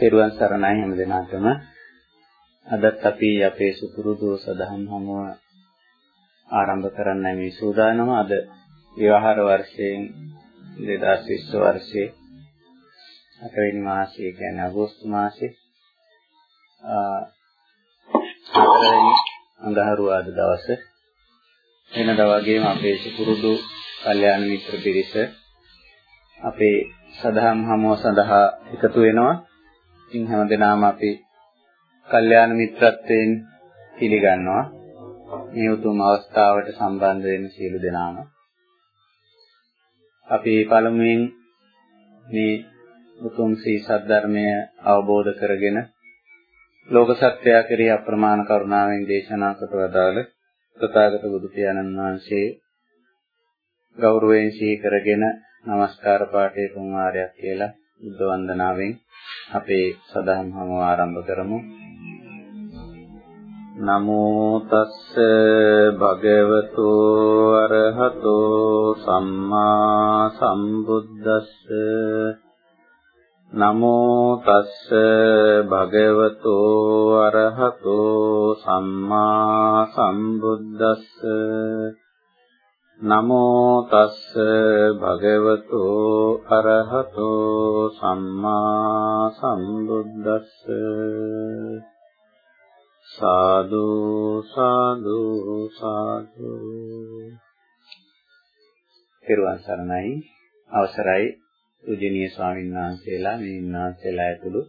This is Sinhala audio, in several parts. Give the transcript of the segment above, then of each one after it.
පෙරුවන් සරණයි හැම දිනකටම අදත් අපි අපේ සුපුරුදු සදහම් හමුව ආරම්භ කරන්න මේ සූදානම අද විවාහර වර්ෂයෙන් 2020 වර්ෂයේ අටවෙනි මාසයේ කියන්නේ අගෝස්තු මාසයේ. හතරවෙනි අඟහරුවාද දවස. වෙනදා වගේම අපේ සුපුරුදු කල්යාණ මිත්‍ර පිරිස අපේ සදහම් හමුව සඳහා එකතු වෙනවා. ඉතින් හැමදෙනාම අපි කල්යාණ මිත්‍රත්වයෙන් පිළිගන්නවා. මේ උතුම් අවස්ථාවට සම්බන්ධ වෙන සියලු දෙනාම. අපි පළමුවෙන් මේ උතුම් සී සද්ධර්මය අවබෝධ කරගෙන ලෝක සත්‍යය කෙරෙහි අප්‍රමාණ කරුණාවෙන් දේශනා කොට වදාළ තථාගත බුදු පියාණන් වහන්සේ ගෞරවයෙන් සිහි කරගෙන নমස්කාර පාඨයේ තුන් වාරයක් කියලා බුද්ධ වන්දනාවෙන් අපේ සදහම් හමුව ආරම්භ කරමු. නමෝ තස්ස භගවතු අරහතෝ සම්මා සම්බුද්දස්ස නමෝ තස්ස භගවතු අරහතෝ සම්මා සම්බුද්දස්ස නමෝ තස්ස භගවතු අරහතෝ සම්මා සම්බුද්දස්ස. සාදු සාදු සාදු. පෙරවන් සරණයි. අවසරයි පූජනීය ස්වාමීන් වහන්සේලා මේ ඉන්නාන්සේලා ඇතුළු.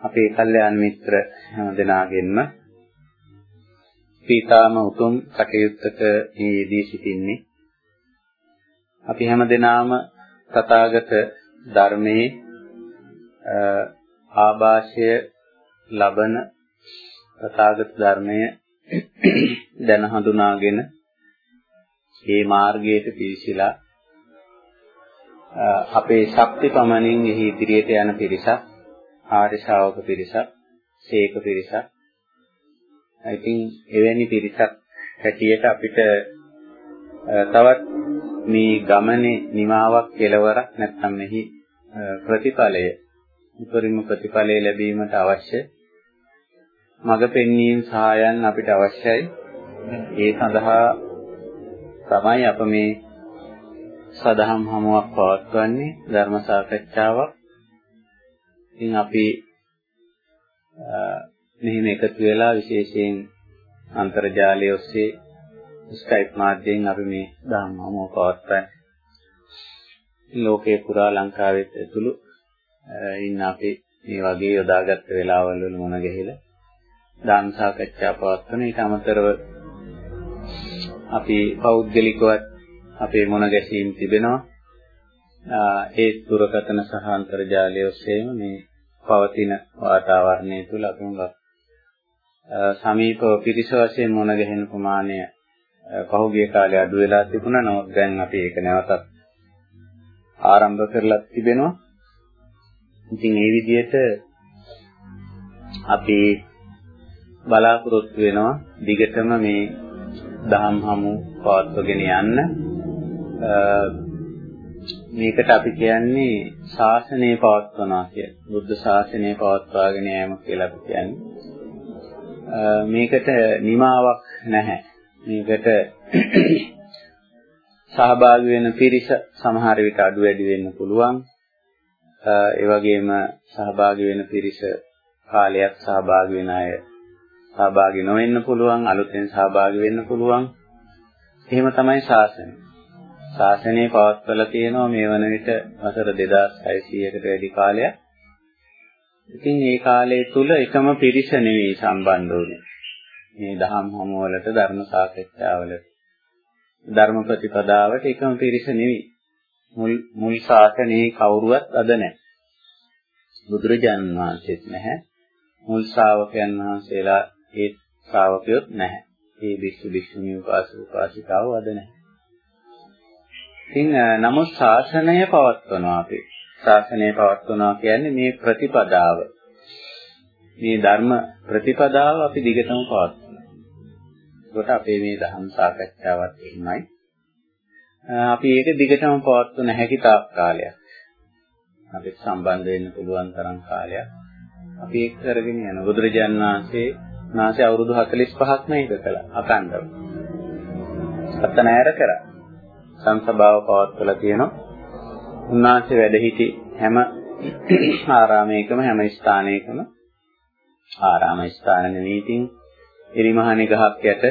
අපේ කල්යාණ මිත්‍ර හැම දෙනාගෙන්ම පීතාම උතුම් කටයුත්තක මේ යෙදී සිටින්නේ. අපි හැමදෙනාම තථාගත ධර්මයේ ආభాෂය ලබන තථාගත ධර්මය දැන හඳුනාගෙන මේ මාර්ගයට පිවිසිලා අපේ ශක්ති පමණින් එහි ඉදිරියට යන පිරිසක් ආර්ය ශ්‍රාවක පිරිසක් සීක පිරිසක් ඉතින් එවැනි පිරිසක් හැටියට අපිට තවත් මේ ගමනේ නිමාවක් කෙලවරක් නැත්නම් මෙහි ප්‍රතිඵලය උපරිම ප්‍රතිඵලය ලැබීමට අවශ්‍ය මඟ පෙන්වීම සහායන් අපිට අවශ්‍යයි. ඒ සඳහා තමයි අප මේ සදහම් හමුවක් පවත්වන්නේ ධර්ම සාකච්ඡාවක්. ඉතින් අපි මෙහිම එකතු වෙලා විශේෂයෙන් අන්තර්ජාලය ඔස්සේ ස්කයිප් මාධ්‍යයෙන් අපි මේ ධම්මම පවත්වන්නේ. ලෝකේ පුරා ලංකාවෙත් ඇතුළු ඉන්න අපි මේ වගේ යොදාගත්ත වෙලාවල් වල මුණ ගැහිලා ධම්ම සාකච්ඡා පවත්වන ඊට අමතරව අපි පෞද්ගලිකවත් අපේ මුණ ගැසීම් තිබෙනවා. ඒ දුරකථන සහ අන්තර්ජාලය ඔස්සේම මේ පවතින වාතාවරණය තුල අපි සමීපව පිරිස වශයෙන් මුණ ගැහෙන ප්‍රමාණය පහුගිය කාලේ අඩු වෙලා තිබුණා. නමුත් දැන් අපි ඒක නැවතත් ආරම්භ කරලා තිබෙනවා. ඉතින් මේ විදිහට අපි බලාපොරොත්තු වෙනවා දිගටම මේ දහම් හමු පවත්වගෙන යන්න. මේකට අපි කියන්නේ ශාසනය පවත්වනවා කිය. බුද්ධ ශාසනය පවත්වාගෙන යෑම කියලා අපි කියන්නේ. මේකට නිමාවක් නැහැ. මේකට සහභාගී වෙන පිරිස සමහර විට අඩු වැඩි වෙන්න පුළුවන්. ඒ වගේම සහභාගී වෙන පිරිස කාලයක් සහභාගී වෙන අය සහභාගී නොවෙන්න පුළුවන් අලුතෙන් සහභාගී වෙන්න පුළුවන්. එහෙම තමයි ශාසනය. ශාසනය පවත්වලා තියෙනවා මේ වන විට වසර 2600කට වැඩි කාලයක්. ඉතින් මේ කාලය තුල එකම පිරිස නෙවෙයි සම්බන්ධ වුනේ. මේ දහම් හමුවලට ධර්ම සාකච්ඡාවලට ධර්ම ප්‍රතිපදාවට එකම පිරිස නෙවෙයි. මුල් මුල් ශාසනයේ කවුරුවත් අද නැහැ. බුදුරජාණන් වහන්සේත් නැහැ. මුල් ශ්‍රාවකයන් වහන්සේලා ඒ ශ්‍රාවකයොත් නැහැ. ඒ විශ්ව විශ්වණී උපාසක උපාසිකාව අද නැහැ. ඉතින් නමුත් ශාසනය පවත්වනවා අපි. ශාසනය පවත්වනවා කියන්නේ මේ ප්‍රතිපදාව. මේ ධර්ම ප්‍රතිපදාව අපි දිගටම පවත්වනවා. ඒකට අපේ මේ ධම්ම සාකච්ඡාවත් එහෙමයි. අපි ඒක දිගටම පවත්වන හැකි තාක් කාලයක්. අපිට සම්බන්ධ වෙන්න පුළුවන් තරම් කාලයක් අපි ඒක කරගෙන යන බුදුරජාණන් වහන්සේ නාසය අවුරුදු 45ක් මේක කළා අකණ්ඩව. අතනෑර කරා. සංසභාව පවත්වලා තියෙනවා. උන්වහන්සේ වැඩ සිටි හැම ආරාමයකම හැම ස්ථානයකම ආරාම ස්ථාන නෙමෙයිකින් එරිමහණේ ගහක් යට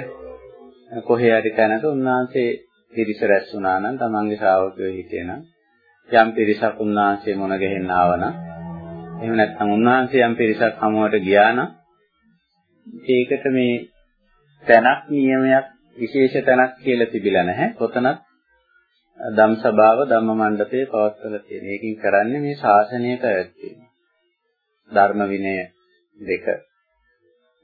කොහේ හරි තැනක උන්වහන්සේ පිරිස රැස් වුණා නම් තමන්ගේ ශ්‍රාවකයෝ හිටියනම් යම් පිරිසක් උන්වහන්සේ මුණ ගැහෙන්න ආවනම් එහෙම නැත්නම් උන්වහන්සේ යම් පිරිසක් හමුවට ගියා නම් ඒකට මේ තැනක් නියමයක් විශේෂ තැනක් කියලා තිබිලා නැහැ. කොතනත් ධම් සභාව ධම්ම මණ්ඩපයේ පවත්වලා තියෙන. ඒකින් කරන්නේ මේ ශාසනය පැවැත්වීම. ධර්ම විනය දෙක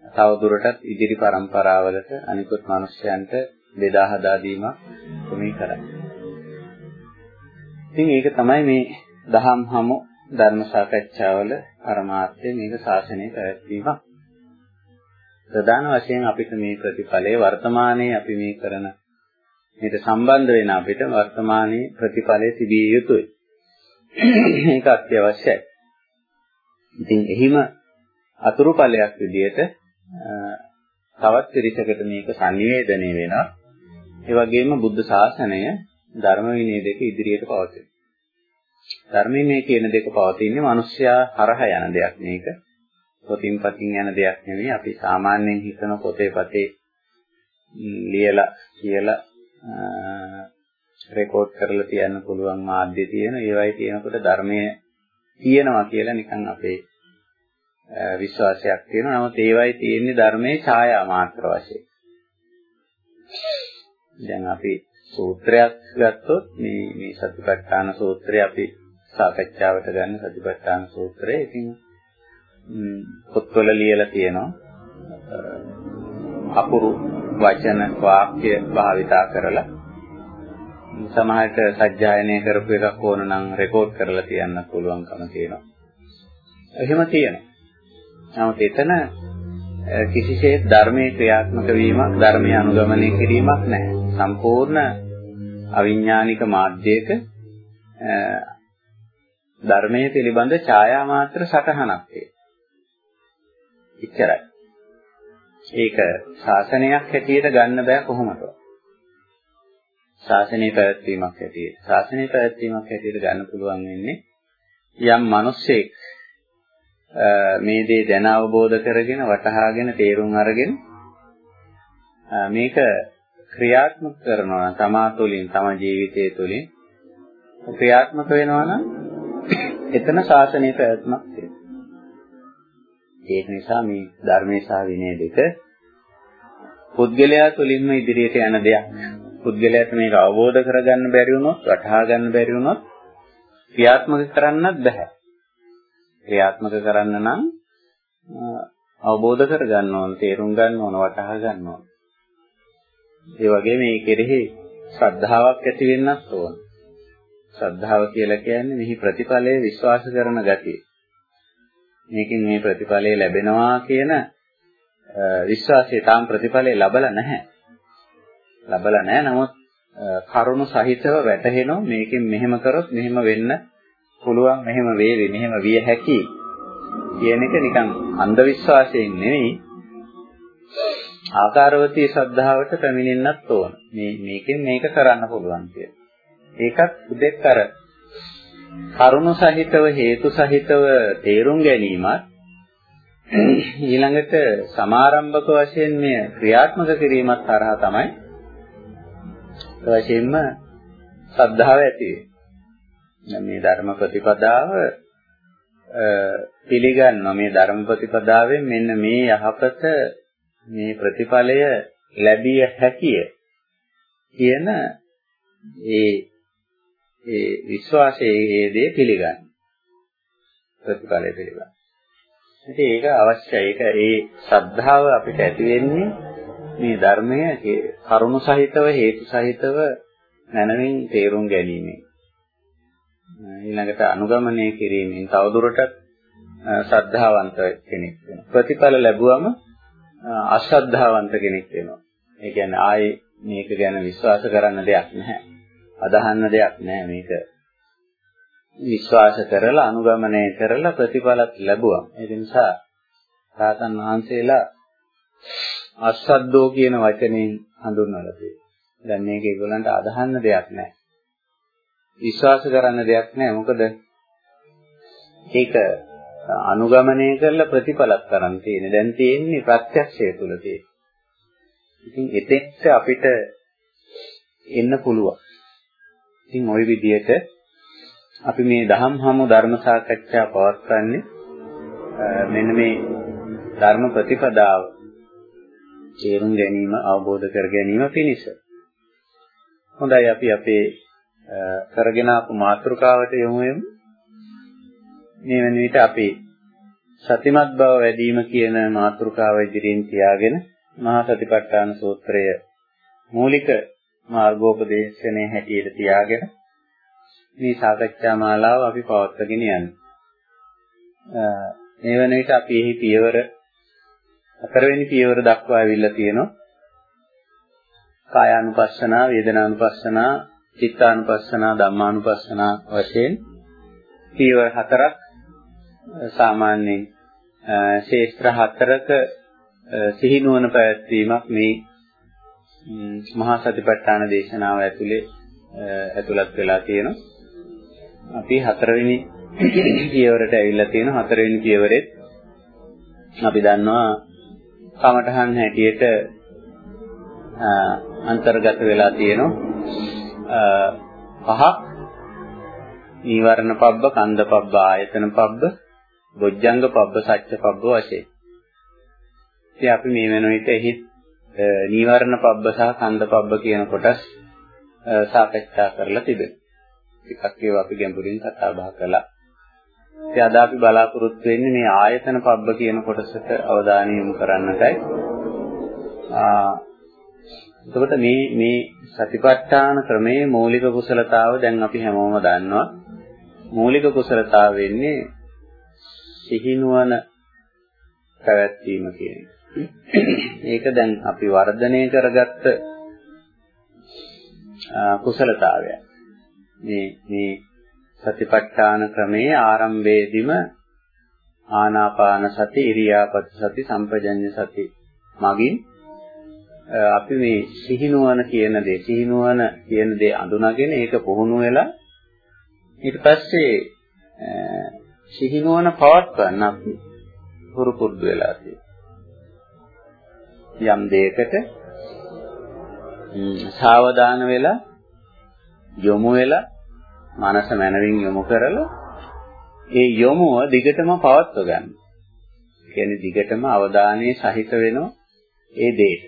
තව දුරටත් ඉදිරි પરම්පරාවලට අනිකුත් මිනිස්යන්ට බෙදා හදා දීමක් කොමී කරන්නේ. ඉතින් ඒක තමයි මේ දහම් හමු ධර්ම සාකච්ඡාවල පරමාර්ථය මේක ශාසනය පැවැත්වීමක්. ප්‍රධාන වශයෙන් අපිට මේ ප්‍රතිඵලයේ වර්තමානයේ අපි මේ කරන මේට සම්බන්ධ වෙන අපිට වර්තමානයේ ප්‍රතිඵලයේ තිබිය යුතුයි. මේක අත්‍යවශ්‍යයි. ඉතින් එහිම අතුරු ඵලයක් විදිහට තවත් ත්‍රිසකට මේක sannivedanaya වෙනවා. ඒ වගේම බුද්ධ ශාසනය ධර්ම විනය දෙක ඉදිරියට පවතින. ධර්ම විනය කියන දෙක පවතින්නේ මිනිස්යා හරහා යන දෙයක් මේක. පොතින් පතින් යන දෙයක් නෙවෙයි. අපි සාමාන්‍යයෙන් හිතන පොතේ පතේ ලියලා කියලා රෙකෝඩ් කරලා තියන්න පුළුවන් මාධ්‍ය තියෙන ඒවයි තියෙනකොට ධර්මයේ තියෙනවා කියලා නිකන් අපේ විශ්වාසයක් තියෙනවා. නමුත් ඒවයි තියෙන්නේ ධර්මයේ ඡායා මාත්‍ර වශයෙන්. දැන් අපි සූත්‍රයක් ගත්තොත් මේ මේ සතිපට්ඨාන සූත්‍රය අපි සාකච්ඡාවට ගන්න සතිපට්ඨාන සූත්‍රය. ඉතින් පොත්වල ලියලා තියෙනවා. අපුරු වචන වාක්‍ය භාවිතා කරලා සමහරට සජ්ජායනය කරපු එකක් ඕන නම් රෙකෝඩ් කරලා තියන්න පුළුවන්කම තියෙනවා. එහෙම තියෙනවා. නමුත් එතන කිසිසේත් ධර්මයේ ක්‍රියාත්මක වීමක් ධර්මයේ අනුගමනය කිරීමක් නැහැ. සම්පූර්ණ අවිඥානික මාධ්‍යයක ධර්මයේ පිළිබඳ ඡායා මාත්‍ර සටහනක් ඉච්චරයි. ඒක ශාසනයක් හැටියට ගන්න බෑ කොහොමද? ශාසනීය පැවැත්වීමක් හැටියට. ශාසනීය පැවැත්වීමක් හැටියට ගන්න පුළුවන් වෙන්නේ යම් මිනිස්සෙක් මේ දේ දැන අවබෝධ කරගෙන වටහාගෙන තේරුම් අරගෙන මේක ක්‍රියාත්මක කරනවා නම් තමා තුළින් තම ජීවිතය තුළින් ක්‍රියාත්මක වෙනවා නම් එතන ශාසනීය පැවැත්මක් තියෙනවා. ඒක නිසා මේ ධර්මයේ සහ විනය දෙක පුද්ගලයා තුළින්ම ඉදිරියට යන දෙයක්. පුද්ගලයාට මේක අවබෝධ කරගන්න බැරි වුණොත්, වටහා ගන්න බැරි වුණොත් ක්‍රියාත්මක කරන්නත් බෑ. ක්‍රියාත්මක කරන්න නම් අවබෝධ කරගන්න ඕන, තේරුම් ගන්න ඕන, වටහා ගන්න ඕන. ඒ වගේ මේ කෙරෙහි ශ්‍රද්ධාවක් ඇති වෙන්නත් ඕන. ශ්‍රද්ධාව කියලා කියන්නේ මෙහි ප්‍රතිඵලයේ විශ්වාස කරන ගතිය. මේකෙන් මේ ප්‍රතිඵලය ලැබෙනවා කියන විශ්වාසය තාම ප්‍රතිඵලය ලැබලා නැහැ. ලැබලා නැහැ. නමුත් කරුණු සහිතව වැටහෙනවා මේකෙන් මෙහෙම කරොත් මෙහෙම වෙන්න පුළුවන් මෙහෙම වේවි මෙහෙම විය හැකි කියන එක නිකන් අන්ධ විශ්වාසයෙන් නෙවෙයි ආකාරවතී ශ්‍රද්ධාවට පැමිණෙන්නත් ඕන. මේ මේකෙන් මේක කරන්න පුළුවන් කියලා. ඒකත් උදෙක් අර කරුණු සහිතව හේතු සහිතව තේරුම් ගැනීමත් ඊළඟට සමාරම්භක වශයෙන් මේ ක්‍රියාත්මක කිරීමත් තරහා තමයි වශයෙන්ම ශ්‍රද්ධාව ඇති මේ ධර්ම ප්‍රතිපදාව පිළිගන්නවා මේ ධර්ම ප්‍රතිපදාවෙන් මෙන්න මේ යහපත මේ ප්‍රතිඵලය ලැබිය හැකිය කියන ඒ ඒ විශ්වාසයේ ඒ දේ පිළිගන්න. ප්‍රතිඵලය පිළිගන්න. ඉතින් ඒක අවශ්‍යයි. ඒක ඒ ශ්‍රද්ධාව අපිට ඇති වෙන්නේ මේ ධර්මය කරුණු සහිතව හේතු සහිතව නැනමින් තේරුම් ගැනීමෙන්. ඊළඟට අනුගමනය කිරීමෙන් තවදුරටත් ශ්‍රද්ධාවන්ත කෙනෙක් වෙනවා. ප්‍රතිඵල ලැබුවම අශ්‍රද්ධාවන්ත කෙනෙක් වෙනවා. ඒ කියන්නේ ආයේ මේක ගැන විශ්වාස කරන්න දෙයක් නැහැ. අදහන්න දෙයක් නෑ මේක. විශ්වාස කරලා අනුගමනය කරලා ප්‍රතිඵලක් ලැබුවා. ඒ නිසා සාතන් වහන්සේලා අස්සද්දෝ කියන වචනේ හඳුන්වලා තියෙනවා. දැන් මේක ඒගොල්ලන්ට අදහන්න දෙයක් නැහැ. විශ්වාස කරන්න දෙයක් නැහැ. මොකද ඒක අනුගමනය කරලා ප්‍රතිඵලක් තරම් තියෙන. දැන් තියෙන්නේ ප්‍රත්‍යක්ෂය තුල තියෙන. ඉතින් එතෙන්ට අපිට එන්න පුළුවන්. ඉතින් ওই විදිහට අපි මේ දහම් හමු ධර්ම සාකච්ඡා පවත්වන්නේ මෙන්න මේ ධර්ම ප්‍රතිපදාව තේරුම් ගැනීම අවබෝධ කර ගැනීම පිණිස. හොඳයි අපි අපේ කරගෙන ආපු මාතෘකාවට යමු යමු. මේ වෙන විට අපි සතිමත් බව වැඩි වීම කියන මාතෘකාව ඉදිරියෙන් තියාගෙන මහා සතිපට්ඨාන සූත්‍රය මූලික මාර්ගෝපදේශනයේ හැටියට තියාගෙන මේ සාකච්ඡා මාලාව අපි පවත්වාගෙන යන්නේ. මේ වෙන විට අපි එහි පියවර හතරවෙනි පියවර දක්වා ඇවිල්ලා තියෙනවා. කායානුපස්සනා, වේදනානුපස්සනා, චිත්තානුපස්සනා, ධම්මානුපස්සනා වශයෙන් පියවර හතරක් සාමාන්‍යයෙන් ශේස්ත්‍ර හතරක සිහිනුවන පැවැත්වීමක් මේ මහා සතිපට්ඨාන දේශනාව ඇතුලේ ඇතුළත් වෙලා තියෙනවා. අපි හතරවෙනි පියවරට ඇවිල්ලා තියෙනවා. හතරවෙනි පියවරෙත් අපි දන්නවා කමඨහන් හැටියට අන්තර්ගත වෙලා තියෙනවා. පහක් නීවරණ පබ්බ, කන්ද පබ්බ, ආයතන පබ්බ, බොජ්ජංග පබ්බ, සත්‍ය පබ්බ වශයෙන්. ඉතින් අපි මේ වෙන විට එහි නීවරණ පබ්බ සහ කන්ද පබ්බ කියන කොටස් සාකච්ඡා කරලා තිබෙනවා. ටිකක් ඒවා අපි ගැඹුරින් කතා බහ කළා. ඉතින් අද අපි බලාපොරොත්තු වෙන්නේ මේ ආයතන පබ්බ කියන කොටසට අවධානය යොමු කරන්නටයි. ආ එතකොට මේ මේ සතිපට්ඨාන ක්‍රමයේ මූලික කුසලතාව දැන් අපි හැමෝම දන්නවා. මූලික කුසලතාව වෙන්නේ සිහිනුවන පැවැත්වීම කියන එක. ඒක දැන් අපි වර්ධනය කරගත්ත කුසලතාවය. මේ මේ සතිපට්ඨාන ක්‍රමයේ ආරම්භයේදීම ආනාපාන සති, ඉරියාපත සති, සම්පජඤ්ඤ සති මගින් අපි මේ සිහිනුවන කියන දේ, සිහිනුවන කියන දේ අඳුනගෙන ඒක පුහුණු වෙලා ඊට පස්සේ සිහිනුවන පවත්වන්න අපි හුරු පුරුදු වෙලා තියෙනවා. යම් දෙයකට සාවධාන වෙලා යොමු වෙලා මනස මනවින් යොමු කරලා ඒ යොමුව දිගටම පවත්ව ගන්න. කියන්නේ දිගටම අවධානයේ සහිත වෙනවා ඒ දෙයට.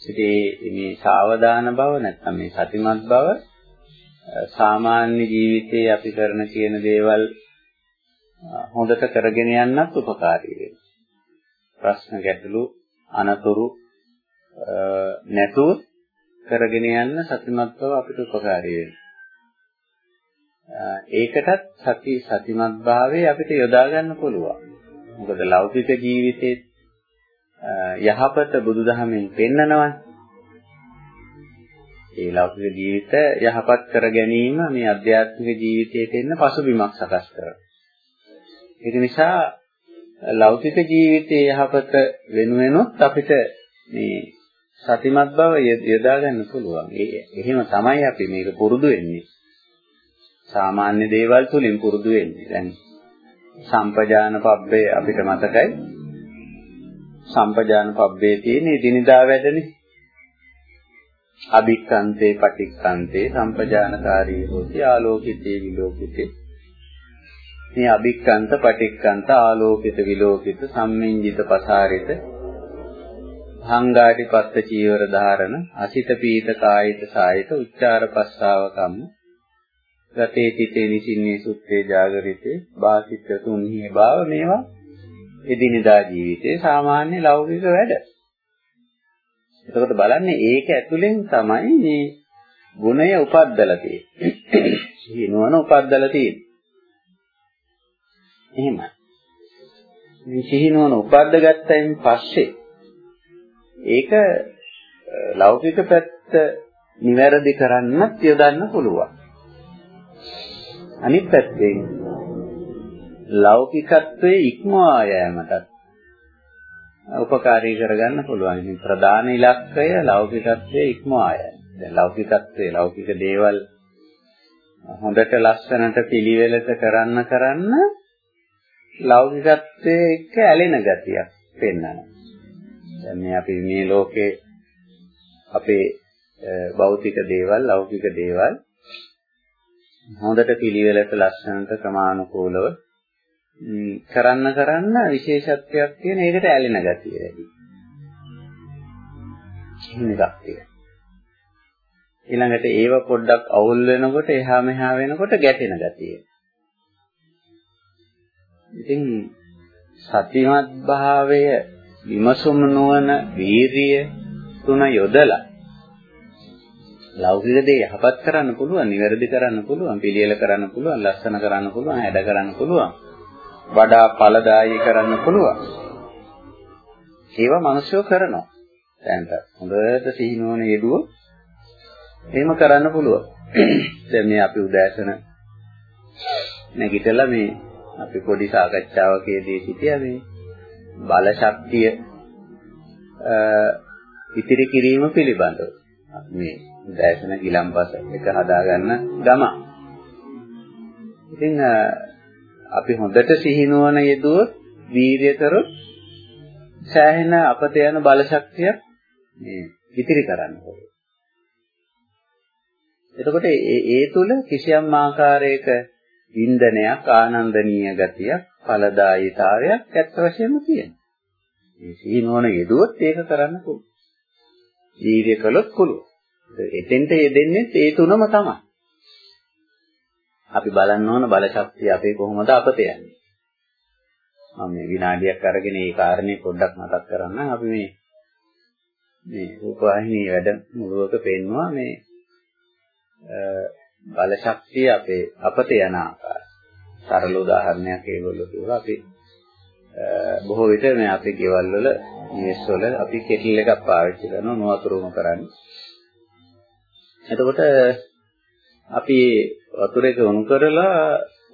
ඉතින් මේ සාවධාන බව නැත්නම් මේ සතිමත් බව සාමාන්‍ය ජීවිතයේ අපි කරන කියන දේවල් හොඳට කරගෙන යන්නත් උපකාරී වෙනවා. ප්‍රශ්න ගැටලු අනතුරු නැතුව කරගෙන යන්න සතිමත් බව අපිට උපකාරී වෙනවා. ඒකටත් සති සතිමත් භාවයේ අපිට යොදා ගන්න පුළුවන්. මොකද ලෞකික ජීවිතේ යහපත බුදුදහමෙන් පෙන්නනවනේ. ඒ ලෞකික ජීවිත යහපත් කර ගැනීම මේ අධ්‍යාත්මික ජීවිතයට එන්න පසුබිමක් සකස් කරනවා. ඒක නිසා ලෞකික ජීවිතයේ යහපත වෙනුවෙනොත් අපිට මේ සතිමත් බව යොදා ගන්න පුළුවන්. එහෙම තමයි අපි මේක පුරුදු වෙන්නේ. සාමාන්‍ය දේවල් තුලින් පුරුදු වෙන්නේ. දැන් සම්පජාන පබ්බේ අපිට මතකයි. සම්පජාන පබ්බේ තියෙන දිනදා වැඩනේ. අභික්කන්තේ පටික්කන්තේ සම්පජානකාරී හොති ආලෝකිතේ විලෝකිතේ මේ අභික්කන්ත පටික්කන්ත ආලෝකිත විලෝකිත සම්මින්ජිත පසාරිත හංගාටි පත්ත චීවර ධාරණ අසිත පීත කායිත සායිත උච්චාර පස්සාව කම්ම ගතේ තිතේ නිසින්නේ සුත්තේ ජාගරිතේ වාසිත තුන්හි භාව මේවා එදිනදා ජීවිතේ සාමාන්‍ය ලෞකික වැඩ. එතකොට බලන්නේ ඒක ඇතුලෙන් තමයි මේ ගුණය උපද්දලා තියෙන්නේ. සිහිනුවන උපද්දලා තියෙන්නේ. එහෙමයි. මේ සිහිනුවන උපද්ද ගත්තයින් පස්සේ ඒක ලෞකික පැත්ත නිවැරදි කරන්නත් යොදන්න පුළුවන්. අනිත් පැත්තෙන් ලෞකිකත්වයේ ඉක්මවා යෑමටත් උපකාරී කරගන්න පුළුවන්. ඉතින් ප්‍රධාන ඉලක්කය ලෞකිකත්වයේ ඉක්මවා යෑම. දැන් ලෞකිකත්වයේ ලෞකික දේවල් හොඳට ලස්සනට පිළිවෙලට කරන්න කරන්න ලෞකිකත්වයේ එක්ක ඇලෙන ගතියක් පෙන්වනවා. දැන් මේ අපි මේ ලෝකේ අපේ භෞතික දේවල් ලෞකික දේවල් හොඳට පිළිවෙලට ලස්සනට ක්‍රමානුකූලව කරන්න කරන්න විශේෂත්වයක් තියෙන ඒකට ඇලෙන ගතිය වැඩි. එහෙම එකක් තියෙනවා. ඊළඟට ඒව පොඩ්ඩක් අවුල් වෙනකොට එහා මෙහා වෙනකොට ගැටෙන ගතිය. ඉතින් සතිමත් භාවය විමසුම් නොවන වීරිය තුන යොදලා ලෞකික දේ යහපත් කරන්න පුළුවන්, නිවැරදි කරන්න පුළුවන්, පිළියෙල කරන්න පුළුවන්, ලස්සන කරන්න පුළුවන්, හැඩ කරන්න පුළුවන්. වඩා ඵලදායී කරන්න පුළුවන්. ඒවා මිනිස්සු කරනවා. දැන් හොඳට සිහිනුවන යෙදුවොත් එහෙම කරන්න පුළුවන්. දැන් මේ අපි උදෑසන නැගිටලා මේ අපි පොඩි සාකච්ඡාවකදී සිටියා මේ බල ශක්තිය ඉතිරි කිරීම පිළිබඳව. මේ උදෑසන ගිලම්පස එක හදාගන්න ගම. ඉතින් අපි හොඳට සිහිනුවන යෙදුවොත් වීර්ය කරොත් සෑහෙන අපත යන බල ශක්තිය මේ ඉතිරි කරන්න ඕනේ. එතකොට ඒ තුල කිසියම් ආකාරයක වින්දනයක් ආනන්දනීය ගතියක් ඵලදායීතාවයක් ඇත්ත වශයෙන්ම තියෙනවා. මේ සීනෝන යෙදුවොත් ඒක කරන්න පුළුවන්. වීර්ය කළොත් පුළුවන්. එතෙන්ට යෙදෙන්නේ ඒ තුනම තමයි. අපි බලන්න ඕන බල ශක්තිය අපේ කොහොමද අපත යන්නේ. මම මේ විනාඩියක් අරගෙන මේ කාරණේ පොඩ්ඩක් මතක් කරන්නම්. අපි මේ මේ රූපවාහිනී වැඩ මුලවක පෙන්නවා මේ බල ශක්තිය අපේ අපත යන ආකාරය. සරල උදාහරණයක් ඒගොල්ලෝ කිව්වා අපි බොහෝ විට මේ අපේ ගෙවල් වල මේස් වල අපි කෙටල් එකක් පාවිච්චි කරනවා නොවතුරුම කරන්නේ. එතකොට අපි වතුර එක උණු කරලා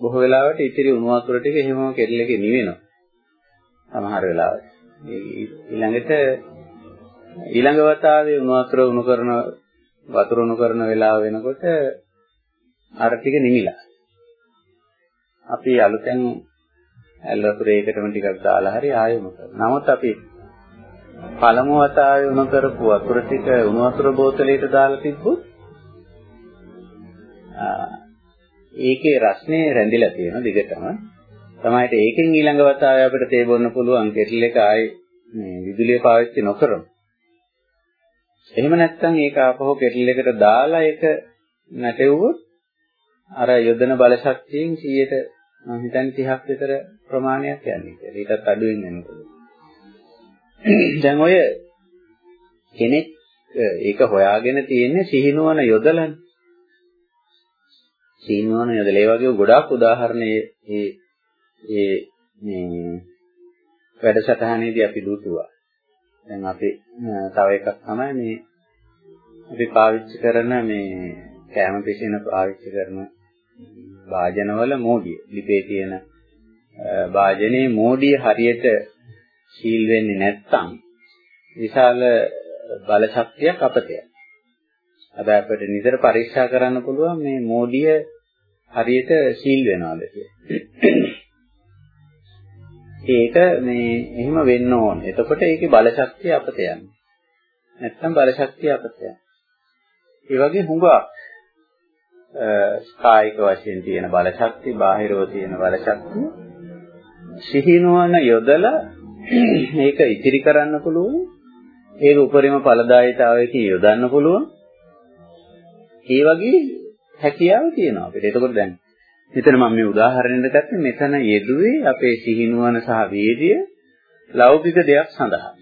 බොහෝ වෙලාවට ඉතිරි උණු වතුර ටික එහෙමම කෙටල් එකේ නිවෙනවා. සමහර වෙලාවට. ඊළඟට ඊළඟ වතාවේ උණු වතුර උණු කරන වතුර උණු කරන වෙලාව වෙනකොට අර ටික නිමිලා. අපි අලුතෙන් ඇල් වතුර ඒකටම ටිකක් දාලා හරි ආයෙම කරනවා. නමුත් අපි පළමු වතාවේ උණු කරපු වතුර ටික උණු වතුර බෝතලයට දාලා තිබ්බොත් ඒකේ රස්නේ රැඳිලා තියෙන දිගටම. තමයිට ඒකෙන් ඊළඟ වතාවේ අපිට තේ බොන්න පුළුවන් කෙටල් එක ආයේ මේ විදුලිය පාවිච්චි නොකරමු. එහෙම නැත්නම් ඒක ආපහු කෙටල් එකට දාලා ඒක නැටෙව්වොත් අර යොදන බල ශක්තියෙන් 100ට මම හිතන්නේ 30ක් විතර ප්‍රමාණයක් යන්නේ කියලා. ඊටත් අඩුවෙන් යනකොට. දැන් ඔය කෙනෙක් ඒක හොයාගෙන තියෙන්නේ සිහිනුවන යොදලනේ. සිහිනුවන යොදලා ඒ වගේ ගොඩාක් උදාහරණ ඒ ඒ මේ වැඩසටහනේදී අපි දුටුවා. දැන් අපි තව එකක් තමයි මේ අපි පාවිච්චි කරන මේ කැම පිසින පාවිච්චි කරන වාජනවල මෝඩිය. ලිපේ තියෙන වාජනේ මෝඩිය හරියට සීල් වෙන්නේ නැත්නම් විශාල බල ශක්තියක් අපතේ. හැබැයි අපිට නිතර පරීක්ෂා කරන්න පුළුවන් මේ මෝඩිය හරියට සීල් වෙනවද කියලා. ඒක මේ එහෙම වෙන්න ඕන. එතකොට ඒකේ බල ශක්තිය අපත යන්නේ. නැත්තම් බල ශක්තිය අපත යන්නේ. ඒ වගේ හුඟක් කායික වශයෙන් තියෙන බල ශක්තිය, බාහිරව තියෙන බල ශක්තිය සිහිනුවන යොදලා මේක ඉතිරි කරන්න පුළුවන්. ඒක උපරිම ඵලදායීතාවයකින් යොදන්න පුළුවන්. ඒ වගේ හැකියාව තියෙනවා අපිට. එතකොට දැන් මෙතන මම මේ උදාහරණයක් ගත්තේ මෙතන යෙදුවේ අපේ සිහිනුවන සහ වේදිය ලෞකික දෙයක් සඳහා.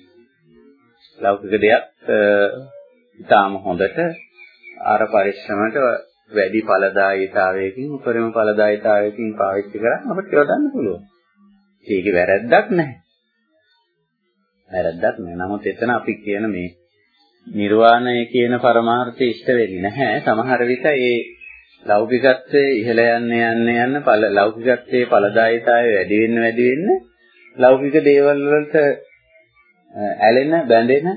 ලෞකික දෙයක් ඊටාම හොඳට ආර පරිශ්‍රමයට වැඩි ඵලදායීතාවයකින් උපරිම ඵලදායීතාවයකින් පාවිච්චි කරන් අපිට යොදන්න පුළුවන්. ඒකේ වැරැද්දක් නැහැ. වැරැද්දක් නැහැ. නමුත් එතන අපි කියන මේ නිර්වාණය කියන පරමාර්ථය ඉෂ්ට වෙන්නේ නැහැ. සමහර විට ඒ ලෞකිකත්වයේ ඉහළ යන්න යන්න යන්න ඵල ලෞකිකත්වයේ ඵලදායීතාවය වැඩි වෙන්න වැඩි වෙන්න ලෞකික දේවල් වලට ඇලෙන බැඳෙන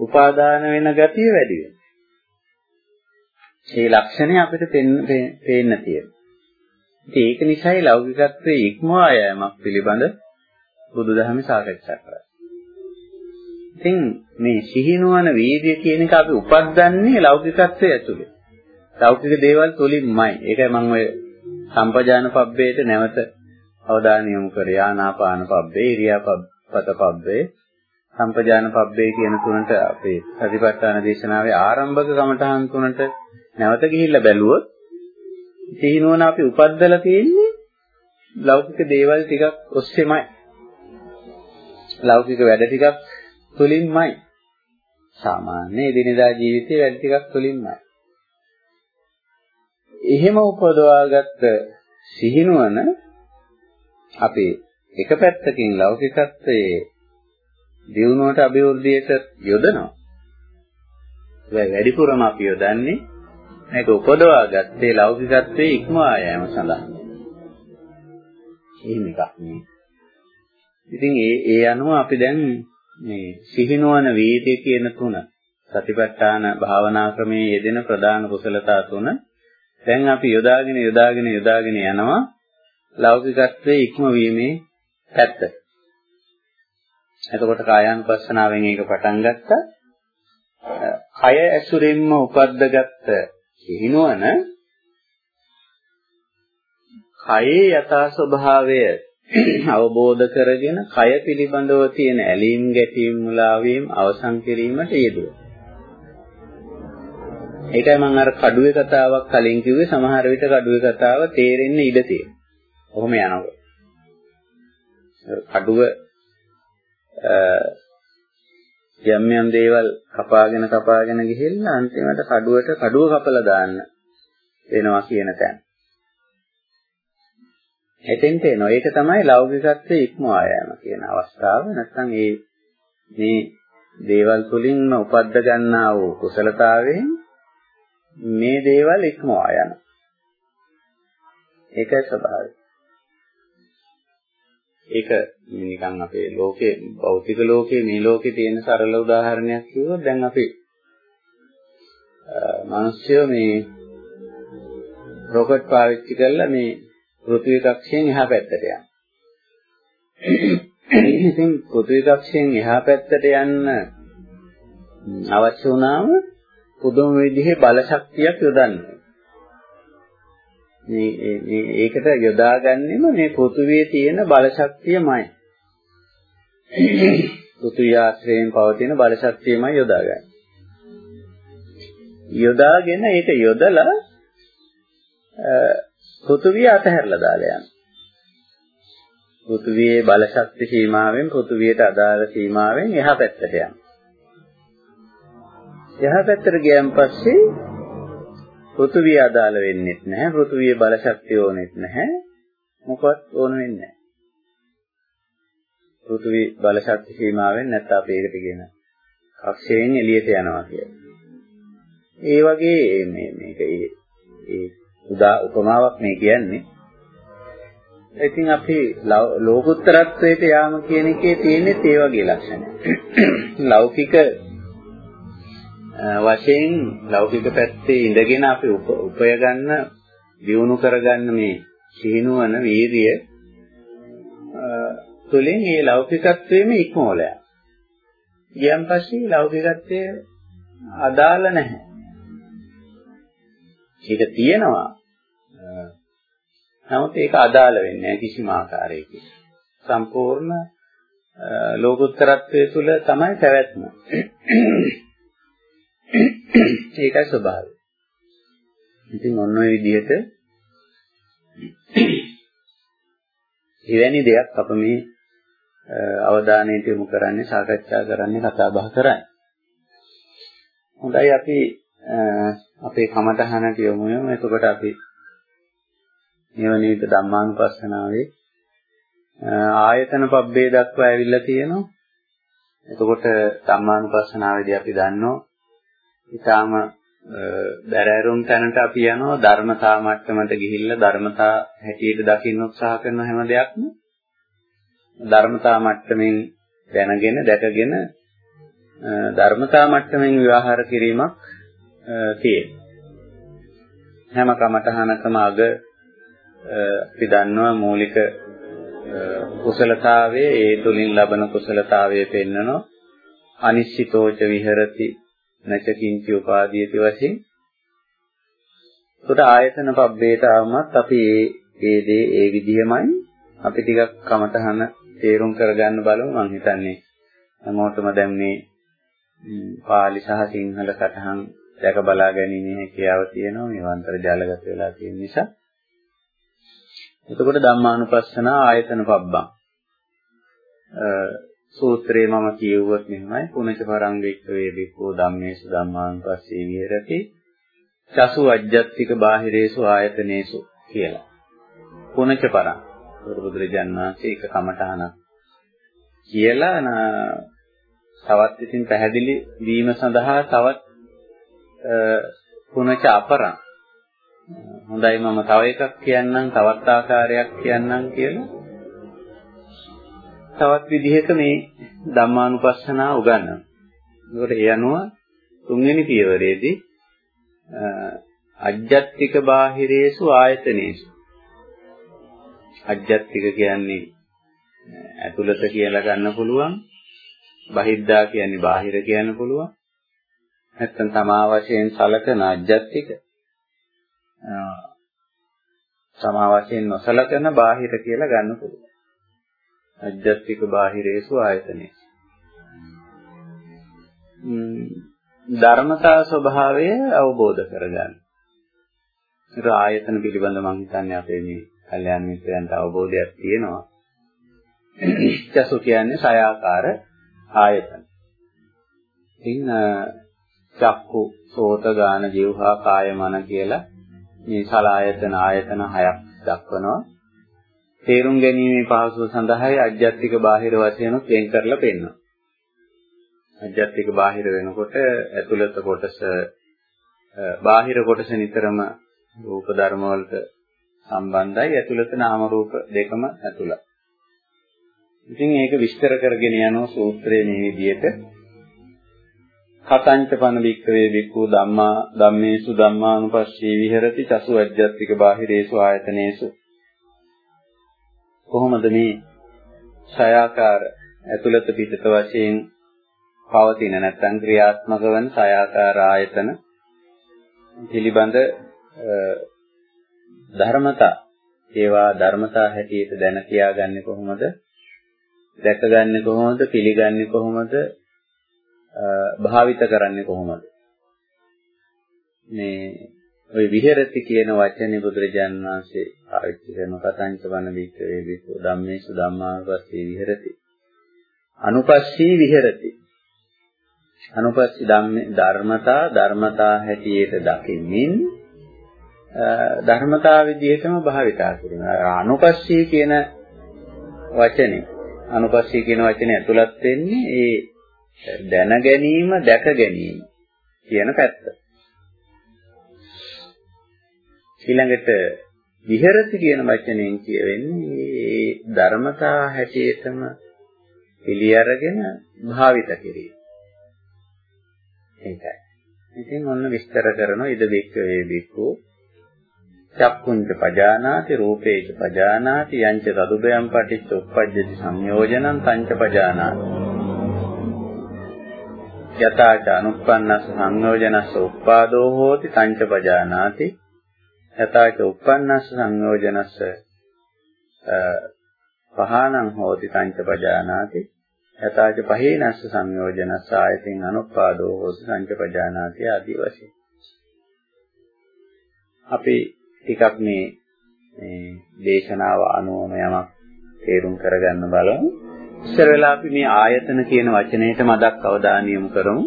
උපාදාන වෙන ගතිය වැඩි වෙනවා. මේ ලක්ෂණය අපිට පේන්න තියෙනවා. ඒක නිසායි ලෞකිකත්වයේ ඉක්මවා යෑමක් පිළිබඳ බුදුදහමේ සාකච්ඡා කරන්නේ. ඉතින් මේ සිහිනුවන වීර්ය කියන එක අපි උපද්දන්නේ ලෞකිකත්වයේ ඇතුලේ. ලෞකික දේවල් තුලින්මයි. ඒකයි මම ඔය සම්පජාන පබ්බේට නැවත අවධානය යොමු කරේ. ආනාපාන පබ්බේ, ඉරියාපත පබ්බේ, සම්පජාන පබ්බේ කියන තුනට අපේ සතිපට්ඨාන දේශනාවේ ආරම්භක කමඨහන් තුනට නැවත ගිහිල්ලා බැලුවොත් සිහිනුවන අපි උපද්දලා තියෙන්නේ ලෞකික දේවල් ටිකක් ඔස්සේමයි. ලෞකික වැඩ ටිකක් තුලින්මයි. සාමාන්‍ය දිනදා ජීවිතයේ වැඩ ටිකක් තුලින්මයි. එහෙම උපදවාගත්ත සිහිනුවන අපි එක පැත්තකින් ලෞකිකත්වයේ දියුණුවට අභිවෘද්ධියට යොදනවා. ඒ වැඩිපුරම අපි යොදන්නේ මේක උපදවා ගත්තේ ලෞකිකත්වයේ ඉක්මවා යෑම සඳහා. එහෙම එකක් නේ. ඉතින් ඒ ඒ අනුව අපි දැන් මේ සිහිනුවන වීර්ය කියන තුන සතිපට්ඨාන භාවනා ක්‍රමයේ යෙදෙන ප්‍රධාන කුසලතා තුන දැන් අපි යොදාගෙන යොදාගෙන යොදාගෙන යනවා ලෞකිකත්වයේ ඉක්මවීමේ පැත්ත. එතකොට කායානුපස්සනාවෙන් ඒක පටන් ගත්තා. කය ඇසුරින්ම උපද්දගත්ත සිහිනුවන කයේ යථා ස්වභාවය අවබෝධ කරගෙන කය පිළිබඳව තියෙන ඇලීම් ගැටීම් මුලාවීම් අවසන් කිරීමට යෙදුවා. ඒකයි මම අර කඩුවේ කතාවක් කලින් කිව්වේ සමහර විට කඩුවේ කතාව තේරෙන්න ඉඩ තියෙනවා. කොහොම යනකොට. කඩුව යම් යම් දේවල් කපාගෙන කපාගෙන ගිහිල්ලා අන්තිමට කඩුවට කඩුව කපලා දාන්න වෙනවා කියන තැන. එතෙන්ට එනවා. ඒක තමයි ලෞකිකත්වයේ ඉක්මවා යෑම කියන අවස්ථාව. නැත්නම් මේ මේ දේවල් තුලින්ම උපද්ද ගන්නා වූ කුසලතාවයෙන් මේ දේවල් ඉක්මවා යනවා. ඒකයි ස්වභාවය. ඒක නිකන් අපේ ලෝකේ භෞතික ලෝකේ මේ ලෝකේ තියෙන සරල උදාහරණයක් කිව්වොත් දැන් අපි මිනිස්සු මේ රොකට් පාවිච්චි කරලා මේ පෘථිවි කක්ෂයෙන් එහා පැත්තට යනවා. ඉතින් පෘථිවි කක්ෂයෙන් එහා පැත්තට යන්න අවශ්‍ය වුණාම පුදුම විදිහේ බල ශක්තියක් යොදන්න. මේ මේ ඒකට යොදාගන්නෙම මේ පෘථුවියේ තියෙන බල ශක්තියමයි. පෘථුවිය ආශ්‍රයෙන් පවතින බල ශක්තියමයි යොදාගන්නේ. යොදාගෙන ඒක යොදලා පෘථුවිය අතහැරලා දාලා යනවා. පෘථුවියේ බල ශක්ති සීමාවෙන් පෘථුවියට අදාළ සීමාවෙන් එහා පැත්තට යනවා. එහා පැත්තට ගියන් පස්සේ පෘථුවිය අදාළ වෙන්නේ නැහැ. පෘථුවියේ බල ශක්තිය ඕනෙත් නැහැ. මොකවත් ඕන වෙන්නේ නැහැ. පෘථුවි බල ශක්ති සීමාවෙන් නැත්නම් අපි ඒකට කියන කක්ෂයෙන් එළියට යනවා කියන්නේ. ඒ වගේ මේ මේක ඒ උදා උපමාවක් මේ කියන්නේ. ඉතින් අපි ලෝකුත්තරත්වයට යාම කියන එකේ තියෙන්නේ ඒ වගේ ලක්ෂණ. ලෞකික වශයෙන් ලෞකික පැත්තේ ඉඳගෙන අපි උපය ගන්න දියුණු කරගන්න මේ සිහිනුවන වීරිය තුළින් මේ ලෞකිකත්වයේම ඉක්මවල යනවා. ගියන් පස්සේ ලෞකිකත්වයේ අදාළ නැහැ. ඒක තියෙනවා. නමුත් ඒක අදාළ වෙන්නේ නැහැ කිසිම ආකාරයකින්. සම්පූර්ණ ලෝකෝත්තරත්වයේ තුල තමයි පැවැත්ම. ඒකයි ස්වභාවය. ඉතින් ඔන්න ඔය විදිහට එවැනි දෙයක් අප මේ අවධානයට යොමු කරන්නේ සාකච්ඡා කරන්නේ කතා බහ කරන්නේ. හොඳයි අපි අපේ කමතහනට යොමු වෙමු. එතකොට අපි නිවනිත ධම්මානුපස්සනාවේ ආයතන පබ්බේ දක්වා ඇවිල්ලා තියෙනවා. එතකොට ධම්මානුපස්සනාවේදී අපි දන්නවා ඊටාම බැරෑරුම් තැනට අපි යනවා ධර්මතා මට්ටමට ගිහිල්ලා ධර්මතා හැටියට දකින්න උත්සාහ කරන හැම දෙයක්ම ධර්මතා මට්ටමින් දැනගෙන දැකගෙන ධර්මතා මට්ටමින් විවහාර කිරීමක් තියෙනවා. හැම කමඨහනකම අග අපි දන්නවා මූලික කුසලතාවයේ ඒ තුලින් ලබන කුසලතාවයේ පෙන්නනවා අනිශ්චිතෝච විහෙරති නච කිංචි උපාදීයති වශයෙන්. උට ආයතන පබ්බේට ආවමත් අපි ඒ ඒ දේ ඒ විදිහමයි අපි ටිකක් කමතහන තේරුම් කරගන්න බලමු මම හිතන්නේ. හැමෝටම දැන් මේ පාලි සහ සිංහල සටහන් දැක බලා ගැනීමේ හැකියාව තියෙනවා. මේ වන්තර ජාලගත වෙලා තියෙන නිසා. එතකොට ධම්මානුපස්සන ආයතන පබ්බං. සූත්‍රයේ මම කියුවොත් මෙහෙමයි. පුනච පරං වික්ඛවේ බික්ඛෝ ධම්මේසු ධම්මානුපස්සී විහෙරති. චසු අජ්ජත්තික බාහිරේසු ආයතනේසු කියලා. පුනච පරං. බුදුරජාණන් වහන්සේ එක කමඨහනක් කියලා තවත් ඉතින් පැහැදිලි වීම සඳහා තවත් පුනච අපරං. හොඳයි මම තව එකක් කියන්නම් තවත් ආකාරයක් කියන්නම් කියලා. තවත් විදිහක මේ ධම්මානුපස්සනා උගන්වනවා. ඒකට ඒ අනුව තුන්වෙනි පියවරේදී අජ්ජත්තික බාහිරේසු ආයතනේසු. අජ්ජත්තික කියන්නේ ඇතුළත කියලා ගන්න පුළුවන් බහිද්දා කියන්නේ බාහිර කියන්න පුළුවන්. නැත්නම් තමා වශයෙන් සලකන අජ්ජත්තික තමා වශයෙන් නොසලකන බාහිර කියලා ගන්න පුළුවන්. අජ්ජත්තික බාහිරේසු ආයතනේ. ධර්මතා ස්වභාවය අවබෝධ කරගන්න. ඒක ආයතන පිළිබඳ මම හිතන්නේ අපේ මේ කල්යාණ මිත්‍රයන්ට අවබෝධයක් තියෙනවා. චසු කියන්නේ සයාකාර ආයතන. ඉතින් චක්කු, සෝත, ගාන, જીවහා, කාය, මන කියලා මේ සලායතන ආයතන හයක් දක්වනවා. තේරුම් ගැනීමේ පහසුව සඳහායි අජ්ජත්තික බාහිර වශයෙන් වෙන් කරලා පෙන්වනවා. අජ්ජත්තික බාහිර වෙනකොට ඇතුළත කොටස බාහිර කොටස නිතරම රූප ධර්ම වලට සම්බන්ධයි ඇතුළත නාම රූප දෙකම ඇතුළත්. ඉතින් ඒක විස්තර කරගෙන යනවා සූත්‍රයේ මේ විදිහට කතංච පන වික්කවේ වික්ඛු ධම්මා ධම්මේසු ධම්මානුපස්සී විහෙරති චසු අජ්ජත්තික බාහිරේසු ආයතනේසු කොහොමද මේ සයාකාර ඇතුළත පිටත වශයෙන් පවතින නැත්නම් ක්‍රියාත්මක වන සයාකාර ආයතන පිළිබඳ ධර්මතා ඒවා ධර්මතා හැටියට දැන කියාගන්නේ කොහොමද? දැකගන්නේ කොහොමද? පිළිගන්නේ කොහොමද? භාවිත කරන්නේ කොහොමද? මේ ওই විහෙරති කියන වචනේ බුදුරජාන් වහන්සේ පාවිච්චි කරන කතංච වන වික්‍රේ විසු ධම්මේසු ධම්මානුපස්සී විහෙරති. අනුපස්සී විහෙරති. අනුපස්සී ධම්මේ ධර්මතා ධර්මතා හැටියට දකිමින් ධර්මතා විදිහටම භාවිතා කරනවා. අනුපස්සී කියන වචනේ අනුපස්සී කියන වචනේ ඇතුළත් වෙන්නේ ඒ දැන ගැනීම දැක ගැනීම කියන පැත්ත. ඊළඟට විහෙරති කියන වචනයෙන් කියවෙන්නේ මේ ධර්මතා හැටියටම පිළි අරගෙන භාවිත කිරීම. ඒකයි. ඉතින් ඔන්න විස්තර කරනවා ඉද බික්ක වේ බික්කෝ චක්කුංච පජානාති රූපේච පජානාති යංච තදුබයම් පටිච්ච උප්පජ්ජති සංයෝජනං තංච පජානාති යතාච අනුප්පන්නස්ස සංයෝජනස්ස උප්පාදෝ හෝති තංච පජානාති යතාච උප්පන්නස්ස සංයෝජනස්ස පහානං හෝති තංච පජානාති යතාච පහේනස්ස සංයෝජනස්ස ආයතින් අනුපාදෝ හෝති තංච පජානාති ආදී වශයෙන්. අපි ටිකක් මේ මේ දේශනාව අනුවම යමක් තේරුම් කරගන්න බලමු. ඉස්සර වෙලා අපි මේ ආයතන කියන වචනයට මදක් අවධානය යොමු කරමු.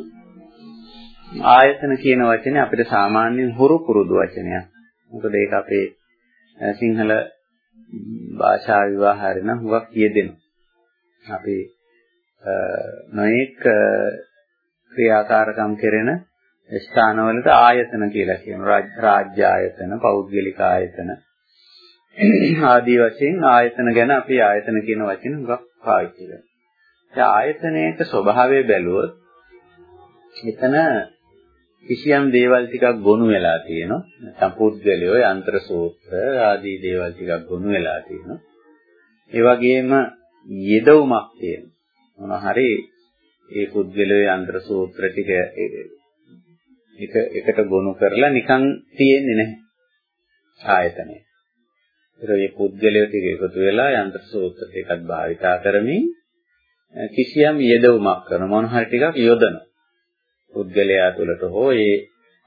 ආයතන කියන වචනේ අපිට සාමාන්‍යයෙන් හුරු පුරුදු වචනයක්. මොකද ඒක අපේ සිංහල භාෂා විවාහාරේ නම් හුඟක් කියෙදෙනවා. අපි නොඑක් ක්‍රියාකාරකම් කෙරෙන ස්ථානවලට ආයතන කියලා කියනවා. රාජ්‍ය ආයතන, පෞද්ගලික ආයතන ආදී වශයෙන් ආයතන ගැන අපි ආයතන කියන වචන හුඟක් පාවිච්චි කරනවා. ඒ ආයතනයේක ස්වභාවය බැලුවොත් එතන කිසියම් දේවල් ටිකක් ගොනු වෙලා තියෙනවා. නැත්නම් පුද්ගලයෝ යන්ත්‍ර සූත්‍ර ආදී දේවල් ටිකක් ගොනු වෙලා තියෙනවා. ඒ වගේම යෙදවුමක් තියෙනවා. මොන හරි ඒ පුද්ගලයෝ යන්ත්‍ර සූත්‍ර ටික එක එකට ගොනු කරලා නිකන් තියෙන්නේ නැහැ. ආයතනය. ඒක මේ පුද්ගලයෝ ටික එකතු වෙලා යන්ත්‍ර සූත්‍ර ටිකක් භාවිතා කරමින් කිසියම් යෙදවුමක් කරන මොන හරි ටිකක් යොදනවා. පුද්ගලයා තුළට හෝ ඒ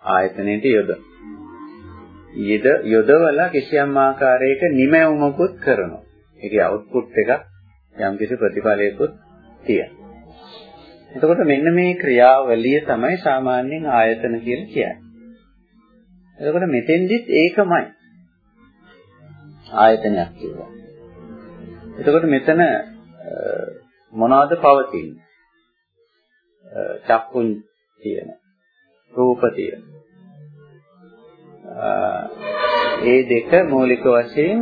ආයතනයට යොදන. යෙද යොදවලා කිසියම් ආකාරයක නිමැවුමකුත් කරනවා. ඒකේ අවුට්පුට් එකක් යම්කිසි ප්‍රතිඵලයකුත් තියෙනවා. එතකොට මෙන්න මේ ක්‍රියාවලිය තමයි සාමාන්‍යයෙන් ආයතන කියලා කියන්නේ. එතකොට මෙතෙන්දිත් ඒකමයි. ආයතනයක් කියනවා. එතකොට මෙතන මොනවද පවතින්නේ? චක්කුන් තියෙන. රූප තියෙන. ඒ දෙක මූලික වශයෙන්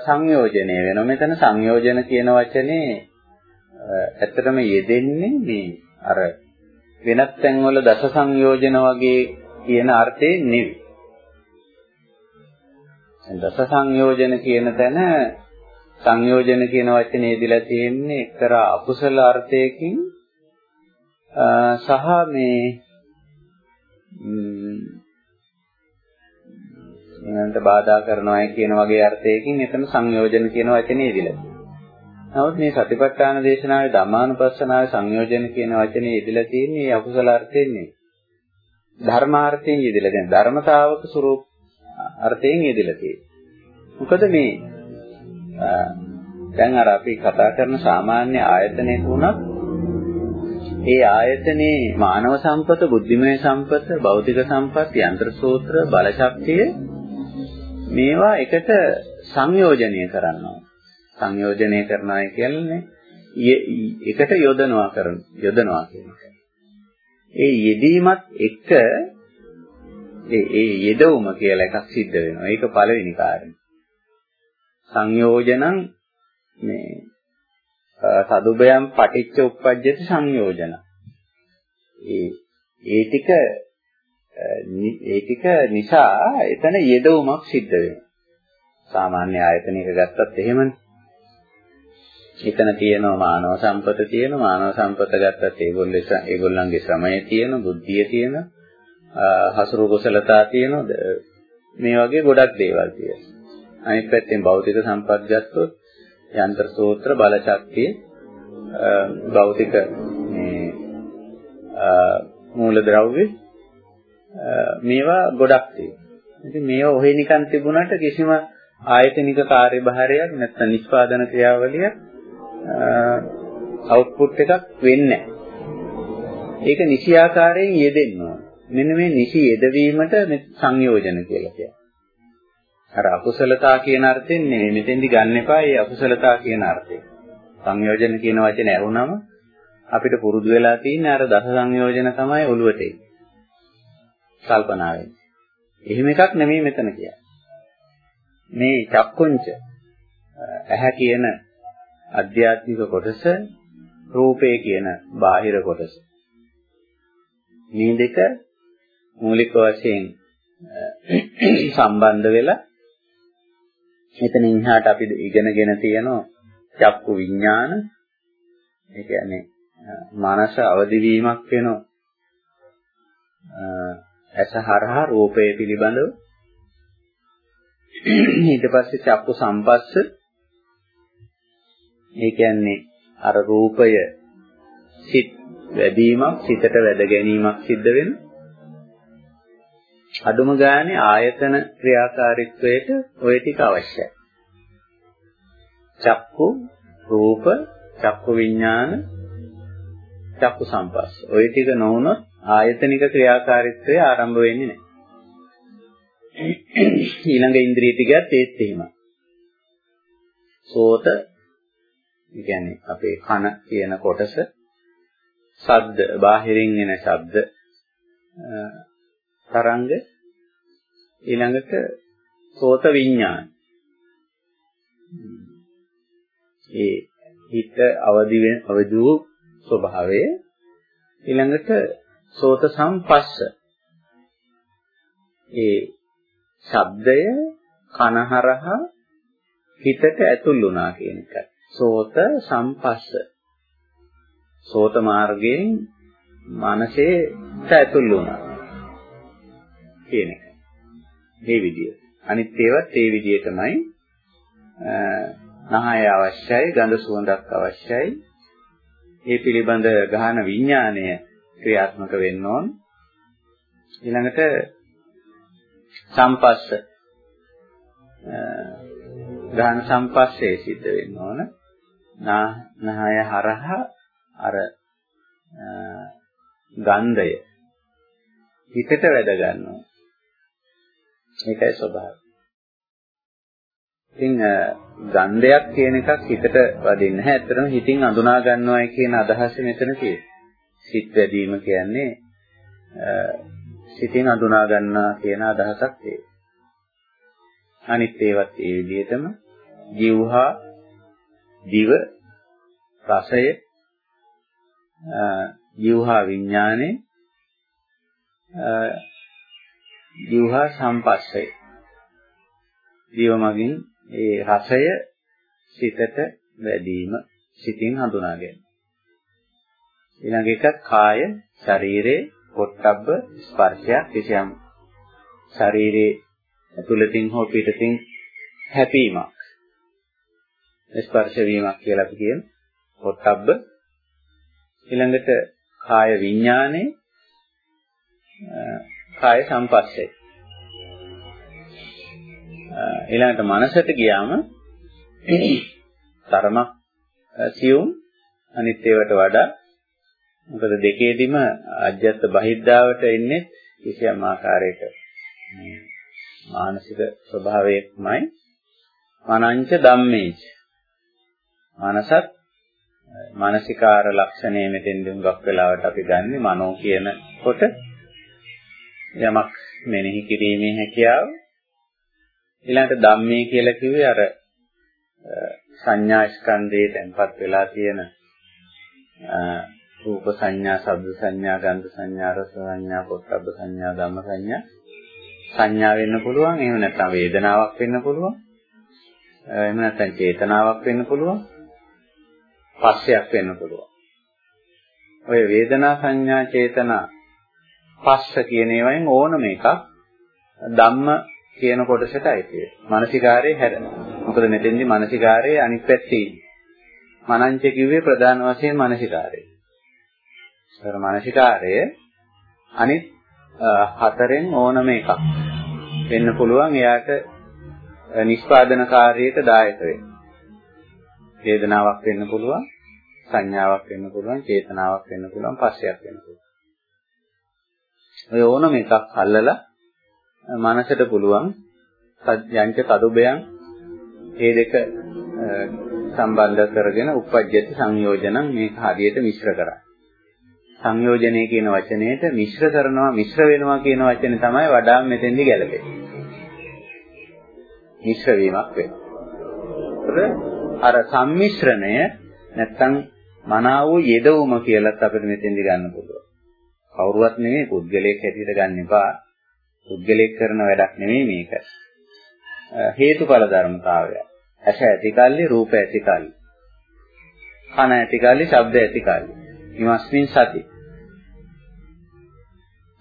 සංයෝජනය වෙනවා. මෙතන සංයෝජන කියන වචනේ ඇත්තටම යෙදෙන්නේ මේ අර වෙනත් තැන්වල දස සංයෝජන වගේ කියන අර්ථයෙන් නෙවෙයි. දස සංයෝජන කියන තැන සංයෝජන කියන වචනේ දීලා තියෙන්නේ එක්තරා අකුසල අර්ථයකින් සහ මේ ඊළඟට බාධා කරනවා කියන වගේ අර්ථයකින් එතන සංයෝජන කියන වචනේ දීලා නමුත් මේ සතිපට්ඨාන දේශනාවේ ධම්මානුපස්සනාවේ සංයෝජන කියන වචනේ යෙදලා තියෙන්නේ අකුසල අර්ථයෙන් නෙවෙයි. ධර්මාර්ථයෙන් යෙදලා තියෙන ධර්මතාවක ස්වરૂප අර්ථයෙන් යෙදලා තියෙන්නේ. මොකද මේ දැන් අර අපි කතා කරන සාමාන්‍ය ආයතනයක වුණත් ඒ ආයතනයේ මානව සම්පත, බුද්ධිමය සම්පත, භෞතික සම්පත්, යන්ත්‍ර සූත්‍ර, බල ශක්තිය මේවා එකට සංයෝජනය කරනවා. සංයෝජනය කරනවා කියන්නේ එකට යොදනවා කරන යොදනවා කියන්නේ. ඒ යෙදීමත් එක්ක ඒ ඒ යෙදවුම කියලා එකක් සිද්ධ වෙනවා. ඒක පළවෙනි කාරණේ. සංයෝජනං මේ සදුබයම් පටිච්ච උප්පජ්ජති සංයෝජන. ඒ ඒ ටික ඒ ටික නිසා එතන යෙදවුමක් සිද්ධ වෙනවා. සාමාන්‍ය ආයතනයක ගත්තත් එහෙමනේ. එතන තියෙනවා මානව සම්පත තියෙන මානව සම්පත ගත්තත් ඒගොල්ලෝ ඒගොල්ලන්ගේ ශ්‍රමය තියෙන බුද්ධිය තියෙන හසුරු කුසලතා තියෙන මේ වගේ ගොඩක් දේවල් තියෙනවා අනිත් පැත්තෙන් භෞතික සම්පත් ගත්තොත් යන්ත්‍ර සූත්‍ර බල ශක්තිය භෞතික මේ මූල ද්‍රව්‍ය මේවා ගොඩක් තියෙනවා ඉතින් මේවා ඔහෙ නිකන් තිබුණාට කිසිම ආයතනික කාර්යභාරයක් නැත්නම් නිෂ්පාදන ක්‍රියාවලියක් අවුට්පුට් එකක් වෙන්නේ ඒක නිසි ආකාරයෙන් යෙදෙන්න ඕන. මෙන්න මේ නිසි යෙදවීමට සංයෝජන කියලා කියනවා. අර අකුසලතා කියන අර්ථයෙන් නෙමෙයි මෙතෙන්දි ගන්න එපා මේ අකුසලතා කියන අර්ථය. සංයෝජන කියන වචනේ ඇහුනම අපිට පුරුදු වෙලා තියෙන අර දස සංයෝජන තමයි ඔළුවට එන්නේ. කල්පනාවෙන්. එහෙම එකක් නෙමෙයි මෙතන කියන්නේ. මේ චක්කුංච ඇහැ කියන අධ්‍යාත්මික කොටස රූපය කියන බාහිර කොටස. මේ දෙක මූලික වශයෙන් සම්බන්ධ වෙලා එතනින් එහාට අපි ඉගෙනගෙන තියෙනවා චක්කු විඥාන. ඒ කියන්නේ මනස අවදි වීමක් වෙනවා. ඇස හරහා රූපය පිළිබඳව. ඊට පස්සේ චක්කු සම්පස්ස. ඒ කියන්නේ අර රූපය සිත් වැඩිවීමක් සිතට වැඩ ගැනීමක් සිද්ධ වෙන අදුම ගානේ ආයතන ක්‍රියාකාරීත්වයට ওই ටික අවශ්‍යයි. චක්කු රූප චක්කු විඥාන චක්කු සම්පස්ස. ওই ටික නොවුනොත් ආයතනික ක්‍රියාකාරීත්වය ආරම්භ වෙන්නේ නැහැ. ඊළඟ ඉන්ද්‍රිය ටිකත් ඒත් එහෙමයි. සෝත ඒ කියන්නේ අපේ කන කියන කොටස ශබ්ද බාහිරින් එන ශබ්ද තරංග ඊළඟට සෝත විඥාන ඒ හිත අවදි වෙන අවදි වූ ස්වභාවය ඊළඟට සෝත සම්පස්ස ඒ ශබ්දය කනහරහා හිතට ඇතුල් වුණා කියන එකයි. සෝත සම්පස්ස. සෝත මාර්ගයෙන් මනසේට ඇතුල් වුණා කියන එක. මේ විදිය. අනිත් ඒවත් ඒ විදියටමයි නහය අවශ්‍යයි, ගඳ සුවඳක් අවශ්‍යයි. ඒ පිළිබඳ ගහන විඥාණය ක්‍රියාත්මක වෙන්න ඕන. ඊළඟට සම්පස්ස ගාන සම්පස්සේ සිද්ධ වෙන්න ඕන. නහය හරහා අර ගන්ධය හිතට වැඩ ගන්නවා. ඒකයි ස්වභාවය. ඉතින් ගන්ධයක් කියන එකක් හිතට වදින්නේ නැහැ. ඇත්තටම හිතින් අඳුනා ගන්නවායි කියන අදහස මෙතන තියෙන්නේ. සිත් වැඩිම කියන්නේ සිතින් අඳුනා ගන්නා කියන අදහසක් තියෙනවා. අනිත් ඒවත් ඒ විදිහටම ජීවහා දිව රසය ජීවහා විඥානේ ජීවහා සම්පස්සය. ජීව මගින් ඒ රසය සිතට වැඩිම සිතින් හඳුනා ගැනීම ඊළඟ එක කාය ශරීරේ පොට්ටබ්බ ස්පර්ශයක් කිසියම් ශරීරේ ඇතුළතින් හෝ පිටතින් හැපීමක්. ස්පර්ශ වීමක් කියලා අපි කියන පොට්ටබ්බ. ඊළඟට කාය විඥානේ කාය සංපස්සේ ඊළඟට මනසට ගියාම තරමක් සියුම් අනිත් ඒවට වඩා. මොකද දෙකේදිම අජ්‍යත් බහිද්ධාවට එන්නේ කිසියම් ආකාරයක මානසික ස්වභාවයක්මයි. මනංච ධම්මේච. මනසත් මානසිකාර ලක්ෂණය මෙතෙන්දී හුඟක් වෙලාවට අපි ගන්නෙ මනෝ කියන කොට. යමක් මෙනෙහි කිරීමේ හැකියාව ඊළඟට ධම්මේ කියලා කිව්වේ අර සංඥා ස්කන්ධයේ තැන්පත් වෙලා තියෙන රූප සංඥා, ශබ්ද සංඥා, ගන්ධ සංඥා, රස සංඥා, පොට්ටබ්බ සංඥා, ධම්ම සංඥා සංඥා වෙන්න පුළුවන්. එහෙම නැත්නම් වේදනාවක් වෙන්න පුළුවන්. එහෙම නැත්නම් චේතනාවක් වෙන්න පුළුවන්. පස්සයක් වෙන්න පුළුවන්. ඔය වේදනා සංඥා චේතනා පස්ස කියන ඒවායින් ඕනම එකක් ධම්ම කියන කොටසට අයිති වෙනවා. මානසිකාරයේ හැර. මොකද මෙතෙන්දි මානසිකාරයේ අනිත් පැත්තේ මනංච කිව්වේ ප්‍රධාන වශයෙන් මානසිකාරය. ඒතර මානසිකාරය අනිත් හතරෙන් ඕනම එකක් වෙන්න පුළුවන් එයාට නිෂ්පාදන කාර්යයට දායක වෙන්න. වේදනාවක් වෙන්න පුළුවන්, සංඥාවක් වෙන්න පුළුවන්, චේතනාවක් වෙන්න පුළුවන්, පස්සයක් වෙන්න පුළුවන්. ඔය ඕනම එකක් අල්ලලා මනසට පුළුවන් යංච තදුබයන් මේ දෙක සම්බන්ධ කරගෙන උපජ්ජති සංයෝජනං මේක හරියට මිශ්‍ර කරා. සංයෝජනය කියන වචනයට මිශ්‍ර කරනවා මිශ්‍ර වෙනවා කියන වචනේ තමයි වඩා මෙතෙන්දි ගැලපෙන්නේ. මිශ්‍ර වීමක් වෙනවා. අර සම්මිශ්‍රණය නැත්තම් මනාව යෙදවුම කියලත් අපිට මෙතෙන්දි ගන්න පුළුවන්. කවුරුවත් නෙමෙයි පුද්ගලයෙක් හැටියට ගන්න එපා. පුද්ගලයෙක් කරන වැඩක් නෙමෙයි මේක. හේතුඵල ධර්මතාවය. ඇස ඇති කල්ලි රූප ඇති කල්ලි. කන ඇති කල්ලි ශබ්ද ඇති කල්ලි. ඉමස්මින් සති.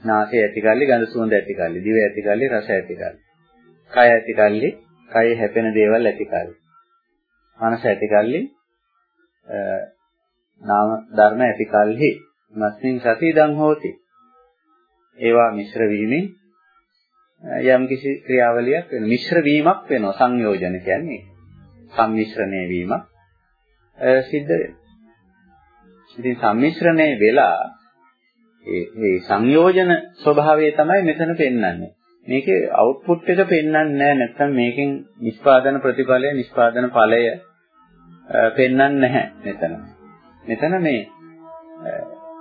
නාසය ඇති කල්ලි ගඳ සුවඳ ඇති කල්ලි. දිව ඇති කල්ලි රස ඇති කල්ලි. කය ඇති කල්ලි කය හැපෙන දේවල් ඇති කල්ලි. මනස ඇති කල්ලි නාම ධර්ම ඇති කල්හි මස්මින් සති දං හෝති. ඒවා මිශ්‍ර වීමෙන් යම් කිසි ක්‍රියාවලියක් වෙන මිශ්‍ර වීමක් වෙනවා සංයෝජන කියන්නේ සම්මිශ්‍රණය වීමක් සිද්ධ වෙනවා. ඉතින් සම්මිශ්‍රණය වෙලා ඒ මේ සංයෝජන ස්වභාවය තමයි මෙතන පෙන්වන්නේ. මේකේ අවුට්පුට් එක පෙන්වන්නේ නැහැ නැත්නම් මේකෙන් නිෂ්පාදන ප්‍රතිඵලය නිෂ්පාදන ඵලය පෙන්වන්නේ නැහැ මෙතන. මෙතන මේ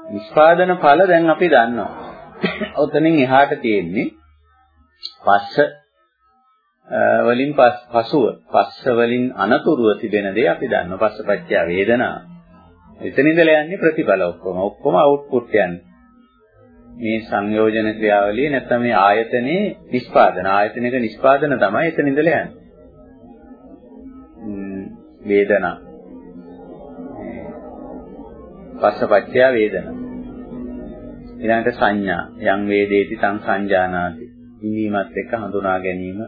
නිෂ්පාදන ඵල දැන් අපි දන්නවා. ඔතනින් එහාට තියෙන්නේ පස්ස වලින් පසුව පස්ස වලින් අනතුරුව තිබෙන දේ අපි දන්නවා පස්සපච්චය වේදනා. එතන ඉඳලා යන්නේ ප්‍රතිඵල ඔක්කොම ඔක්කොම අවුට්පුට් යන්නේ. මේ සංයෝජන ක්‍රියාවලිය නැත්නම් මේ ආයතනයේ නිෂ්පාදන ආයතනයක නිෂ්පාදන තමයි එතන ඉඳලා යන්නේ. වේදනා පස්සපච්චය වේදනා. ඊළඟට සංඥා. යම් වේදේති තං සංජානාති. ඉඳීමත් එක්ක හඳුනා ගැනීම.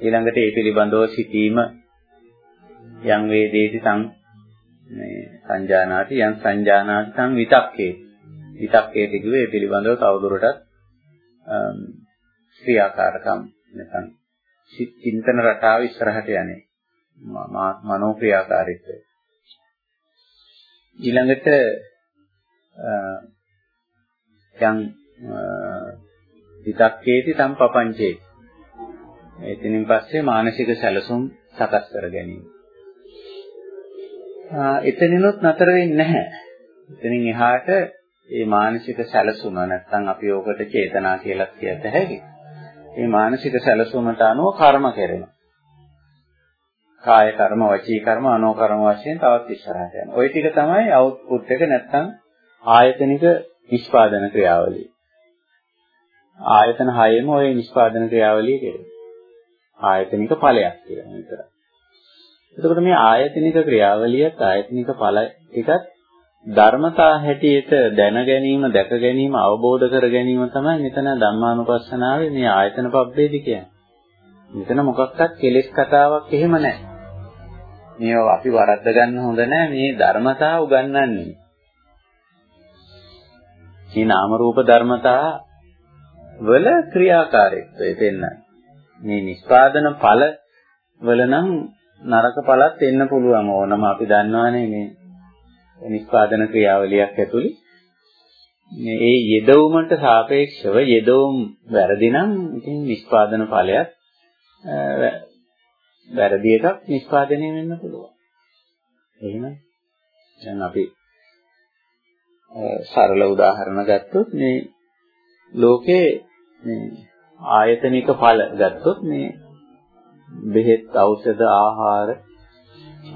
ඊළඟට ඒ පිළිබඳව සිටීම. යම් වේදේති තං මේ සංජානාති යම් සංජානාති තං විතක්කේ. විතක්කේ කිව්වේ ඒ පිළිබඳව තවදුරටත් ක්‍රියාකාරකම් නැත්නම් සිත් චින්තන රටාව ඉස්සරහට යන්නේ. මනෝ ක්‍රියාකාරීත්වය. ඊළඟට යම් විතක්කේති තම් පපංචේ එතනින් පස්සේ මානසික සැලසුම් සකස් කර ගැනීම. එතනිනුත් නතර වෙන්නේ නැහැ. එතනින් එහාට මේ මානසික සැලසුම නැත්නම් අපි ඕකට චේතනා කියලා කියත හැකි. මේ මානසික සැලසුමට අනුව කර්ම කෙරෙනවා. කාය කර්ම, වචී කර්ම, අනෝ කර්ම වශයෙන් තවත් ඉස්සරහට යනවා. ওই ටික තමයි අවුට්පුට් එක නැත්නම් ආයතනික නිෂ්පාදන ක්‍රියාවලිය. ආයතන හයෙම ওই නිෂ්පාදන ක්‍රියාවලිය කෙරේ. ආයතනික ඵලයක් කියලා විතරයි. එතකොට මේ ආයතනික ක්‍රියාවලියත් ආයතනික ඵල එකත් ධර්මතා හැටියට දැන ගැනීම, දැක ගැනීම, අවබෝධ කර ගැනීම තමයි මෙතන ධම්මානුපස්සනාවේ මේ ආයතන පබ්බේදී කියන්නේ. මෙතන මොකක්වත් කෙලෙස් කතාවක් එහෙම නැහැ. මේවා අපි වරද්ද ගන්න හොඳ නැහැ මේ ධර්මතා උගන්වන්නේ. මේ නාම රූප ධර්මතා වල ක්‍රියාකාරීත්වය දෙන්නයි. මේ නිස්පාදන ඵල වල නම් නරක ඵලත් එන්න පුළුවන් ඕනම අපි දන්නවනේ මේ නිස්පාදන ක්‍රියාවලියක් ඇතුළේ මේ ඒ යෙදවුමට සාපේක්ෂව යෙදවුම් වැරදි නම් ඉතින් නිස්පාදන ඵලයක් වැරදි එකක් නිස්පාදනය වෙන්න පුළුවන්. එහෙම දැන් අපි සරල උදාහරණ ගත්තොත් මේ ලෝකේ මේ ආයතනික ඵල ගත්තොත් මේ බෙහෙත් ඖෂධ ආහාර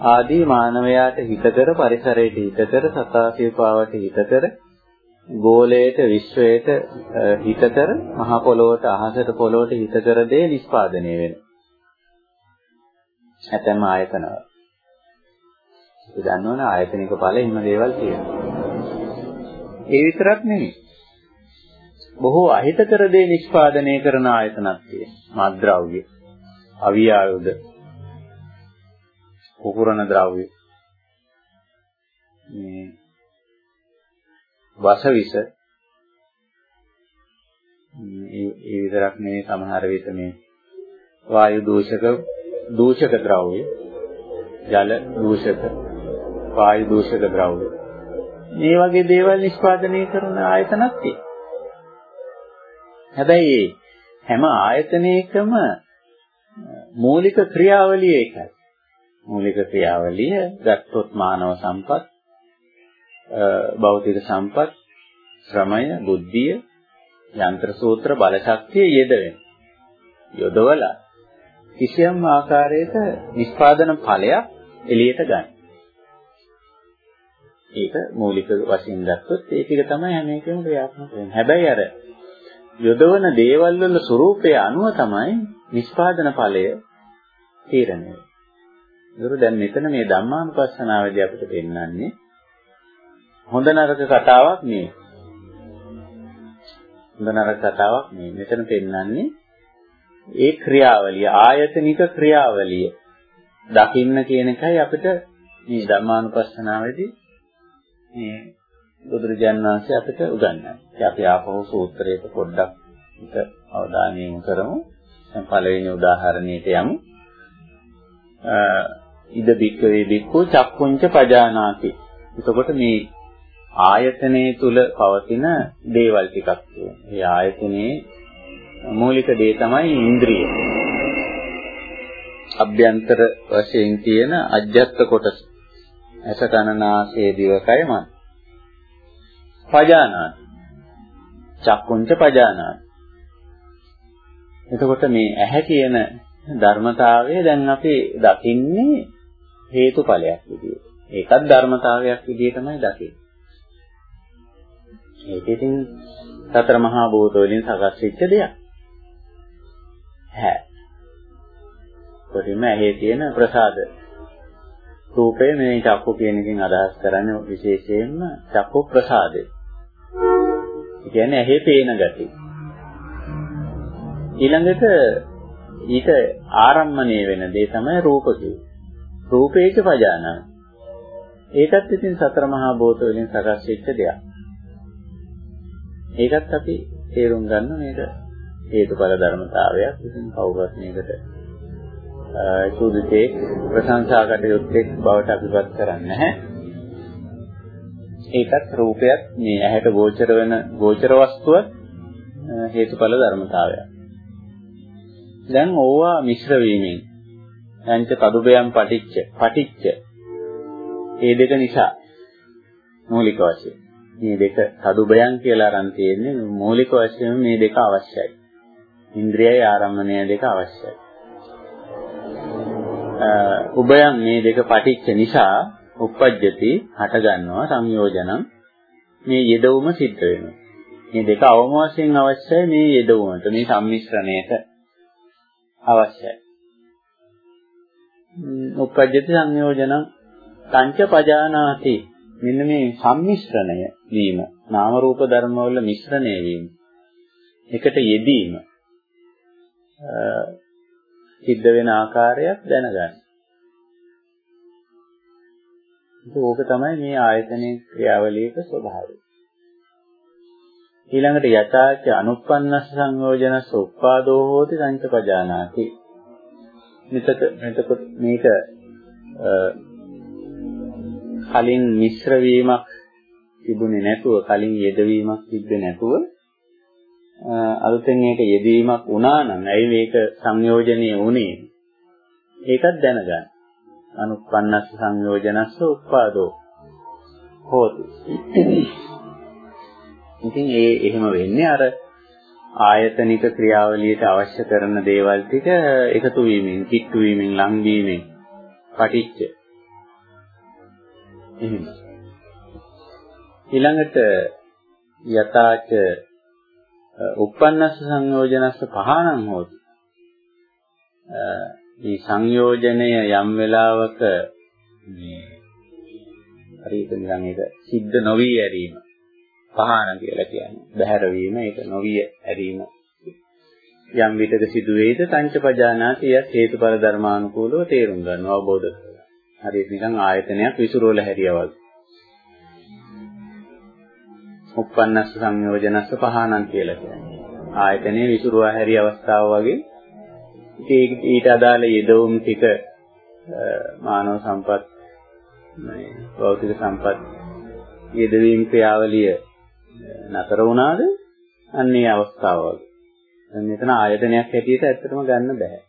ආදී මානවයාට හිතකර පරිසරයට හිතකර සතාසියපාවට හිතකර ගෝලයට විශ්වයට හිතකර මහ පොළොවට අහසට පොළොවට හිතකර දේ නිෂ්පාදනය වෙනවා. ඇතැම් ආයතනවල. අපි දන්නවනේ ආයතනික ඵල එහෙම දේවල් තියෙනවා. ඒ විතරක් නෙමෙයි. බොහෝ අහිතකර දේ නිෂ්පාදනය කරන ආයතනක් තියෙනවා. මද්ද්‍රව්‍ය, අවියායුධ, කුකුරණ ද්‍රව්‍ය. මේ වසවිස ඒ විතරක් නෙවෙයි සමහර විට මේ වායු දූෂක දූෂක ද්‍රව්‍ය ජල දූෂක වායු දූෂක ද්‍රව්‍ය මේ වගේ දේවල් නිෂ්පාදනය කරන ආයතනක් තියෙනවා හැබැයි හැම ආයතනයකම මූලික ක්‍රියාවලිය එකයි. මූලික ක්‍රියාවලිය ගත්තොත් මානව සම්පත්, භෞතික සම්පත්, ශ්‍රමය, බුද්ධිය, යන්ත්‍ර සූත්‍ර බල ශක්තිය යෙදවෙන. යොදවලා කිසියම් ආකාරයක නිෂ්පාදන ඵලයක් එළියට ගන්න. ඒක මූලික වශයෙන් ගත්තොත් ඒ ටික තමයි හැම එකම ක්‍රියාත්මක වෙන්නේ. හැබැයි අර යොදවන දේවල් වල ස්වરૂපය අනුව තමයි නිෂ්පාදන ඵලය තීරණය වෙන්නේ. දැන් මෙතන මේ ධම්මානුපස්සනාවේදී අපිට පෙන්වන්නේ හොඳ නරක කතාවක් නෙවෙයි. හොඳ නරක කතාවක් නෙවෙයි. මෙතන පෙන්වන්නේ ඒ ක්‍රියාවලිය ආයතනික ක්‍රියාවලිය දකින්න කියන එකයි අපිට මේ ධම්මානුපස්සනාවේදී මේ බුදුරජාණන් වහන්සේ අපිට උගන්වන්නේ. අපි ආපහු සූත්‍රයට පොඩ්ඩක් එක අවධානය යොමු කරමු. දැන් පළවෙනි උදාහරණයට යමු. ඉද බික්කවේ බික්කෝ චක්කුංච පජානාති. එතකොට මේ ආයතනයේ තුල පවතින දේවල් ටිකක් තියෙනවා. මේ ආයතනයේ මූලික දේ තමයි ඉන්ද්‍රිය. අභ්‍යන්තර වශයෙන් තියෙන අජ්ජත් කොටස. ඇස කන නාසය දිවකය මන. පජානාති. චක්කුංච පජානාති. එතකොට මේ ඇහැ කියන ධර්මතාවය දැන් අපි දකින්නේ හේතුඵලයක් විදියට. ඒකත් ධර්මතාවයක් විදියටමයි දකින්නේ. ඒක ඉතින් සතර මහා භූත වලින් සකස් වෙච්ච දෙයක්. හැ. කොටින්ම ඇහි තියෙන ප්‍රසාද රූපය මේ චක්කු කියන එකෙන් අදහස් කරන්නේ විශේෂයෙන්ම චක්කු ප්‍රසාදේ. ඒ කියන්නේ ඇහි පේන ගතිය. ඊළඟට ඊට ආරම්මණය වෙන දේ තමයි රූප කියන්නේ. රූපේච පජානන. ඒකත් ඉතින් සතර මහා භූත වලින් සකස් වෙච්ච දෙයක්. ඒකත් අපි තේරුම් ගන්න මේක හේතුඵල ධර්මතාවයක්. ඉතින් කවුරුත් මේකට සුදුසේ ප්‍රශංසා කටයුත්තේ බවට අපිපත් කරන්නේ නැහැ. ඒකත් රූපයක් මේ ඇහැට ගෝචර වෙන ගෝචර වස්තුවක් හේතුඵල ධර්මතාවයක්. දැන් ඕවා මිශ්‍ර වීමෙන් යංච තදුබයන් පටිච්ච පටිච්ච මේ දෙක නිසා මූලික වශයෙන් මේ දෙක තදුබයන් කියලා අරන් තියෙන්නේ මූලික වශයෙන් මේ දෙක අවශ්‍යයි. ඉන්ද්‍රියයි ආරම්මණය දෙක අවශ්‍යයි. උබයන් මේ දෙක පටිච්ච නිසා උප්පජ්ජති හට ගන්නවා සංයෝජනම් මේ යෙදවුම සිද්ධ වෙනවා. මේ දෙක අවම වශයෙන් අවශ්‍යයි මේ යෙදවුමට මේ සම්මිශ්‍රණයට අවශ්‍යයි. උපජ්ජති සංයෝජනං පංච පජානාති මෙන්න මේ සම්මිශ්‍රණය වීම නාම රූප ධර්ම වල මිශ්‍රණය වීම එකට යෙදීම සිද්ධ වෙන ආකාරයක් දැනගන්න. ඒක තමයි මේ ආයතනයේ ක්‍රියාවලියක ස්වභාවය. ඊළඟට යථාච අනුප්පන්නස්ස සංයෝජනස්ස උප්පාදෝ හෝති සංචපජානාති. මෙතක මෙතක මේක කලින් මිශ්‍ර වීමක් තිබුණේ නැතුව කලින් යෙදවීමක් තිබ්බේ නැතුව අලුතෙන් මේක යෙදීමක් වුණා නම් ඇයි මේක සංයෝජනීය වුණේ ඒකත් දැනගන්න අනුප්පන්නස්ස සංයෝජනස්ස උප්පාදෝ හෝති ඉතින් ඒ එහෙම වෙන්නේ අර ආයතනික ක්‍රියාවලියට අවශ්‍ය කරන දේවල් ටික එකතු වීමෙන්, කිට්ටු වීමෙන්, ලං වීමෙන් පටිච්ච. එහෙම. ඊළඟට යතාච උප්පන්නස්ස සංයෝජනස්ස පහණං හොති. මේ සංයෝජනය යම් වෙලාවක මේ හරියට නිකන් ඒක සිද්ධ නොවි ඇරීම පහන කියලා කියන්නේ. බහැර වීම ඒක නොවිය ඇරීම. යම් විටක සිදු වේද පංචපජානාති යත් හේතුඵල ධර්මානුකූලව තේරුම් ගන්නවා අවබෝධ කරගන්නවා. හරියට නිකන් ආයතනයක් විසිරුවල හැරියා වගේ. උප්පන්නස්ස සංයෝජනස්ස පහනං කියලා කියන්නේ. ආයතනයේ විසිරුවා හැරි අවස්ථාව වගේ ඊට අදාළ යෙදවුම් ටික මානව සම්පත් මේ භෞතික සම්පත් යෙදවීම් ක්‍රියාවලිය නතර වුණාද? අන්න ඒ අවස්ථාව වගේ. දැන් මෙතන ආයතනයක් හැටියට ඇත්තටම ගන්න බෑ.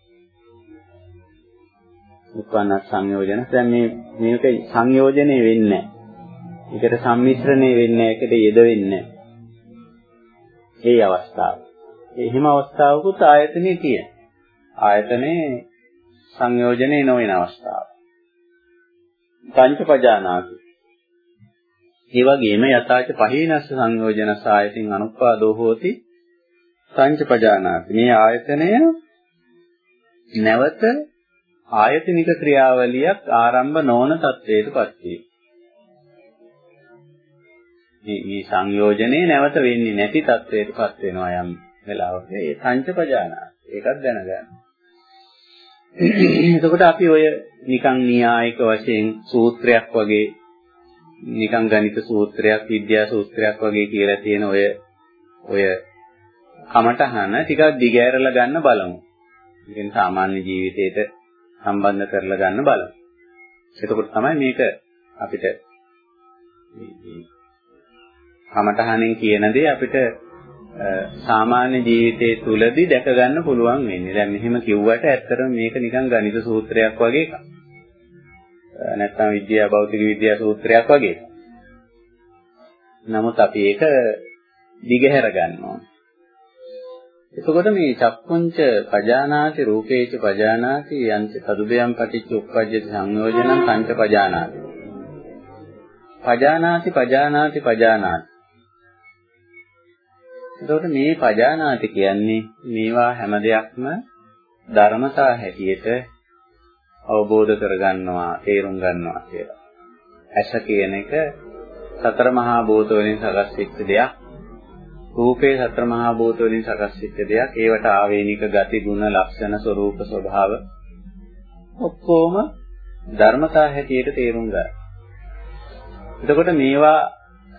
උත්පන්න සංයෝජන. දැන් මේ මේක සංයෝජනේ වෙන්නේ නැහැ. ඒකට සම්මිශ්‍රණේ වෙන්නේ නැහැ. ඒකට යෙද වෙන්නේ නැහැ. ඒ අවස්ථාව. එහෙම අවස්ථාවකුත් ආයතනයේ තියෙන. ආයතනේ සංයෝජනේ නොවන අවස්ථාව. පංචපජානාති ඒ වගේම යථාච පහේනස්ස සංයෝජන සායතින් අනුපාදෝ හෝති සංචපජානාති. මේ ආයතනය නැවත ආයතනික ක්‍රියාවලියක් ආරම්භ නොවන තත්වයකටපත් වේ. මේ මේ සංයෝජනේ නැවත වෙන්නේ නැති තත්වයකටපත් වෙනවා යම් වෙලාවක. ඒ සංචපජානාති. ඒකත් දැනගන්න. එතකොට අපි ඔය නිකන් න්‍යායික වශයෙන් සූත්‍රයක් වගේ නිකං ගණිත සූත්‍රයක් විද්‍යා සූත්‍රයක් වගේ කියලා තියෙන ඔය ඔය කමටහන ටිකක් දිගෑරලා ගන්න බලමු. ඉතින් සාමාන්‍ය ජීවිතේට සම්බන්ධ කරලා ගන්න බලමු. එතකොට තමයි මේක අපිට කමටහනෙන් කියන දේ අපිට සාමාන්‍ය ජීවිතයේ තුලදී දැක ගන්න පුළුවන් වෙන්නේ. දැන් මෙහෙම කිව්වට ඇත්තටම මේක නිකන් ගණිත සූත්‍රයක් වගේ එකක්. නැත්නම් විද්‍යා භෞතික විද්‍යා සූත්‍රයක් වගේ. නමුත් අපි ඒක දිගහැර ගන්නවා. එතකොට මේ චක්කුංච පජානාති රූපේච පජානාති යන්ත තදුබයම් පටිච්ච උප්පජ්ජති සංයෝජනං කංච පජානාති. පජානාති පජානාති පජානාති. එතකොට මේ පජානාති කියන්නේ මේවා හැම දෙයක්ම ධර්මතා හැටියට අවබෝධ කරගන්නවා තේරුම් ගන්නවා කියලා. ඇස කියන එක සතර මහා භූත වලින් සකස් වෙච්ච දෙයක්. රූපේ සතර මහා භූත වලින් සකස් වෙච්ච දෙයක්. ඒවට ආවේනික ගති ගුණ ලක්ෂණ ස්වરૂප ස්වභාව ඔක්කොම ධර්මතා හැටියට තේරුම් ගන්න. එතකොට මේවා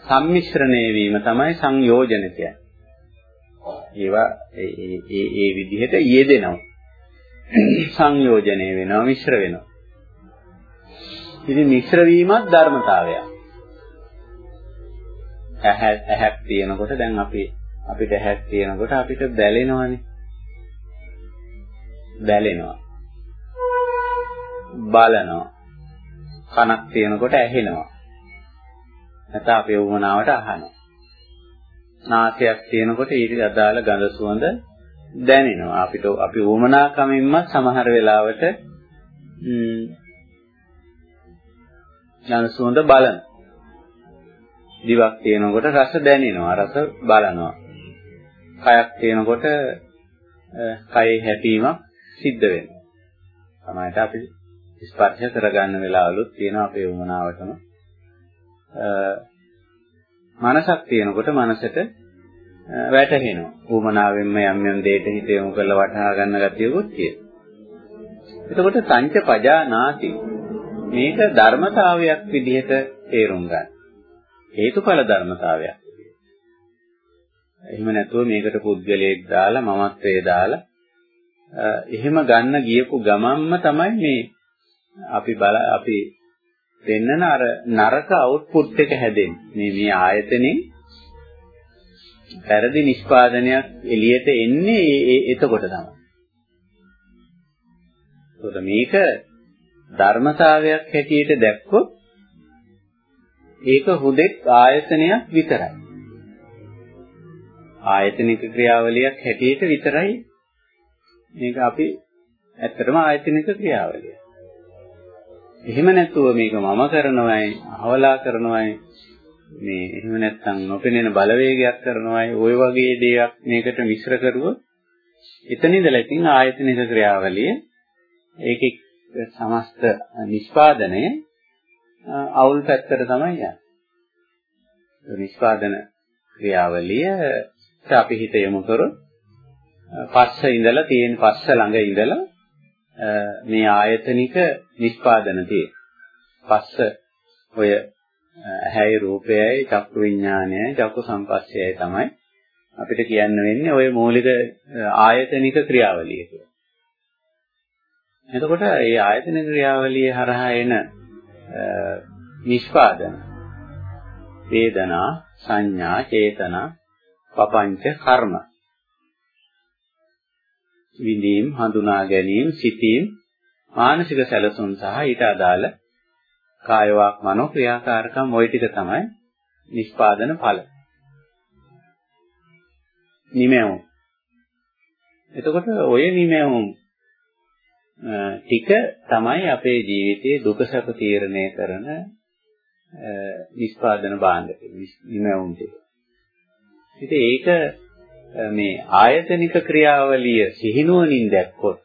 සම්මිශ්‍රණය වීම තමයි සංයෝජන කියන්නේ. ඒවා ඒ ඒ ඒ විදිහට යෙදෙනවා. සංයෝජනය වෙනවා මිශ්‍ර වෙනවා. ඉතින් මිශ්‍ර වීමත් ධර්මතාවයක්. ඇහැ ඇහැක් තියෙනකොට දැන් අපි අපිට ඇහැක් තියෙනකොට අපිට බැලෙනවනේ. බැලෙනවා. බලනවා. කනක් තියෙනකොට ඇහෙනවා. නැත්නම් අපේ වුණාවට අහනවා. නාසයක් තියෙනකොට ඊට අදාළ ගඳ සුවඳ දැනෙනවා. අපිට අපි වමනාකමින්ම සමහර වෙලාවට යන සුවඳ බලන. දිවක් තියෙනකොට රස දැනෙනවා. රස බලනවා. කයක් තියෙනකොට කයේ හැපීමක් සිද්ධ වෙනවා. සමහරට අපි ස්පර්ශ කරගන්න වෙලාවලුත් තියෙනවා අපේ වමනාවටම. මනසක් තියෙනකොට මනසට වැටහෙනවා. ඌමනාවෙන්ම යම් යම් දෙයක හිත යොමු කරලා වටහා ගන්න ගතියකුත් තියෙනවා. එතකොට සංච පජානාති මේක ධර්මතාවයක් විදිහට තේරුම් ගන්න. හේතුඵල ධර්මතාවයක්. එහෙම නැතුව මේකට පුද්ගලයෙක් දාලා මමත්වයේ දාලා එහෙම ගන්න ගියපු ගමන්ම තමයි මේ අපි බල අපි දෙන්නන අර නරක අවුට්පුට් එක හැදෙන්නේ. මේ මේ ආයතනේ වැරදි නිෂ්පාදනයක් එළියට එන්නේ එතකොට තමයි. ඒකට මේක ධර්මතාවයක් හැටියට දැක්කොත් ඒක හුදෙක් ආයතනයක් විතරයි. ආයතනික ක්‍රියාවලියක් හැටියට විතරයි මේක අපි ඇත්තටම ආයතනික ක්‍රියාවලිය. එහෙම නැතුව මේක මම කරනවයි, අහවලා කරනවයි, මේ එහෙම නැත්නම් නොපෙනෙන බලවේගයක් කරනවායි ওই වගේ දේයක් මේකට මිශ්‍ර කරුවොත් එතන ඉඳලා ඉතින් ආයතනික ක්‍රියාවලිය ඒකේ සමස්ත නිෂ්පාදනය අවුල් පැත්තට තමයි යන්නේ. නිෂ්පාදන ක්‍රියාවලිය අපි හිත යොමු කරොත් පස්ස ඉඳලා තියෙන පස්ස ළඟ ඉඳලා මේ ආයතනික නිෂ්පාදනතිය. පස්ස ඔය ඇහැයි රූපයයි චක්කු විඥානයයි චක්කු සංපස්සයයි තමයි අපිට කියන්න වෙන්නේ ওই මූලික ආයතනික ක්‍රියාවලිය කියලා. එතකොට මේ ආයතන ක්‍රියාවලිය හරහා එන නිෂ්පාදන වේදනා සංඥා චේතනා පපංච කර්ම විඳීම් හඳුනා ගැනීම සිතීම් මානසික සැලසුම් සහ ඊට අදාළ කායවාක් මනෝ ක්‍රියාකාරකම් ওই ටික තමයි නිෂ්පාදන ඵල. නිමෙවුම්. එතකොට ඔය නිමෙවුම් ටික තමයි අපේ ජීවිතයේ දුක සැප තීරණය කරන නිෂ්පාදන භාණ්ඩ නිමෙවුම් ටික. ඉතින් ඒක මේ ආයතනික ක්‍රියාවලිය සිහිනුවණින් දැක්කොත්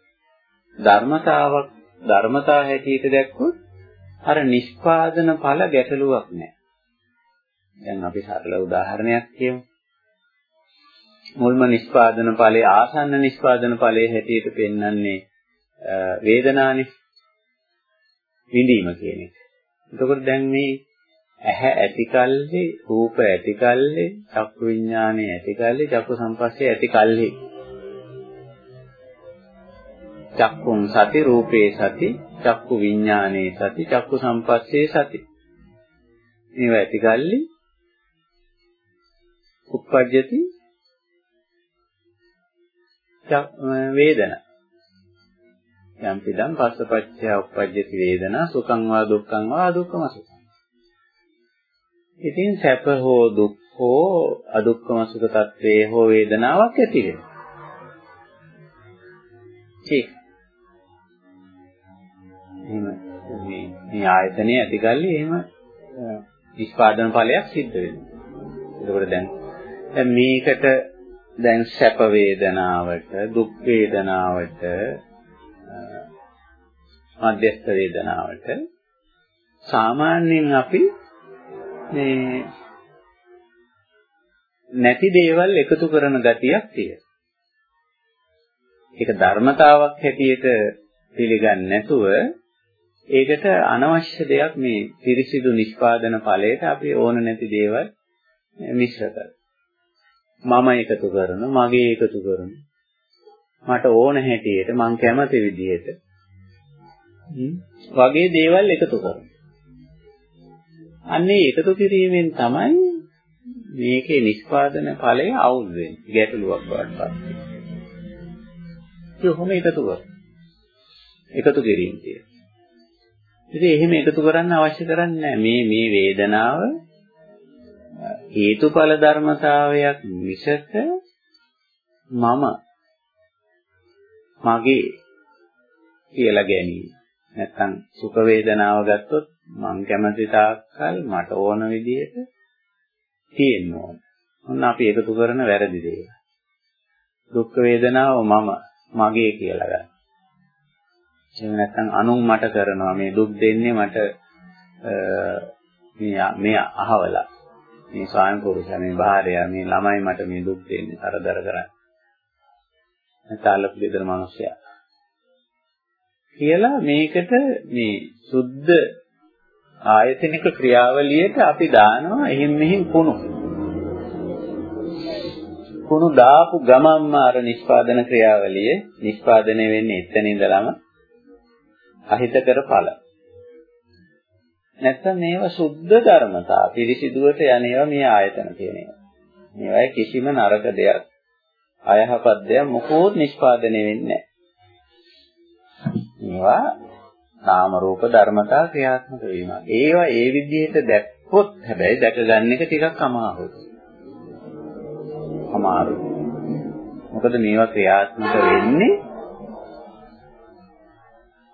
ධර්මතාවක් ධර්මතා හැටියට දැක්කොත් අර නිෂ්පාදන ඵල ගැටලුවක් නැහැ. දැන් අපි සරල උදාහරණයක් කියමු. මුල්ම නිෂ්පාදන ඵලයේ ආසන්න නිෂ්පාදන ඵලයේ හැටියට පෙන්වන්නේ වේදනානේ විඳීම කියන එක. එතකොට දැන් මේ ඇහැ ඇතිකල්ලි රූප ඇතිකල්ලි චක්කු විඥානය ඇතිකල්ලි චක්කු සංපස්සේ ඇතිකල්ලි චක්කුං සති රූපේ සති චක්කු විඥානේ සති චක්කු සම්පස්සේ සති. මේව ඇතිකල්ලි උප්පජ්ජති වේදන. යම් පිටම් පස්සපච්චය උප්පජ්ජති වේදනා සුඛං වා දුක්ඛං වා දුක්ඛම සුඛං ඉතින් සැප හෝ දුක් හෝ අදුක්කම සුඛ තත්වයේ හෝ වේදනාවක් ඇති වෙනවා. ඒක. එහෙම මේ මේ ආයතනයේ ඇතිගල්ලි එහෙම නිෂ්පාදන ඵලයක් සිද්ධ වෙනවා. ඒකෝට දැන් දැන් මේකට දැන් සැප වේදනාවට දුක් වේදනාවට මධ්‍යස්ථ වේදනාවට සාමාන්‍යයෙන් අපි මේ නැති දේවල් එකතු කරන ගතියක් තියෙනවා. ඒක ධර්මතාවක් හැටියට පිළිගන්නේ නැතුව ඒකට අනවශ්‍ය දෙයක් මේ පිරිසිදු නිෂ්පාදන ඵලයට අපි ඕන නැති දේවල් මිශ්‍ර කරනවා. මම එකතු කරන, මගේ එකතු කරන, මට ඕන හැටියට, මං කැමති විදිහට වගේ දේවල් එකතු කරනවා. අන්නේ එකතු කිරීමෙන් තමයි මේකේ නිෂ්පාදන ඵලය අවුල් වෙන්නේ. ගැටලුවක් බවට පත් වෙන්නේ. ඒ කොහොම එකතු කර? එකතු කිරීම කියන්නේ. ඉතින් එහෙම එකතු කරන්න අවශ්‍ය කරන්නේ මේ මේ වේදනාව හේතුඵල ධර්මතාවයක් මිසක මම මගේ කියලා ගැනීම. නැත්තම් සුඛ වේදනාව ගත්තොත් මං කැමති තාක්කල් මට ඕන විදිහට තියෙන්න ඕන. ඔන්න අපි එකතු කරන වැරදි දේවල්. දුක් වේදනාව මම මගේ කියලා ගන්න. එහෙම නැත්නම් අනුන් මට කරනවා මේ දුක් දෙන්නේ මට මේ මේ අහවලා මේ ස්වාමි පුරුෂයා මේ භාර්යාව මේ ළමයි මට මේ දුක් දෙන්නේ කරදර කරන්නේ. නැත්නම් අල්ලපු ගෙදර මිනිස්සයා. කියලා මේකට මේ සුද්ධ ආයතනික ක්‍රියාවලියට අපි දානවා එහෙන් මෙහෙන් කුණු. කුණු දාපු ගමන්ම අර නිෂ්පාදන ක්‍රියාවලිය නිෂ්පාදනය වෙන්නේ එතන ඉඳලම අහිතකර ඵල. නැත්තම් මේවා සුද්ධ ධර්මතා පිරිසිදුවට යන්නේවා මේ ආයතන කියන ඒවා. මේවායේ කිසිම නරක දෙයක් අයහපත් දෙයක් මොකෝත් නිෂ්පාදනය වෙන්නේ නැහැ. මේවා නාම රූප ධර්මතා ක්‍රියාත්මක වීම. ඒවා ඒ විදිහට දැක්කොත් හැබැයි දැක ගන්න එක ටිකක් අමාරුයි. අමාරුයි. මොකද මේවා ක්‍රියාත්මක වෙන්නේ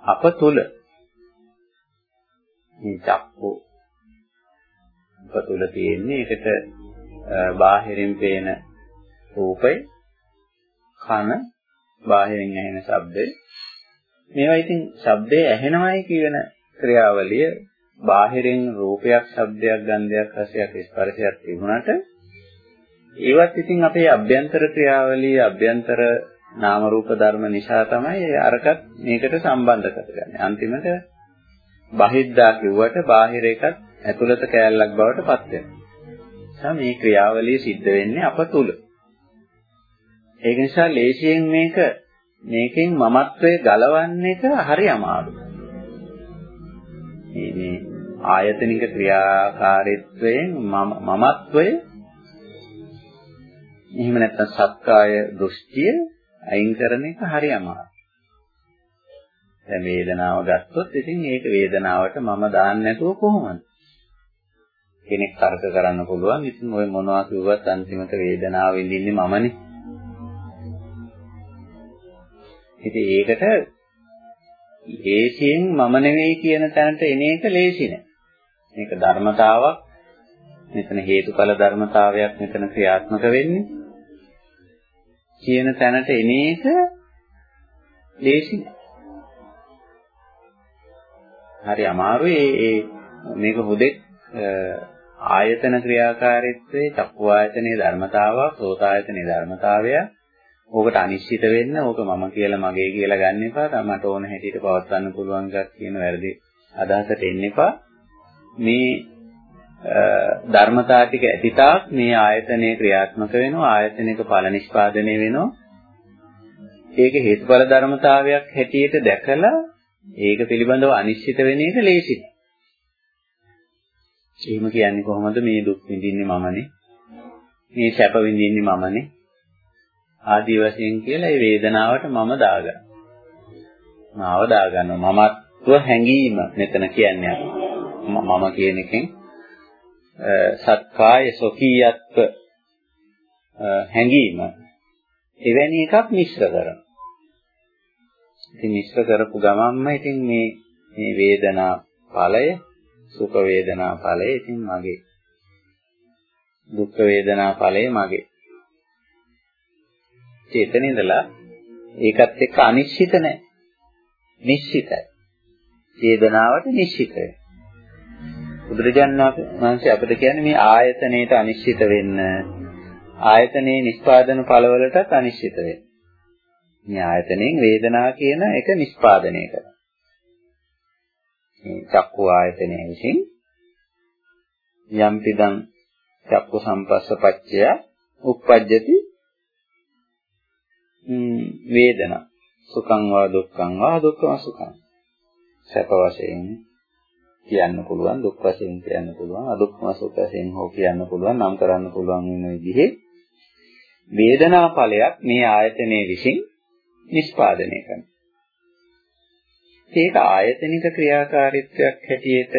අප තුල. මේ චක්කු අප තුල තියෙන්නේ ඒකට බාහිරින් පේන රූපය කන බාහිරින් ඇහෙන ශබ්දය මේවා ඉතින් ශබ්දය ඇහෙනවයි කියන ක්‍රියාවලිය බාහිරින් රූපයක්, ශබ්දයක්, ගන්ධයක්, රසයක්, ස්පර්ශයක් තිබුණාට ඒවත් ඉතින් අපේ අභ්‍යන්තර ක්‍රියාවලිය, අභ්‍යන්තර නාම රූප ධර්ම නිසා තමයි අරකට මේකට සම්බන්ධ කරගන්නේ. අන්තිමට බහිද්දා කිව්වට බාහිර එකත් ඇතුළත කෑල්ලක් බවට පත් වෙනවා. මේ ක්‍රියාවලිය සිද්ධ වෙන්නේ අප තුල. ඒක නිසා ලේසියෙන් මේක මේකෙන් මමත්වයේ ගලවන්න එක හරි අමාරුයි. මේ මේ ආයතනික ක්‍රියාකාරීත්වයෙන් මමත්වය එහෙම නැත්නම් සත්කාය දෘෂ්ටිය අයින් කරන එක හරි අමාරුයි. දැන් වේදනාව ගත්තොත් ඉතින් ඒක වේදනාවට මම දාන්න නැතුව කොහොමද? කෙනෙක් තර්ක කරන්න පුළුවන්. ඉතින් ඔය මොනවා කිව්වත් අන්තිමට වේදනාව විඳින්නේ මමනේ. ඉතින් ඒකට ලේසියෙන් මම නෙවෙයි කියන තැනට එන එක ලේසි නෑ. මේක ධර්මතාවක්. මෙතන හේතුඵල ධර්මතාවයක් මෙතන ක්‍රියාත්මක වෙන්නේ. කියන තැනට එන එක ලේසි නෑ. හරි අමාරුයි ඒ මේක හුදෙක් ආයතන ක්‍රියාකාරීත්වයේ චක්කු ආයතනයේ ධර්මතාවක්, සෝත ආයතනයේ ධර්මතාවයක් ඕකට අනිශ්චිත වෙන්න ඕක මම කියලා මගේ කියලා ගන්න එපා. මට ඕන හැටියට පවත්වන්න පුළුවන් එකක් කියන වැරදි අදහසට එන්න එපා. මේ ධර්මතා ටික ඇතිතාක් මේ ආයතනයේ ක්‍රියාත්මක වෙනවා ආයතනික ඵල නිෂ්පාදනය වෙනවා ඒක හේතුඵල ධර්මතාවයක් හැටියට දැකලා ඒක පිළිබඳව අනිශ්චිත වෙන එක ලේසියි. එහෙම කියන්නේ කොහොමද මේ දුක් විඳින්නේ මමනේ මේ සැප විඳින්නේ මමනේ ආදී වශයෙන් කියලා ඒ වේදනාවට මම දාගන්නවා. මාව දාගන්නවා. මමත්ව හැඟීම මෙතන කියන්නේ මම කියන එකෙන් සත්කාය සොකීයත්ව හැඟීම එවැනි එකක් මිශ්‍ර කරනවා. ඉතින් මිශ්‍ර කරපු ගමන්ම ඉතින් මේ මේ වේදනා ඵලය සුඛ වේදනා ඵලය ඉතින් මගේ දුක් වේදනා ඵලය මගේ චේතන ඉඳලා ඒකත් එක්ක අනිශ්චිත නැහැ නිශ්චිතයි. වේදනාවට නිශ්චිතයි. බුදුරජාණන් වහන්සේ අපිට කියන්නේ මේ ආයතනයේට අනිශ්චිත වෙන්න. ආයතනයේ නිස්පාදන ඵලවලටත් අනිශ්චිත වෙන්න. මේ ආයතනයෙන් වේදනා කියන එක නිස්පාදනය කරනවා. මේ චක්කු ආයතනය විසින් යම් පිටං චක්කු සම්පස්ස පච්චය උප්පජ්ජති වේදනා සුඛං වා දුක්ඛං වා දුක්ඛං සුඛං සැප වශයෙන් කියන්න පුළුවන් දුක් වශයෙන් කියන්න පුළුවන් අදුක්ඛම සුඛ වශයෙන් හෝ කියන්න පුළුවන් නම් කරන්න පුළුවන් වෙන විදිහේ වේදනා ඵලයක් මේ ආයතනයේ විසින් නිෂ්පාදනය කරනවා. ඒක ආයතනික ක්‍රියාකාරීත්වයක් හැටියට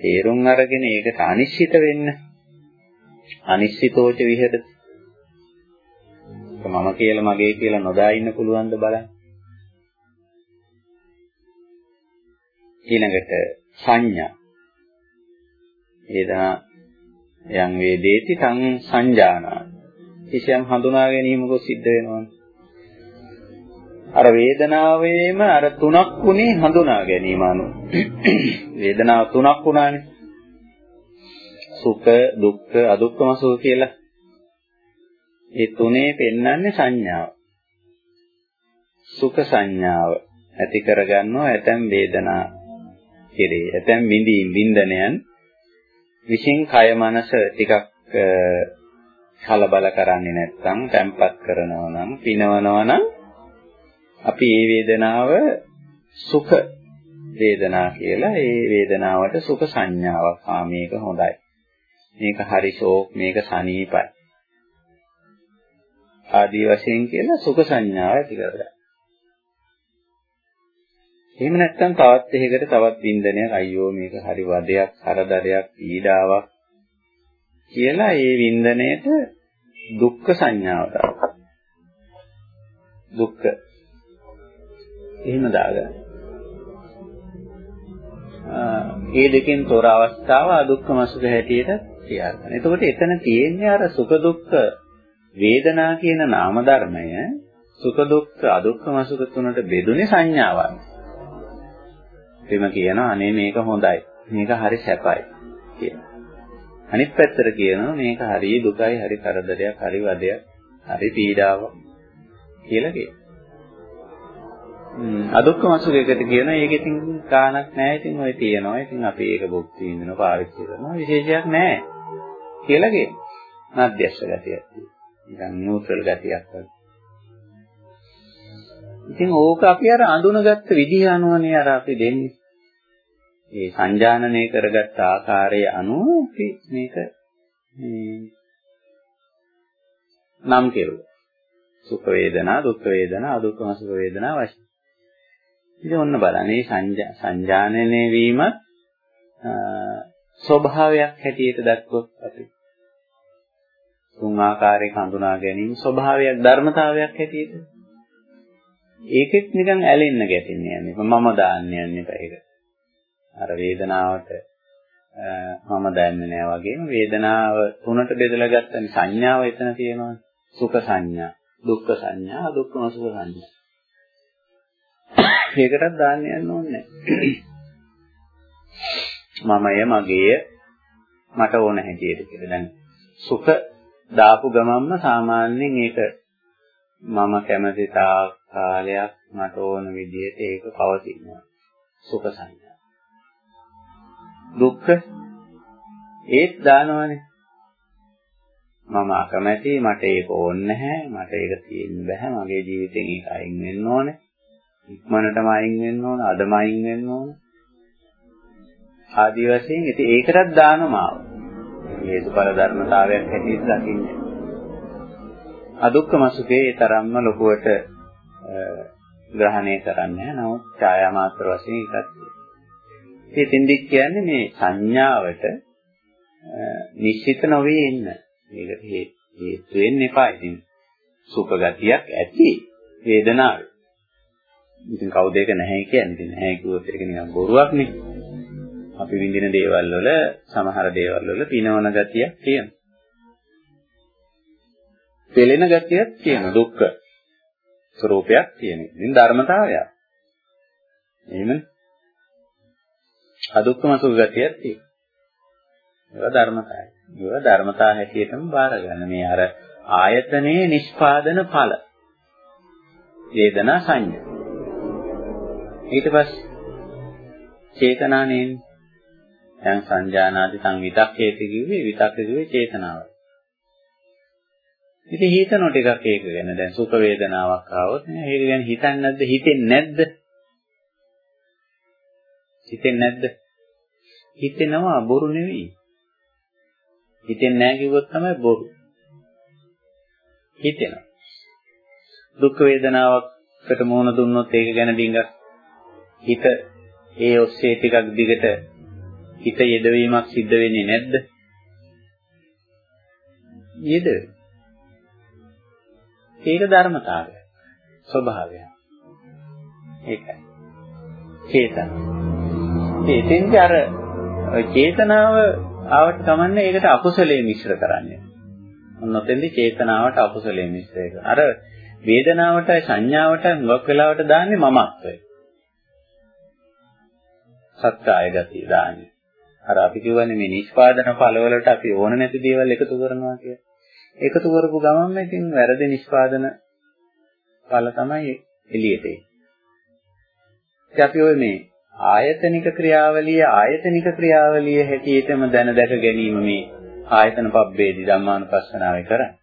තේරුම් අරගෙන ඒකට අනිශ්චිත වෙන්න අනිශ්චිතෝච විහෙද මම කියලා මගේ කියලා නොදා ඉන්න පුළුවන්ද බලන්න ඊළඟට සංඥා වේදනා යම් වේදේති තං සංජානා කිසියම් හඳුනා ගැනීමක සිද්ධ වෙනවනේ. අර වේදනාවේම අර තුනක් වුණේ හඳුනා ගැනීම අනුව. වේදනාව තුනක් වුණානේ. සුඛ, දුක්ඛ, අදුක්ඛම සුඛ කියලා. ඒ තුනේ පෙන්වන්නේ සංඥාව. සුඛ සංඥාව ඇති කරගන්නවා ඇතැම් වේදනා කෙරේ. ඇතැම් විඳින් වින්දනයන් විසින් කය මනස ටිකක් කලබල කරන්නේ නැත්නම් තැම්පත් කරනවා නම් පිනවනවා නම් අපි මේ වේදනාව සුඛ වේදනා කියලා ඒ වේදනාවට සුඛ සංඥාවක් ආ මේක හොඳයි මේක හරි ෂෝක් මේක සනීපයි ආදී වශයෙන් කියලා සුඛ සංඥාව ඇති කරගන්න. එහෙම නැත්නම් තවත් එකකට තවත් වින්දනයක් අයියෝ මේක හරි වදයක් කරදරයක් පීඩාවක් කියලා ඒ වින්දනයේට දුක්ඛ සංඥාවට දුක්ඛ එහෙම දාගන්න. ඒ දෙකෙන් තොර අවස්ථාව අදුක්ඛම සුඛ හැටියට තියාගන්න. එතකොට එතන තියෙන්නේ අර සුඛ දුක්ඛ වේදනා කියන නාම ධර්මය සුඛ දුක්ඛ අදුක්ඛම සුඛ තුනට බෙදුනේ සංඥාවන්. එimhe කියනවා අනේ මේක හොඳයි. මේක හරි සැපයි කියලා. අනිත් පැත්තට කියනවා මේක හරි දුකයි, හරි කරදරයක්, හරි වදයක්, හරි පීඩාවක් කියලා කියනවා. ම් අදුක්කම සුඛයකට කියන ඒක ඉතින් කාණක් නැහැ ඉතින් ඔය තියෙනවා. ඉතින් අපි ඒක භුක්ති විඳිනවා, පාවිච්චි කරනවා. විශේෂයක් නැහැ කියලා කියනවා. මධ්‍යස්ථ ගතියක් තියෙනවා. නිකන් නියුට්‍රල් ගතියක් වගේ. ඉතින් ඕක අපි අර අඳුනගත්ත විදිහ අනුවනේ අර අපි දෙන්නේ. ඒ සංජානනය කරගත් ආකාරය අනුව අපි මේක නම් කෙරුවා. සුඛ වේදනා, දුක්ඛ වේදනා, අදුක්ඛම සුඛ වේදනා වශයෙන්. ඉතින් ඔන්න බලන්න මේ සංජානනය වීම ස්වභාවයක් හැටියට දක්වොත් අපි තුන් ආකාරයක හඳුනා ගැනීම ස්වභාවයක් ධර්මතාවයක් හැටියට. ඒකෙත් නිකන් ඇලෙන්න ගැටෙන්න යන්නේ. මම දාන්න යන්නේ ඒක අර වේදනාවට මම දන්නේ නැහැ වගේම වේදනාව තුනට බෙදලා ගත්තම සංඥාව එතන තියෙනවා. සුඛ සංඥා දුක්ඛ සංඥා අදුක්ඛම සුඛ සංඥා. ඒකටත් දාන්න යන්න ඕනේ මමය මගේය මට ඕන හැටියට කියලා. දැන් සුඛ දාපු ගමන්ම සාමාන්‍යයෙන් ඒක මම කැමති තාක් කාලයක් මට ඕන විදිහට ඒක පවතිනවා. සුඛ සංඥා. දුක්ඛ? ඒත් දානවනේ. මම අකමැති මට ඒක ඕනේ නැහැ මට ඒක තියෙන්න බෑ මගේ ජීවිතෙන් ඒක අයින් වෙන්න ඕනේ. ඉක්මනටම අයින් වෙන්න ඕනේ අදම අයින් වෙන්න ඕනේ. ආදි වශයෙන් ඉතින් ඒකටත් දානමාව හේතුඵල ධර්මතාවයක් හැටියට දකින්නේ අදුක්කම සුඛේ ඒ තරම්ම ලොකුවට ග්‍රහණය කරන්නේ නැහැ නමුත් ඡායා මාත්‍ර වශයෙන් එකක් ඉතින්දි කියන්නේ මේ සංඥාවට නිශ්චිත නොවේ ඉන්න. මේකට හේතු වෙන්න එපා. ඉතින් සුඛ ගතියක් ඇති වේදනාවේ. ඉතින් කවුද ඒක නැහැ කියන්නේ? ඉතින් නැහැ කිව්වොත් ඒක නිකන් බොරුවක් නේ. අපි විඳින දේවල් වල සමහර දේවල් වල පිනවන ගතියක් තියෙනවා. පෙළෙන ගතියක් තියෙනවා. දුක්ඛ ස්වરૂපයක් තියෙනවා. ඉතින් ධර්මතාවයක්. එහෙමනේ. අදුක්කම සුඛ ගතියක් තියෙනවා. ඒවා ධර්මතාවය. ඒවා ධර්මතාව හැටියටම බාර ගන්න. මේ අර ආයතනයේ නිෂ්පාදන ඵල. වේදනා සංඥා. ඊට පස්සේ චේතනානෙන් දැන් සංජානාදි සංවිතක්කේත කිව්වේ විතක්ක කිව්වේ චේතනාව. ඉතින් හිතනෝ ටිකක් ඒක ගැන දැන් සුඛ වේදනාවක් ආවොත් ඒක ගැන හිතන්නේ නැද්ද හිතෙන්නේ නැද්ද? හිතෙන්නේ නැද්ද? හිතෙනවා බොරු නෙවෙයි. හිතෙන්නේ නැහැ කිව්වොත් තමයි බොරු. හිතෙනවා. දුක් වේදනාවකට මුහුණ දුන්නොත් ඒක ගැන ඩිංගක් හිත ඒ ඔස්සේ ටිකක් දිගට හිත යෙදවීමක් සිද්ධ වෙන්නේ නැද්ද? යෙද. ඒක ධර්මතාවය. ස්වභාවය. ඒකයි. චේතන. ඉතින් අර චේතනාව ආවට කමන්නේ ඒකට අකුසලයේ මිශ්‍ර කරන්නේ. ඔන්නතෙන්දි චේතනාවට අකුසලයේ මිශ්‍රය කරන. අර වේදනාවට සංඥාවට හුඟක් වෙලාවට දාන්නේ මමත්වය. සත්‍යය ගතිය දාන්නේ. අර අපි කියවනේ මේ නිෂ්පාදන ඵලවලට අපි ඕන නැති දේවල් එකතු කරනවා කියලා. එකතු කරපු ගමන්ම ඉතින් වැරදි නිෂ්පාදන ඵල තමයි එළියට එන්නේ. අපි ඔය මේ ආයතනික ක්‍රියාවලිය ආයතනික ක්‍රියාවලිය හැටියටම දැන දැක ගැනීම මේ ආයතන පබ්බේදී ධම්මානුපස්සනාවේ කරන්නේ.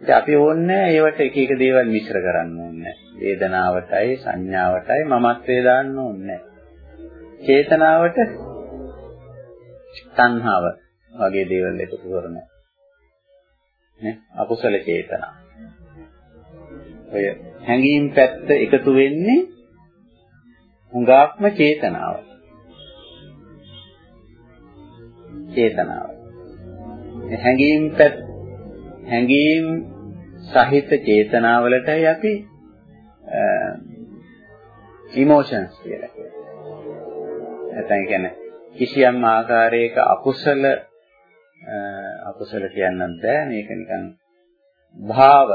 ඉතින් අපි ඕන්නේ ඒවට එක එක දේවල් මිශ්‍ර කරන්න ඕනේ. වේදනාවටයි සංඥාවටයි මමත්වේ දාන්න ඕනේ. චේතනාවට තණ්හාව වගේ දේවල් එකතු කරනවා. නේ අකුසල චේතනා. ඔය හැඟීම් පැත්ත එකතු වෙන්නේ හුඟක්ම චේතනාව. චේතනාව. හැඟීම් පැත්ත හැඟීම් සහිත චේතනාවලටයි අපි ඉමෝෂන්ස් කියලා කියනවා. නැත්නම් කියන්නේ කිසියම් ආකාරයක අකුසල අකුසල කියන්නත් බෑ. මේක නිකන් භාව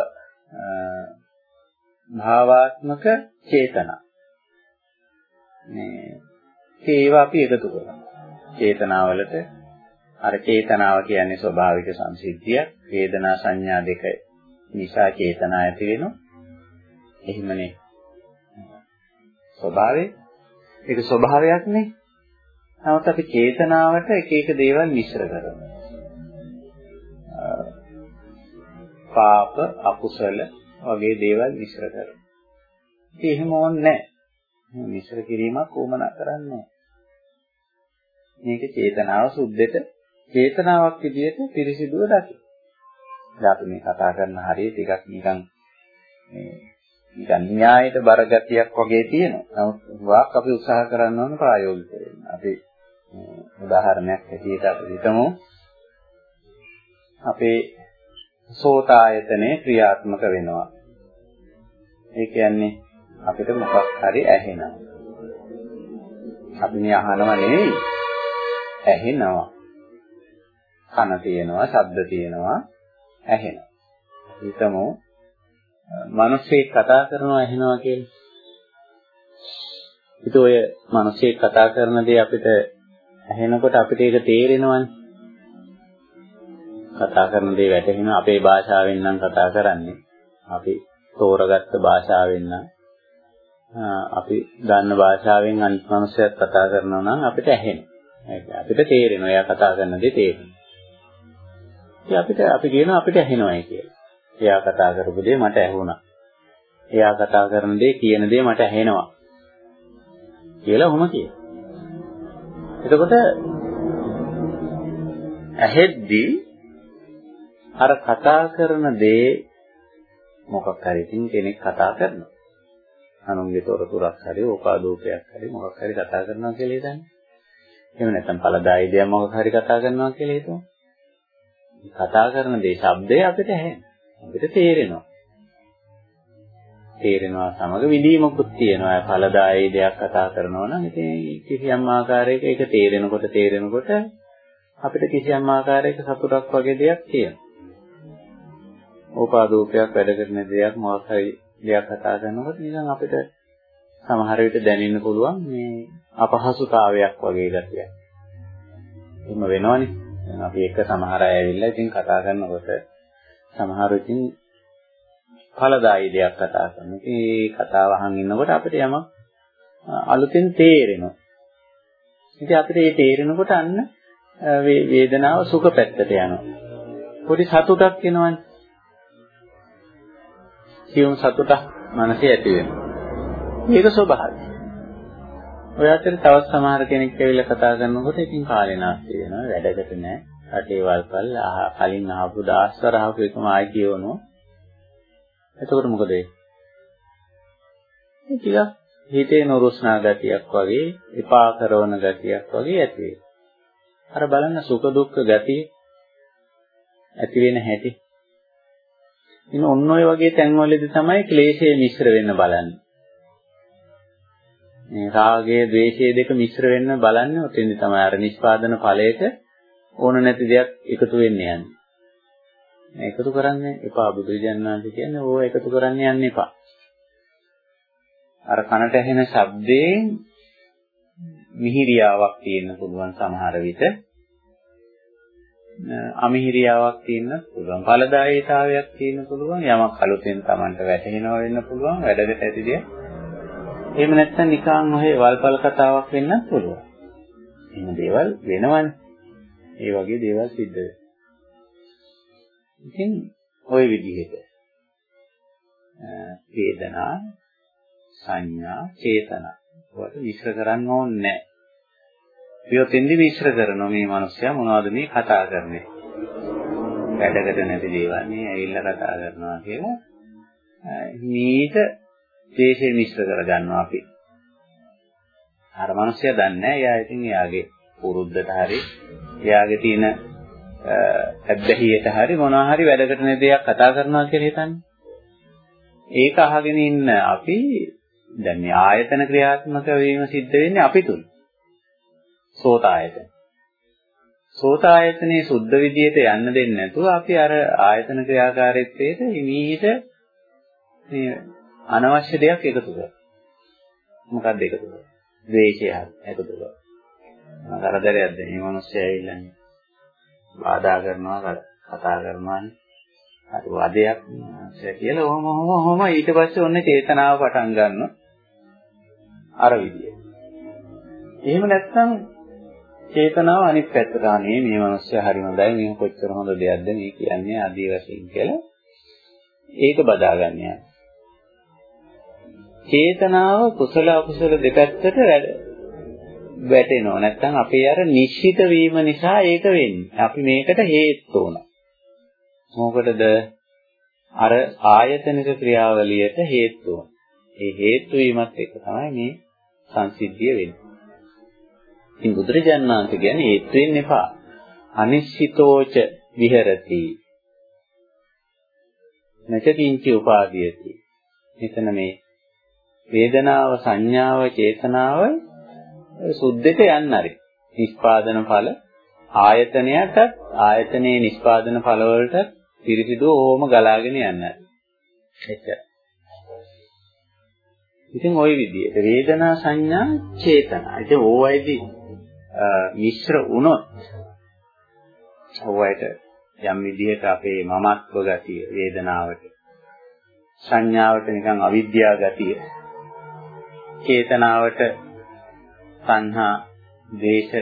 භාවාත්මක චේතනා. මේ ඒවා අපි එකතු කරනවා. චේතනාවලට අර චේතනාව කියන්නේ ස්වභාවික සංසිද්ධිය වේදනා සංඥා දෙක නිසා චේතනා ඇති වෙනවා. එහෙමනේ. ස්වභාවය. ඒක ස්වභාවයක් නේ නමුත් අපි චේතනාවට එක එක දේවල් මිශ්‍ර කරනවා. පාප, අකුසල වගේ දේවල් මිශ්‍ර කරනවා. ඉතින් එහෙම ඕනේ නැහැ. මිශ්‍ර කිරීමක් උවමනා කරන්නේ නැහැ. මේක චේතනාව සුද්ධෙට චේතනාවක් විදිහට පිරිසිදුව දකි. දැන් අපි මේ කතා කරන හරිය ටිකක් නිකන් මේ නිකන් න්‍යායයට බර ගතියක් වගේ තියෙනවා. නමුත් වාක් අපි උත්සාහ කරන්න ඕන ප්‍රායෝගික වෙන්න. අපි උදාහරණයක් ඇටියට අපි හිතමු අපේ සෝත ආයතනේ ක්‍රියාත්මක වෙනවා. ඒ කියන්නේ අපිට මොකක් හරි ඇහෙනවා. අපි මේ අහනව නෙවෙයි ඇහෙනවා. කන තියෙනවා, ශබ්ද තියෙනවා, ඇහෙනවා. හිතමු මිනිස්සෙක් කතා කරනවා ඇහෙනවා කියලා. ඒක ඔය මිනිස්සෙක් කතා කරන දේ අපිට ඇහෙනකොට අපිට ඒක තේරෙනවනේ. කතා කරන දේ වැටහෙනවා අපේ භාෂාවෙන් නම් කතා කරන්නේ. අපි තෝරගත්ත භාෂාවෙන් නම් අපි දන්න භාෂාවෙන් අනිත් මිනිස්සුත් කතා කරනවා නම් අපිට ඇහෙනවා. අපිට තේරෙනවා. එයා කතා කරන දේ තේරෙනවා. ඉතින් අපිට අපි කියනවා අපිට ඇහෙනවායි කියලා. එයා කතා කරපු දේ මට ඇහුණා. එයා කතා කරන දේ කියන දේ මට ඇහෙනවා. කියලා ඔහොම කියනවා. එතකොට ඇහෙද්දී අර කතා කරන දේ මොකක් හරි ඉතින් කෙනෙක් කතා කරනවා. අනුන්ගේ තොරතුරක් හරි ඕපාදෝපයක් හරි මොකක් හරි කතා කරනවා කියලා හිතන්නේ. එහෙම නැත්නම් ඵලදායි දෙයක් මොකක් හරි කතා කරනවා කියලා හිතමු. කතා කරන දේ ශබ්දය අපිට ඇහෙනවා. අපිට තේරෙනවා. තේරෙනවා සමග විදීමකුත් තියෙනවා. ඵලදායි දෙයක් කතා කරනවා නම් ඉතින් කිසියම් ආකාරයක ඒක තේරෙනකොට තේරෙනකොට අපිට කිසියම් ආකාරයක සතුටක් වගේ දෙයක් තියෙනවා. ඕපාදූපයක් වැඩ කරන දෙයක් මොකක් හරි දෙයක් කතා කරනකොට නිකන් අපිට සමහර විට දැනෙන්න පුළුවන් මේ අපහසුතාවයක් වගේ ගැටියක්. එහෙම වෙනවනේ. දැන් අපි එක සමහර අය ඇවිල්ලා ඉතින් කතා කරනකොට සමහර ඉතින් ඵලදායී දෙයක් කතා කරනවා. ඉතින් මේ කතාව අහන් ඉන්නකොට අපිට යමක් අලුතෙන් තේරෙනවා. ඉතින් අපිට මේ තේරෙනකොට අන්න වේදනාව සුඛ පැත්තට යනවා. පොඩි සතුටක් එනවනේ. සියුම් සතුටක් මනසේ ඇති වෙනවා. මේක ස්වභාවයි. ඔය අතර තවත් සමහර කෙනෙක් ඇවිල්ලා කතා කරනකොට ඉතින් කාලේ නාස්ති වෙනවා වැඩකට නෑ. රටේ වල්පල් කලින් ආපු දාස්වර ආපු එකම ආයි කියවනවා. එතකොට මොකද වෙන්නේ? ටිකක් හිතේ නොරුස්නා ගතියක් වගේ, එපා කරන ගතියක් වගේ ඇති වෙනවා. අර බලන්න සුඛ දුක්ඛ ගතිය ඇති වෙන හැටි. ඉතින් ඔන්න ඔය වගේ තැන්වලදී තමයි ක්ලේශය මිශ්‍ර වෙන්න බලන්නේ. මේ රාගය, ද්වේෂය දෙක මිශ්‍ර වෙන්න බලන්නේ ඔතෙන්දි තමයි අර නිෂ්පාදන ඵලයට ඕන නැති දෙයක් එකතු වෙන්න යන්නේ. එකතු කරන්න එපා බුදුරජාණන් කියන්නේ ඕව එකතු කරන්න යන්න එපා. අර කනට ඇහෙන ශබ්දයෙන් මිහිරියාවක් තියෙන්න පුළුවන් සමහර විට. අමිහිරියාවක් තියෙන්න පුළුවන්. ඵලදායීතාවයක් තියෙන්න පුළුවන්. යමක් අලුතෙන් Tamanට වැටහෙනවා වෙන්න පුළුවන්. වැඩකට ඇති දෙයක්. එහෙම නැත්නම් නිකන් ඔහේ වල්පල් කතාවක් වෙන්නත් පුළුවන්. එහෙම දේවල් වෙනවනේ. ඒ වගේ දේවල් සිද්ධ වෙනවා. ඉතින් ওই විදිහට වේදනා සංඥා චේතනා වට මිශ්‍ර කරන්න ඕනේ නැහැ. පියොතෙන්දි මිශ්‍ර කරනවා මේ මිනිස්සයා මොනවද මේ කතා කරන්නේ. වැඩකට නැති දේවල් මේ ඇවිල්ලා කතා කරනවා කියලා මේක දේශේ මිශ්‍ර කරගන්නවා අපි. අර මිනිස්සයා දන්නේ නැහැ. එයා ඉතින් එයාගේ පුරුද්දට හරි එයාගේ තියෙන ඇබ්බැහියට හරි මොනවා හරි වැඩකට නේ දෙයක් කතා කරනවා කියලා හිතන්නේ. ඒක අහගෙන ඉන්න අපි දැන් මේ ආයතන ක්‍රියාත්මක වීම සිද්ධ වෙන්නේ අපි තුල. සෝත ආයතන. සෝත ආයතනේ සුද්ධ විදියට යන්න දෙන්නේ නැතුව අපි අර ආයතන ක්‍රියාකාරීත්වයට හිමීට මේ අනවශ්‍ය දෙයක් එකතු කරනවා. මොකක්ද එකතු කරන්නේ? ද්වේෂය එකතු කරනවා. කරදරයක්ද මේ මිනිස්සු ඇවිල්ලා බාධා කරනවා කතා කරනවානේ. හරි වදයක් කියලා ඔහොම ඔහොම ඔහොම ඊට පස්සේ ඔන්න චේතනාව පටන් ගන්නවා. අර විදිය. එහෙම නැත්නම් චේතනාව අනිත් පැත්තට අනේ මේ මිනිස්සු හරි හොඳයි මේ කොච්චර හොඳ දෙයක්ද මේ කියන්නේ ආදී වශයෙන් කියලා ඒක බදාගන්න යනවා. චේතනාව කුසල අකුසල දෙපැත්තට වැඩ වැටෙනවා. නැත්තම් අපේ අර නිශ්චිත වීම නිසා ඒක වෙන්නේ. අපි මේකට හේතු උනා. මොකටද? අර ආයතනික ක්‍රියාවලියට හේතු උනා. ඒ හේතු වීමත් එක්ක තමයි මේ සංසිද්ධිය වෙන්නේ. ඉතින් බුදුරජාණන් වහන්සේ කියන්නේ හේතු වෙන්න එපා. අනිශ්චිතෝච විහෙරති. නැචකින්චි උපාදීයති. මෙතන මේ වේදනාව සංඥාව චේතනාව සුද්ධෙට යන්න හරි. නිස්පාදන ඵල ආයතනයට ආයතනයේ නිස්පාදන ඵල වලට පිරිසිදු ඕම ගලාගෙන යන්න හරි. එච්චර. ඉතින් ওই විදිහට වේදනා සංඥා චේතනා. ඉතින් ඕවයිදී මිශ්‍ර වුණොත් ඕවයිට යම් විදිහට අපේ මමත්ව ගතිය වේදනාවට සංඥාවට නිකන් අවිද්‍යා ගතිය චේතනාවට සංහා, ද්වේෂ,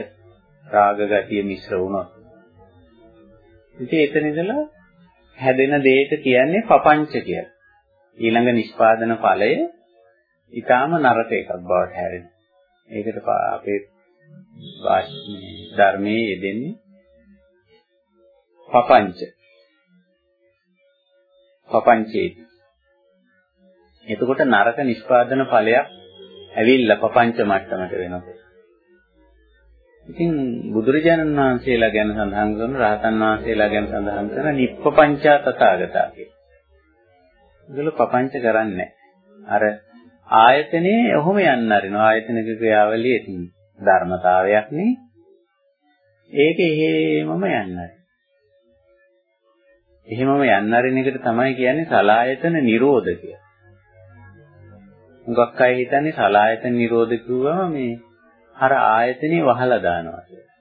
රාග ගතිය මිශ්‍ර වුණොත්. ඉතින් එතන ඉඳලා හැදෙන දෙයට කියන්නේ පපංච කියලා. ඊළඟ නිෂ්පාදන ඵලය ඊටාම නරක එකක් බවට හැරෙනවා. ඒකට අපේ ධර්මයේ යෙදෙන්නේ පපංච. පපංචේති. එතකොට නරක නිෂ්පාදන ඵලයක් ඇවිල්ලා පపంచ මට්ටමට වෙනකොට. ඉතින් බුදුරජාණන් වහන්සේලා ගැන සඳහන් කරන රහතන් වහන්සේලා ගැන සඳහන් කරන නිප්පපංචා තථාගතා කියලා. ඒගොල්ලෝ පపంచ කරන්නේ අර ආයතනේ ඔහොම යන්න අරිනවා ආයතනික ක්‍රියාවලියේ තියෙන ධර්මතාවයක් නේ. ඒක එහෙමම යන්න අරිනවා. එහෙමම යන්න අරින එකට තමයි කියන්නේ සලායතන නිරෝධ කියලා. මුගක් අය හිතන්නේ සලායතන නිරෝධ කිව්වම මේ අර ආයතනේ වහලා දානවා කියලා.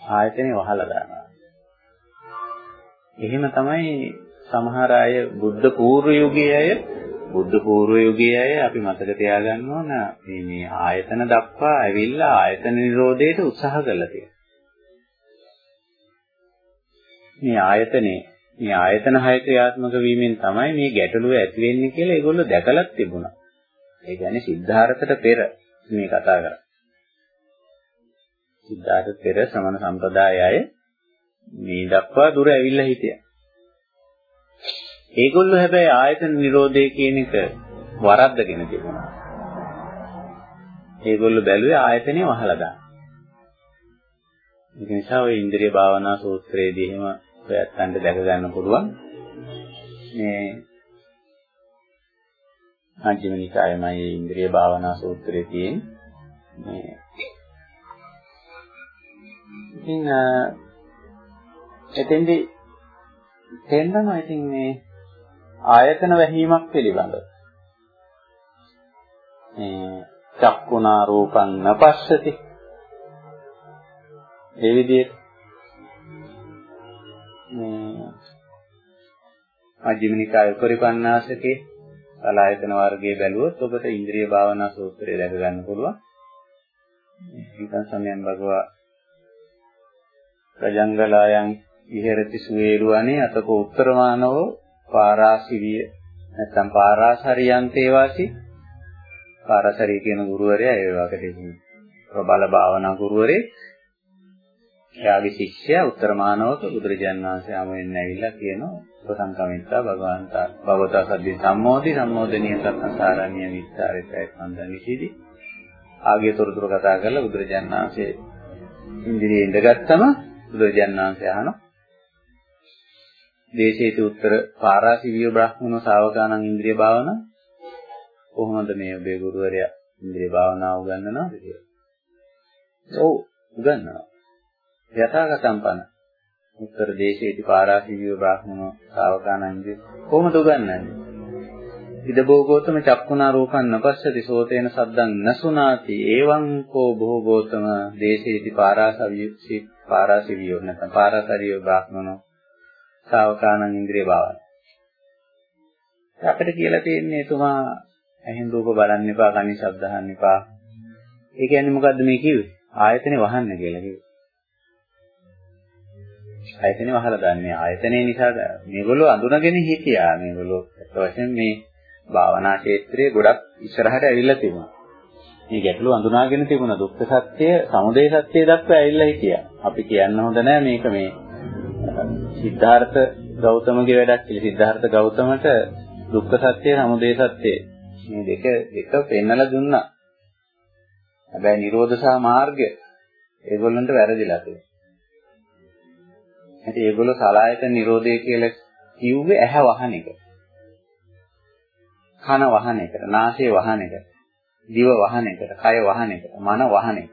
ආයතනේ වහලා දානවා. එහෙම තමයි සමහර අය බුද්ධ පූර්ව යුගයේ අය බුද්ධ පූර්ව යුගයේ අය අපි මතක තියාගන්න ඕන මේ මේ ආයතන දක්වා ඇවිල්ලා ආයතන නිරෝධයට උත්සාහ කළා කියලා. මේ ආයතනේ මේ ආයතන හය ක්‍රියාත්මක වීමෙන් තමයි මේ ගැටලුව ඇති වෙන්නේ කියලා ඒගොල්ලෝ දැකලත් තිබුණා. ඒ කියන්නේ සිද්ධාර්ථට පෙර මේ කතා කරන්නේ. සිද්ධාර්ථ පෙර සමන සම්ප්‍රදායය මේ දක්වා දුර ඇවිල්ලා හිටියා. ඒගොල්ලෝ හැබැයි ආයතන නිරෝධය කියන එක වරද්දගෙන තිබුණා. ඒගොල්ලෝ බැලුවේ ආයතනේ වහලා දාන්න. ඒක නිසා ඔය ඉන්ද්‍රිය භාවනා සූත්‍රයේදී එහෙම ඔයත්න්ට දැක ගන්න පුළුවන්. මේ මජ්ක්‍ධිම නිකායමයි ඉන්ද්‍රිය භාවනා සූත්‍රයේ තියෙන මේ. ඉතින් එතෙන්දී තෙන්නම ඉතින් මේ ආයතන වැහිමක් පිළිබඳව. මේ චක්කුණා රූපං නපස්සති. ඒ විදිහට මේ මජ්ක්‍ධිම නිකාය උපරිපන්නාසකේ සලායතන වර්ගයේ බැලුවොත් ඔබට ඉන්ද්‍රිය භාවනා සූත්‍රය දැක ගන්න පුළුවන්. නිකන් සමයන් භගවා රජංගලායන් විහෙරති සුවේරුවනේ අතක උත්තරමානව පාරාසිවිය නැත්නම් පාරාසරියන්තේ වාසි. පාරාසරිය කියන ගුරුවරයා ඒ වගේ ප්‍රබල භාවනා ගුරුවරේ. එයාගේ ශිෂ්‍යයා උත්තරමානවක බුදුරජාන් වහන්සේ ආමෙන් ඇවිල්ලා කියනවා. උපසංකමිත්තා භගවන්තා භවතා සද්දි සම්මෝධි සම්මෝධනීය සත්සාරණීය විස්තරයයි සම්දන් විශේෂයි ආගේ තොරතුරු කතා කරලා බුදුරජාන් වහන්සේ ඉන්ද්‍රියේ ඉඳගත්තම බුදුරජාන් වහන්සේ අහනවා දේශේති උත්තර පාරාසිවිය බ්‍රහ්මන ශාවකානං ඉන්ද්‍රිය භාවන කොහොමද මේ ඔබේ ගුරුවරයා ඉන්ද්‍රිය භාවනාව උගන්වනවද කියලා. ඔව් උගන්වනවා. යථාගතම් පන උත්තර දේශේති පාරාසිවිය බ්‍රාහ්මණ ශාවකානන්ද කොහොමද උගන්වන්නේ? ඉද භෝගෝතම චක්කුණා රූපං නපස්සති සෝතේන සද්දං නසුනාති එවං කෝ භෝගෝතම දේශේති පාරාසවිය පාරාසිවිය නැත්නම් පාරාසරිය බ්‍රාහ්මණ ශාවකානන් ඉන්ද්‍රිය භාවන. අපිට කියලා තියෙන්නේ එතුමා ඇහෙන් රූප බලන්න එපා කනින් ශබ්ද අහන්න එපා. ඒ කියන්නේ මොකද්ද මේ කිව්වේ? ආයතනේ වහන්න කියලා කිව්වේ. ආයතනේ වහලා දාන්නේ ආයතනේ නිසා මේගොල්ලෝ අඳුනගෙන හිටියා මේගොල්ලෝ වශයෙන් මේ භාවනා ක්ෂේත්‍රයේ ගොඩක් ඉස්සරහට ඇවිල්ලා තිබුණා. මේ ගැටලුව අඳුනාගෙන තිබුණා දුක්ඛ සත්‍ය, සමුදය සත්‍ය දක්වා ඇවිල්ලා හිටියා. අපි කියන්න හොඳ නෑ මේක මේ සිද්ධාර්ථ ගෞතමගේ වැඩක් කියලා. සිද්ධාර්ථ ගෞතමට දුක්ඛ සත්‍ය, සමුදය සත්‍ය මේ දෙක එක පෙන්නලා දුන්නා. හැබැයි නිරෝධ සහ මාර්ගය ඒගොල්ලන්ට වැරදිලා තියෙනවා. ඉතින් ඒගොල්ලෝ සලායතන නිරෝධය කියලා කිව්වේ ඇහැ වහන එක. කන වහන එකට, නාසය වහන එකට, දිව වහන එකට, කය වහන එකට, මන වහන එක.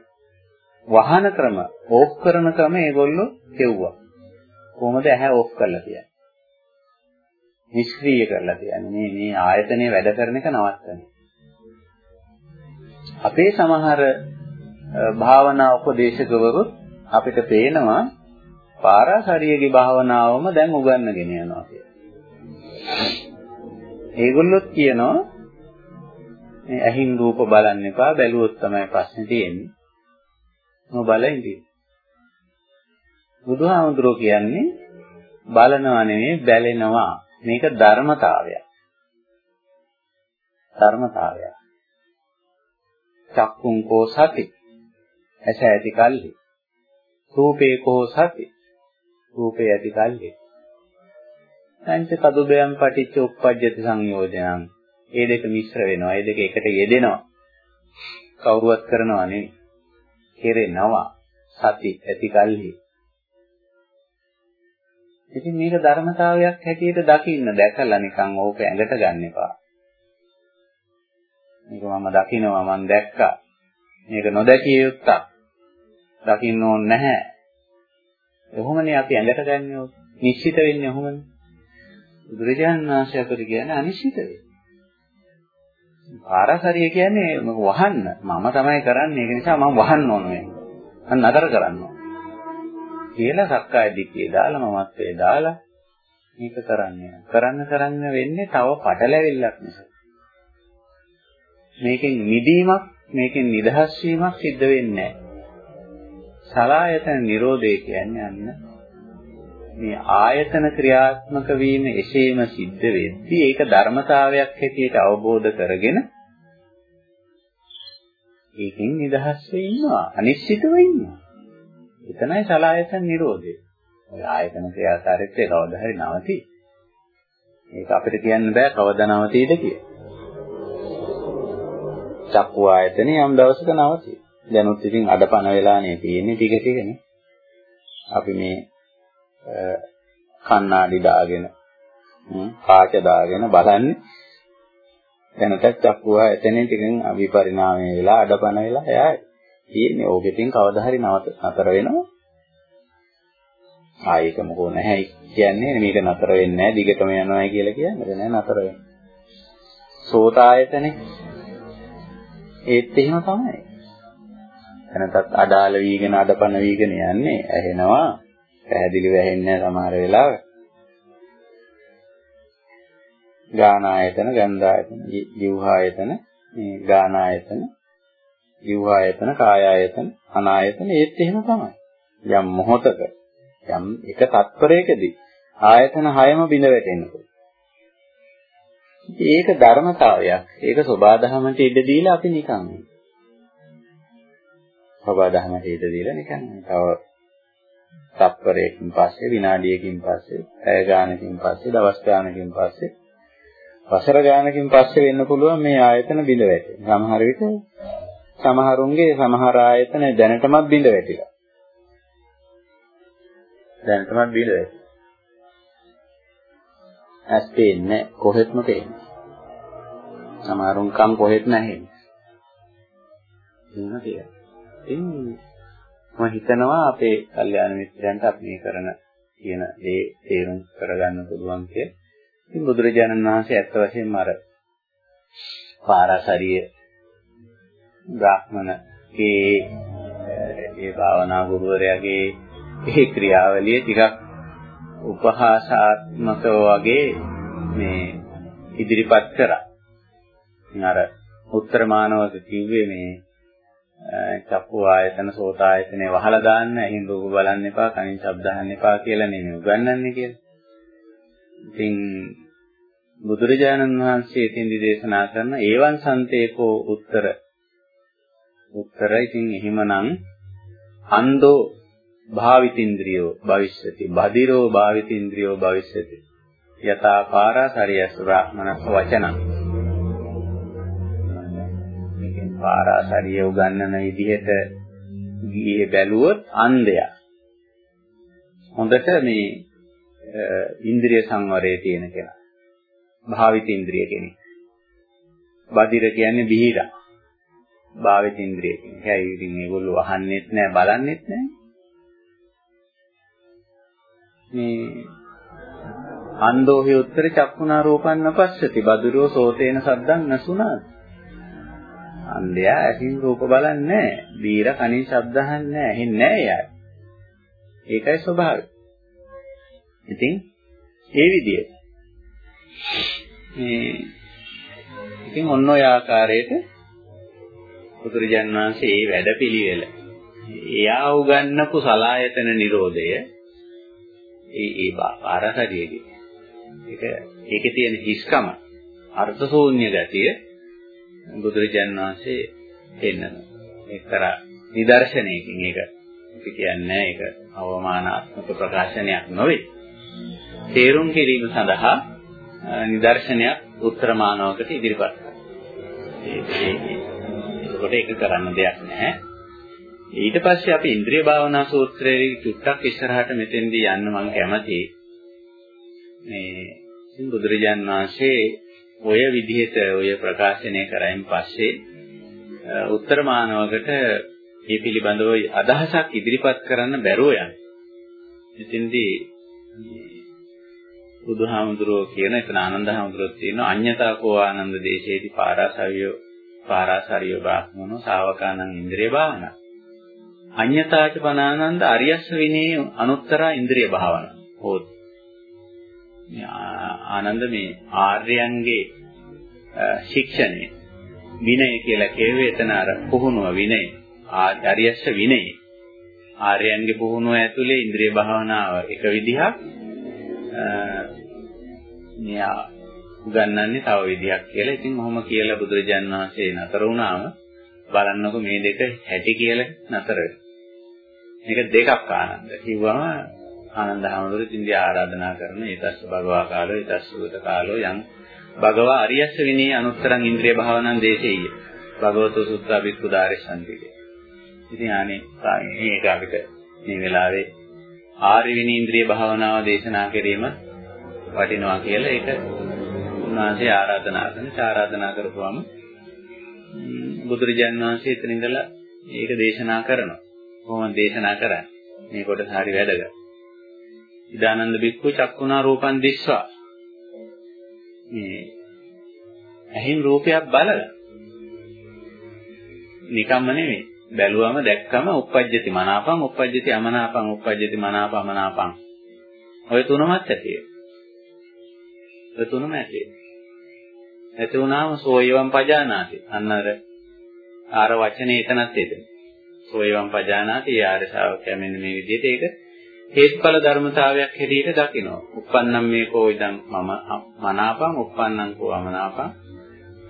වහන ක්‍රම, ඕෆ් කරන ක්‍රම ඒගොල්ලෝ කෙව්වා. කොහොමද ඇහැ ඕෆ් කරලා තියන්නේ? නිෂ්ක්‍රීය කරලා තියන්නේ. මේ මේ ආයතනයේ වැඩ කරන එක නවත්තන්නේ. අපේ සමහර භාවනා උපදේශකවරු අපිට පේනවා පාරාසරියගේ භාවනාවම දැන් උගන්වගෙන යනවා කියලා. ඒගොල්ලොත් කියනවා මේ ඇහින් රූප බලන්න එපා බැලුවොත් තමයි ප්‍රශ්නේ තියෙන්නේ. නොබල ඉඳී. බුදුහාමුදුරුවෝ කියන්නේ බලනවා නෙමෙයි බැලෙනවා. මේක ධර්මතාවයක්. ධර්මතාවයක්. චක්කුං කෝ සති. ඇස ඇති කල්හි. රූපේ කෝ සති. රූපේ ඇති කල්හි. පංච කදුබයන් පටිච්ච උප්පජ්ජති සංයෝජනං. ඒ දෙක මිශ්‍ර වෙනවා. ඒ දෙක එකට යෙදෙනවා. කවුරුවත් කරනවා නෙවෙයි. කෙරෙනවා. සති ඇති කල්හි. ඉතින් මේක ධර්මතාවයක් හැටියට දකින්න දැකලා නිකන් ඕක ඇඟට ගන්න එපා. මේක මම දකිනවා මම දැක්කා. මේක නොදැකිය යුත්තක්. දකින්න ඕනේ නැහැ. එහෙමනේ අපි ඇඟට ගන්නෙ නිශ්චිත වෙන්නේ එහෙමනේ. බුදුරජාණන් වහන්සේ අපිට කියන්නේ අනිශ්චිත වේ. පාරසරිය කියන්නේ වහන්න. මම තමයි කරන්නේ. ඒක නිසා මම වහන්න ඕන මේ. මම නතර කරන්න ඕන. කියලා සක්කාය දිට්ඨිය දාලා මමත්වේ දාලා මේක කරන්නේ. කරන්න කරන්න වෙන්නේ තව පටලැවිල්ලක් නිසා. මේකෙන් නිදීමක්, මේකෙන් නිදහස් වීමක් සිද්ධ වෙන්නේ නැහැ. සලායතන නිරෝධය කියන්නේ අන්න මේ ආයතන ක්‍රියාත්මක වීම එසේම සිද්ධ වෙද්දී ඒක ධර්මතාවයක් හැටියට අවබෝධ කරගෙන ඒකෙන් නිදහස් වෙ ඉන්නවා අනිශ්චිතව ඉන්නවා. එතනයි සලායතන නිරෝධය. ඔය ආයතන ක්‍රියාකාරීත්වය කවදා හරි නවතී. ඒක අපිට කියන්න බෑ කවදා නවතීද කියලා. චක්කු ආයතනේ යම් දවසක නවතී. දැනුත් ඉතින් අඩපණ වෙලානේ තියෙන්නේ ටික ටිකනේ අපි මේ කණ්ණාඩි දාගෙන කාච දාගෙන බලන්නේ. දැනටත් චක්කුවා එතනින් ටිකෙන් අවිපරිණාමය වෙලා අඩපණ වෙලා එයා තියෙන්නේ. ඕකෙකින් කවදා හරි නවත නතර වෙනවා. ආයෙක මොකෝ නැහැ කියන්නේ මේක නතර වෙන්නේ නැහැ දිගටම යනවායි කියලා කියන්නේ. නෑ නතර වෙන්නේ සෝත ආයතනේ. ඒත් එහෙම තමයි. එනතත් අඩාල වීගෙන අඩපණ වීගෙන යන්නේ ඇහෙනවා පැහැදිලිව ඇහෙන්නේ සමහර වෙලාවට. ගාන ආයතන, ගන්ධ ආයතන, ජීව ආයතන, මේ ගාන ආයතන, ජීව ආයතන, කාය ආයතන, අනායතන ඒත් එහෙම තමයි. යම් මොහතක යම් එක තත්පරයකදී ආයතන හයම බිඳ වැටෙනකොට. ඒක ධර්මතාවයක්. ඒක සබාධමයට ඉඩ දීලා අපි නිකන්. සබාධමයට ඉඩ දීලා නිකන්. තව තත්පරයකින් පස්සේ විනාඩියකින් පස්සේ පැය ගානකින් පස්සේ දවස් ගානකින් පස්සේ වසර ගානකින් පස්සේ වෙන්න පුළුවන් මේ ආයතන බිඳ වැටෙන. සමහර විට සමහරුන්ගේ සමහර ආයතන දැනටමත් බිඳ වැටිලා. දැනටමත් බිඳ වැටිලා. ඇස් පේන්නේ කොහෙත්ම පේන්නේ. සමහරුන් කම් කොහෙත් නැහැ. එහෙම කියලා. ඉතින් මම හිතනවා අපේ කල්යාණ මිත්‍රයන්ට අපි මේ කරන කියන දේ තේරුම් කරගන්න පුළුවන් කිය. ඉතින් බුදුරජාණන් වහන්සේ ඇත්ත වශයෙන්ම අර පාරාසරිය බ්‍රාහ්මණගේ ඒ භාවනා ගුරුවරයාගේ ඒ ක්‍රියාවලිය ටිකක් උපහාසාත්මකව වගේ මේ ඉදිරිපත් කරා. ඉතින් අර උත්තර මානවක කිව්වේ මේ චක්කු ආයතන සෝත ආයතනේ වහලා දාන්න, ඇහින් රූප බලන්න එපා, කනින් ශබ්ද අහන්න එපා කියලා නෙමෙයි උගන්වන්නේ කියලා. ඉතින් බුදුරජාණන් වහන්සේ තින්දි දේශනා කරන ඒවන් සන්තේකෝ උත්තර. උත්තර ඉතින් එහෙමනම් අන්දෝ භාවිතින්ද්‍රියෝ භවිෂ්‍යති. බදිරෝ භාවිතින්ද්‍රියෝ භවිෂ්‍යති. යතා පාරා සරියස් බ්‍රාහ්මනස්ස වචනං. පාරාසරිය උගන්නන විදිහට ගියේ බැලුවොත් අන්ධයා. හොඳට මේ ඉන්ද්‍රිය සංවරයේ තියෙන කෙනා. භාවිත ඉන්ද්‍රිය කෙනෙක්. බදිර කියන්නේ බිහිරා. භාවිත ඉන්ද්‍රිය කෙනෙක්. ඒයි ඉතින් මේගොල්ලෝ අහන්නෙත් නැහැ බලන්නෙත් නැහැ. මේ අන්දෝහි උත්තර චක්කුණා රූපන්න පස්සති බදුරෝ සෝතේන සද්දං නසුනාත් අන්ධයා ඇසින් රූප බලන්නේ නැහැ. බීර කනින් ශබ්ද අහන්නේ නැහැ. ඇහෙන්නේ නැහැ එයා. ඒකයි ස්වභාවය. ඉතින් ඒ විදිහට මේ ඉතින් ඔන්න ඔය ආකාරයට බුදුරජාන් වහන්සේ මේ වැඩපිළිවෙල එයා උගන්නපු සලායතන නිරෝධය ඒ ඒ පාරසරියේදී ඒක ඒකේ තියෙන හිස්කම අර්ථ ශූන්‍ය ගතිය බුදුරජාන් වහන්සේ දෙන්නනවා. එක්තරා නිදර්ශනයකින් ඒක අපි කියන්නේ ඒක අවමානාත්මක ප්‍රකාශනයක් නොවේ. තේරුම් ගැනීම සඳහා නිදර්ශනයක් උත්තර මානවකට ඉදිරිපත් කරනවා. ඒකට ඒක කරන්න දෙයක් නැහැ. ඊට පස්සේ අපි ඉන්ද්‍රිය භාවනා සූත්‍රයේ චුට්ටක් ඉස්සරහට මෙතෙන්දී යන්න මම කැමතියි. මේ බුදුරජාන් වහන්සේ ඔය විදිහට ඔය ප්‍රකාශනය කරයින් පස්සේ උත්තර මානවකට මේ පිළිබඳව අදහසක් ඉදිරිපත් කරන්න බැරුව යන. ඉතින්දී බුදුහාමුදුරුවෝ කියන එක ආනන්ද හාමුදුරුවෝ කියන අඤ්ඤතා කෝ ආනන්ද දේශේති පාරාසවියෝ පාරාසරියෝ බ්‍රාහ්මනෝ ශාවකානං ඉන්ද්‍රිය භාවනා. අඤ්ඤතාච පනානන්ද අරියස්ස විනේ අනුත්තරා ඉන්ද්‍රිය භාවනා. හොත්. ආනන්ද මේ ආර්යයන්ගේ ශික්ෂණය විනය කියලා කියවේ එතන අර පුහුණුව විනය. ආර්යස්ස විනය. ආර්යයන්ගේ පුහුණුව ඇතුලේ ඉන්ද්‍රිය භාවනාව එක විදිහක් මෙයා උගන්වන්නේ තව විදිහක් කියලා. ඉතින් ඔහොම කියලා බුදුරජාන් වහන්සේ නතර වුණාම බලන්නකො මේ දෙක හැටි කියලා නතර වෙනවා. මේක දෙකක් ආනන්ද. කිව්වම ආනන්ද හැමදෙරු ඉන්දිය ආරාධනා කරන ඊතස්ස භගවා කාලෝ ඊතස්ස බුත කාලෝ යම් භගවා අරියස්ස විනී අනුත්තරං ඉන්ද්‍රිය භාවනං දේශේය. භගවතු සුත්තා බික්ඛු දාරිසන්ති කිය. ඉතින් අනේ මේක අපිට මේ වෙලාවේ ආර්ය විනී ඉන්ද්‍රිය භාවනාව දේශනා කිරීම වටිනවා කියලා ඒක උන්වහන්සේ ආරාධනා කරන ආරාධනා කරපුවම බුදුරජාණන් වහන්සේ එතන ඉඳලා මේක දේශනා කරනවා. කොහොමද දේශනා කරන්නේ? මේ කොටස හරි වැදගත්. ඉදානන්ද බික්කු චක්කුණා රූපන් දිස්වා. මේ ඇහින් රූපයක් බලලා නිකම්ම නෙමෙයි. බැලුවම දැක්කම uppajjati මනාපං uppajjati අමනාපං uppajjati මනාපමනාපං. ඔය තුනමත් ඇතියි. ඔය තුනම ඇතියි. ඇති වුණාම සෝයවම් පජානාති. අන්න අර ආර වචනේ එතනත් එතන. සෝයවම් පජානාති ආර්ය ශ්‍රාවකයා මෙන්න මේ විදිහට ඒක හේතුඵල ධර්මතාවයක් හැටියට දකිනවා. uppannam මේකෝ ඉදං මම මනාපං uppannam කෝ අමනාපං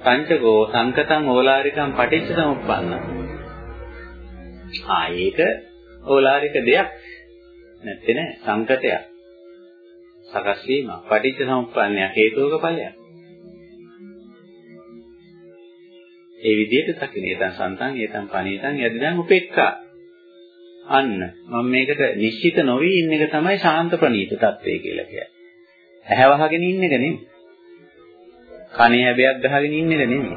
පංචකෝ සංකතං ඕලාරිකං පටිච්ච සමුප්පන්න. ආ ඒක ඕලාරික දෙයක් නැත්තේ නෑ සංකතයක්. සකස් වීම පටිච්ච සමුප්පන්නය හේතුක ඵලයක්. ඒ විදිහට දකින්න. ඒතන් සන්තන්, ඒතන් පනීතන්, යදිදන් උපේක්ඛා. අන්න මම මේකට නිශ්චිත නොවි ඉන්න එක තමයි ශාන්ත ප්‍රණීත తත්වය කියලා කියන්නේ. ඇහැ වහගෙන ඉන්න එක නෙමෙයි. කනේ හැබයක් ගහගෙන ඉන්න එක නෙමෙයි.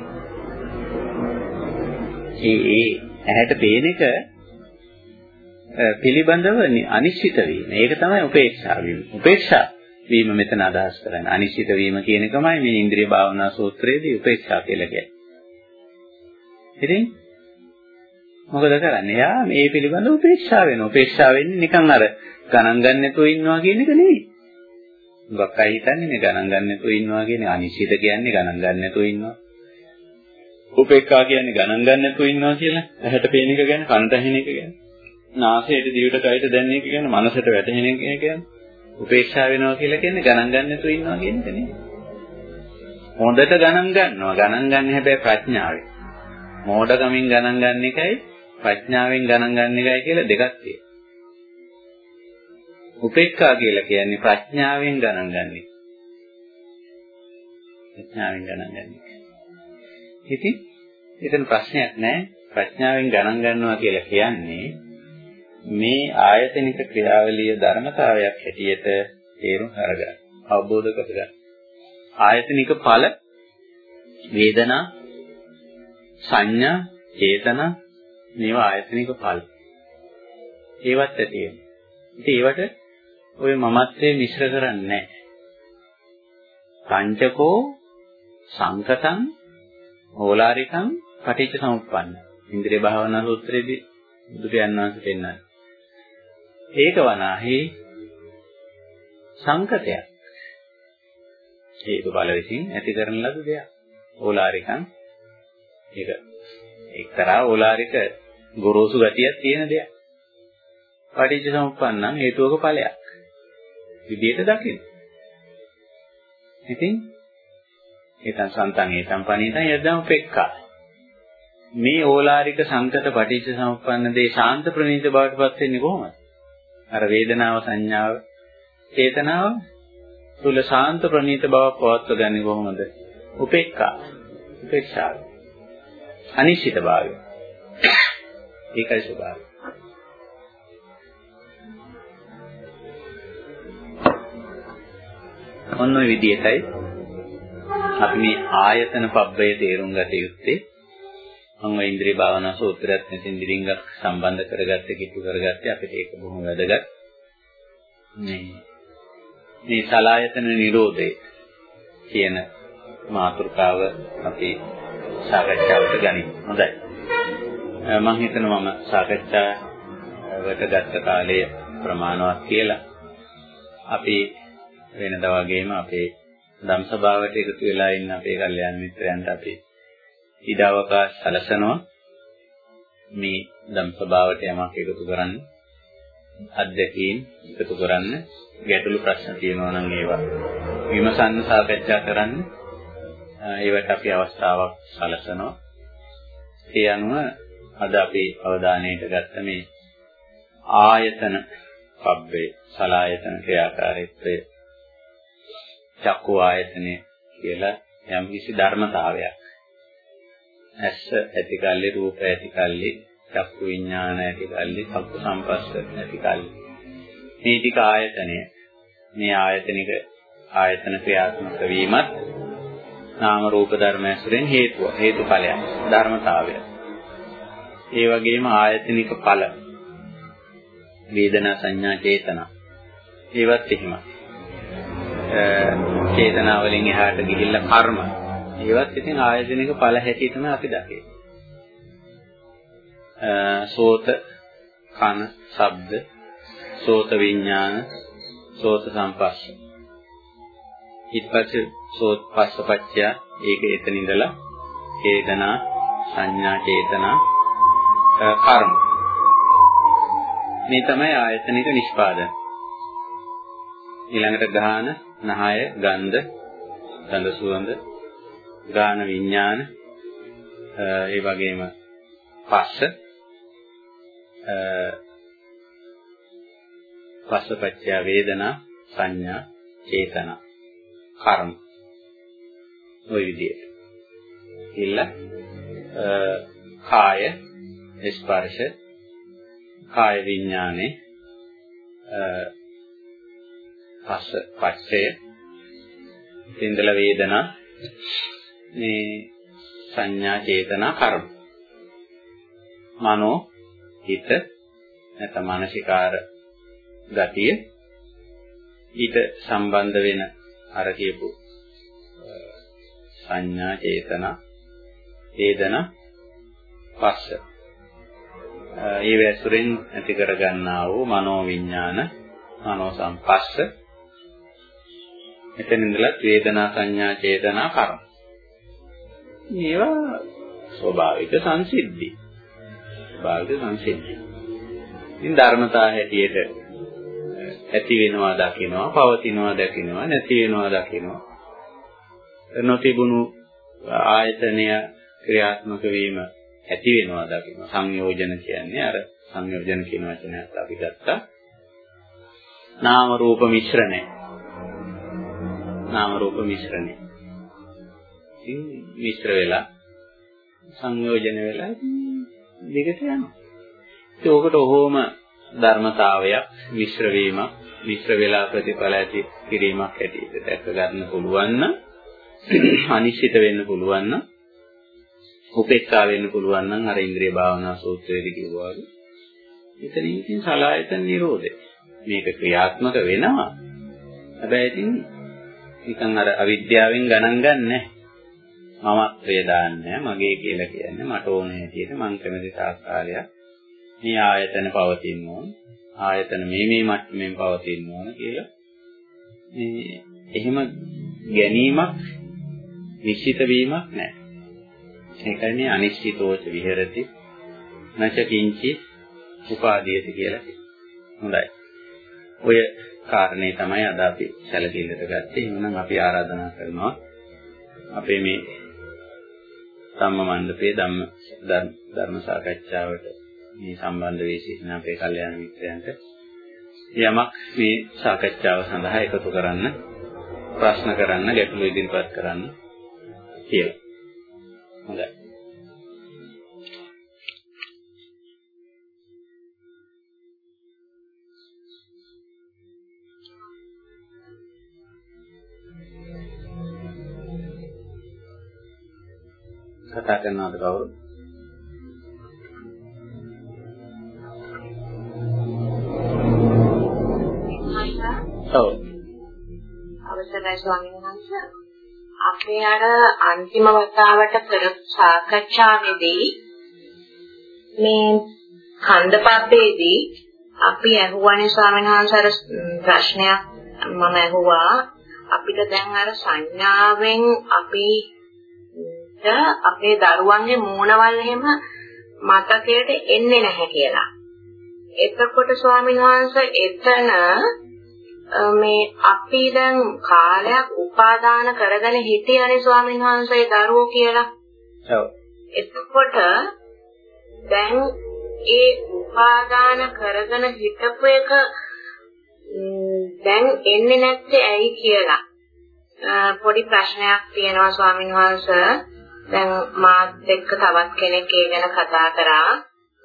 ඒ ඒ ඇහැට පේන එක පිළිබඳව අනිශ්චිත වීම. ඒක තමයි උපේක්ෂා වීම. උපේක්ෂා වීම මෙතන අදහස් කරන්නේ. අනිශ්චිත වීම කියන එකමයි මේ ඉන්ද්‍රිය භාවනා සූත්‍රයේදී උපේක්ෂා කියලා කියන්නේ. ඉතින් මොකද කරන්නේ? එයා මේ පිළිබඳව උපේක්ෂා වෙනවා. උපේක්ෂා වෙන්නේ නිකන් අර ගණන් ගන්න නැතුව ඉන්නවා කියන එක නෙවෙයි. මොකක් අය හිතන්නේ මේ ගණන් ගන්න නැතුව ඉන්නවා කියන්නේ අනිශ්චිත කියන්නේ ගණන් ගන්න නැතුව ඉන්නවා. උපේක්ෂා කියන්නේ ගණන් ගන්න නැතුව ඉන්නවා කියලා. ඇහැට පේන එක ගැන, කනට ඇහෙන එක ගැන. නාසයට, දිවට, කයට දැනෙන එක ගැන, මනසට වැටහෙන එක ගැන. උපේක්ෂා වෙනවා කියලා කියන්නේ ගණන් ගන්න නැතුව ඉන්නවා කියන එක නෙවෙයි. හොඳට ගණන් ගන්නවා. ගණන් ගන්න හැබැයි ප්‍රඥාවෙන්. මෝඩකමින් ගණන් ගන්න එකයි ප්‍රඥාවෙන් ගණන් ගන්න එකයි කියලා දෙකක් තියෙනවා. උපේක්ඛා කියලා කියන්නේ ප්‍රඥාවෙන් ගණන් ගන්න එක. ප්‍රඥාවෙන් ගණන් ගන්න එක. ඉතින් එතන ප්‍රශ්නයක් නැහැ. ප්‍රඥාවෙන් ගණන් ගන්නවා කියලා කියන්නේ මේ ආයතනික ක්‍රියාවලිය ධර්මතාවයක් හැටියට තේරුම් අරගන්න. අවබෝධ කරගන්න. ආයතනික ඵල වේදනා සංඥා චේතනා මේවා ආයතනික ඵල. ඒවත් ඇති වෙනවා. ඉතින් ඒවට ඔය මමත්වයේ මිශ්‍ර කරන්නේ නැහැ. පංචකෝ සංකතං ඕලාරිකං පටිච්ච සමුප්පන්න. ඉන්ද්‍රිය භාවනා සූත්‍රයේදී බුදු පියාණන් වහන්සේ පෙන්නනවා. ඒක වනාහි සංකතයක්. හේතු බල විසින් ඇති කරන ලද දෙයක්. ඕලාරිකං ඒක එක්තරා ඕලාරික ගොරෝසු ගතියක් තියෙන දෙයක්. පටිච්ච සමුප්පන්නං හේතුවක ඵලයක්. විදියට දකින්න. ඉතින් ඒතන් සන්තන් ඒතන් පණීතන් යද්දම පෙක්කා. මේ ඕලාරික සංකත පටිච්ච සමුප්පන්න දේ ශාන්ත ප්‍රණීත බවට පත් වෙන්නේ කොහොමද? අර වේදනාව සංඥාව චේතනාව තුල ශාන්ත ප්‍රණීත බවක් පවත්ව ගන්නේ කොහොමද? උපේක්ඛා. උපේක්ෂාව. අනිශ්චිත භාවය. ඒකයි ස්වභාවය. ඔන්න ඔය විදිහටයි අපි මේ ආයතන පබ්බය තේරුම් ගත යුත්තේ. මම ඔය ඉන්ද්‍රිය භාවනා සූත්‍රයත් මෙතෙන් දිරිංගක් සම්බන්ධ කරගත්තේ කිට්ටු කරගත්තේ අපිට ඒක බොහොම වැදගත්. මේ මේ සලායතන නිරෝධය කියන මාතෘකාව අපි සාකච්ඡාවට ගනිමු. හොඳයි. මම හිතනවා මම සාකච්ඡාවට ගත්ත කාලය ප්‍රමාණවත් කියලා. අපි වෙනදා වගේම අපේ ධම් සභාවට එකතු වෙලා ඉන්න අපේ කල්යාණ මිත්‍රයන්ට අපි ඉඩ අවකාශ සැලසනවා මේ ධම් සභාවට යමක් එකතු කරන්න අධ්‍යක්ීම් එකතු කරන්න ගැටලු ප්‍රශ්න තියෙනවා නම් ඒවා විමසන්න සාකච්ඡා කරන්න ඒවට අපි අවස්ථාවක් සැලසනවා ඒ අනුව අද අපි අවධානයට ගත්ත මේ ආයතන පබ්බේ සලායතන ක්‍රියාකාරීත්වය චක්කු ආයතනය කියලා යම් කිසි ධර්මතාවයක්. ඇස ඇති කල්ලි රූප ඇති කල්ලි චක්කු විඥාන ඇති කල්ලි චක්කු සංපස්ස ඇති කල්ලි. මේ ටික ආයතනය. මේ ආයතනික ආයතන ක්‍රියාත්මක වීමත් නාම රූප ධර්ම ඇසුරෙන් හේතුව හේතුඵලයක් ධර්මතාවය. ඒ වගේම ආයතනික ඵල වේදනා සංඥා චේතනා ඒවත් එහෙමයි. චේතනා වලින් එහාට ගිහිල්ලා කර්ම. ඒවත් ඉතින් ආයතනික ඵල හැටි තමයි අපි දකින්නේ. සෝත කන ශබ්ද සෝත විඥාන සෝත සම්පස්ස ඊට පස්සේ සෝත් පස්සපච්චය ඒක එතන ඉඳලා චේතනා සංඥා චේතනා කර්ම. මේ තමයි ආයතනික නිෂ්පාදන ඊළඟට ගාන නහය ගන්ධ ගඳ සුවඳ ගාන විඥාන ඒ වගේම පස්ස පස්සපච්චය වේදනා සංඥා චේතනා කර්ම. ওই විදිහට ඉල්ල කාය ස්පර්ශ කාය විඥානේ පස්ස පච්චය ඉන්දල වේදනා මේ සංඥා චේතනා කර්ම. මනෝ හිත නැත්නම් මානසිකාර ගතිය ඊට සම්බන්ධ වෙන අර කියපු සංඥා චේතනා වේදනා පස්ස. ඒ වැසුරෙන් ඇති කරගන්නා වූ මනෝ විඥාන මනෝ සංපස්ස එතන ඉඳලා වේදනා සංඥා චේතනා කර්ම. මේවා ස්වභාවික සංසිද්ධි. ස්වභාවික සංසිද්ධි. ඉතින් ධර්මතා හැටියට ඇති වෙනවා දකිනවා, පවතිනවා දකිනවා, නැති වෙනවා දකිනවා. නොතිබුණු ආයතනය ක්‍රියාත්මක වීම ඇති වෙනවා දකිනවා. සංයෝජන කියන්නේ අර සංයෝජන කියන වචනයත් අපි ගත්තා. නාම රූප මිශ්‍රණය නාම රූප මිශ්‍රණය. ඉතින් මිශ්‍ර වෙලා සංයෝජන වෙලා දිගට යනවා. ඉතින් ඕකට ඔහොම ධර්මතාවයක් මිශ්‍ර වීමක් මිශ්‍ර වෙලා ප්‍රතිඵල ඇති කිරීමක් ඇටියට දැක ගන්න පුළුවන් නම් අනිශ්චිත වෙන්න පුළුවන් නම් උපේක්ෂා වෙන්න පුළුවන් නම් අර ඉන්ද්‍රිය භාවනා සූත්‍රයේදී කිව්වා වගේ එතනින් ඉතින් සලායතන නිරෝධය මේක ක්‍රියාත්මක වෙනවා හැබැයි ඉතින් නිකන් අර අවිද්‍යාවෙන් ගණන් ගන්නෑ. මමත්වය දාන්නේ මගේ කියලා කියන්නේ මට ඕනේ හැටියට මං කැමති සාස්කාරයක් මේ ආයතන පවතින්න ඕන. ආයතන මේ මේ මට්ටමින් පවතින්න ඕන කියලා. මේ එහෙම ගැනීමක් නිශ්චිත වීමක් නැහැ. ඒකයි මේ අනිශ්චිතෝච විහෙරති නච කිංචි උපාදීයති කියලා කියන්නේ. හොඳයි. ඔය කාරණේ තමයි අද අපි සැලකිල්ලට ගත්තේ. එහෙනම් අපි ආරාධනා කරනවා අපේ මේ ධම්ම මණ්ඩපයේ ධම්ම ධර්ම සාකච්ඡාවට මේ සම්බන්ධ වී සිටින අපේ කල්යාණ මිත්‍රයන්ට යමක් මේ සාකච්ඡාව සඳහා එකතු කරන්න ප්‍රශ්න කරන්න ගැටළු ඉදිරිපත් කරන්න කියලා. හොඳයි. කතා කරනවද කවුරු? ඔව්. අවසරයි ස්වාමීන් වහන්සේ. අපේ අර අන්තිම වතාවට කර සාකච්ඡාවේදී මේ ඛණ්ඩපබ්බේදී අපි අහුවානේ ස්වාමීන් වහන්සේ ප්‍රශ්නයක් මම අහුවා අපිට දැන් අර සංඥාවෙන් අපි අපේ දරුවන්ගේ මූණවල් එහෙම මතකයට එන්නේ නැහැ කියලා. එතකොට ස්වාමීන් වහන්සේ එතන මේ අපි දැන් කාලයක් උපාදාන කරගෙන හිටියනේ ස්වාමීන් වහන්සේ දරුවෝ කියලා. ඔව්. එතකොට දැන් ඒ උපාදාන කරගෙන හිටපු එක දැන් එන්නේ නැත්තේ ඇයි කියලා පොඩි ප්‍රශ්නයක් තියෙනවා ස්වාමීන් වහන්සේ. දැන් මාත් එක්ක තවත් කෙනෙක් ඒ ගැන කතා කරා.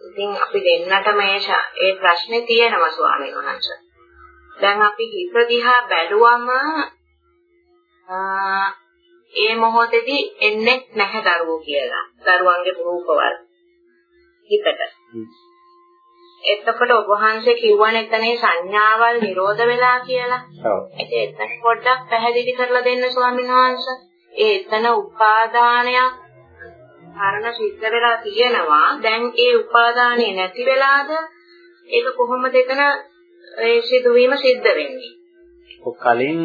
ඉතින් අපි දෙන්නට මේ ඒ ප්‍රශ්නේ තියෙනවා ස්වාමීන් වහන්සේ. දැන් අපි හිත දිහා බැලුවම ඒ මොහොතේදී එන්නේ නැහැ දරුවෝ කියලා. දරුවන්ගේ රූපවල හිතට. එතකොට ඔබ වහන්සේ කිව්වනේ එතනේ සංඥාවල් නිරෝධ වෙලා කියලා. ඔව්. ඒක එතන පොඩ්ඩක් පැහැදිලි කරලා දෙන්න ස්වාමීන් වහන්සේ. ඒ එතන උපාදානයක් කරන සිද්ධ වෙලා තියෙනවා. දැන් ඒ උපාදානය නැති වෙලාද? ඒක කොහොමද එතන ඒ සිදුවීම සිද්ධ වෙන්නේ? කලින්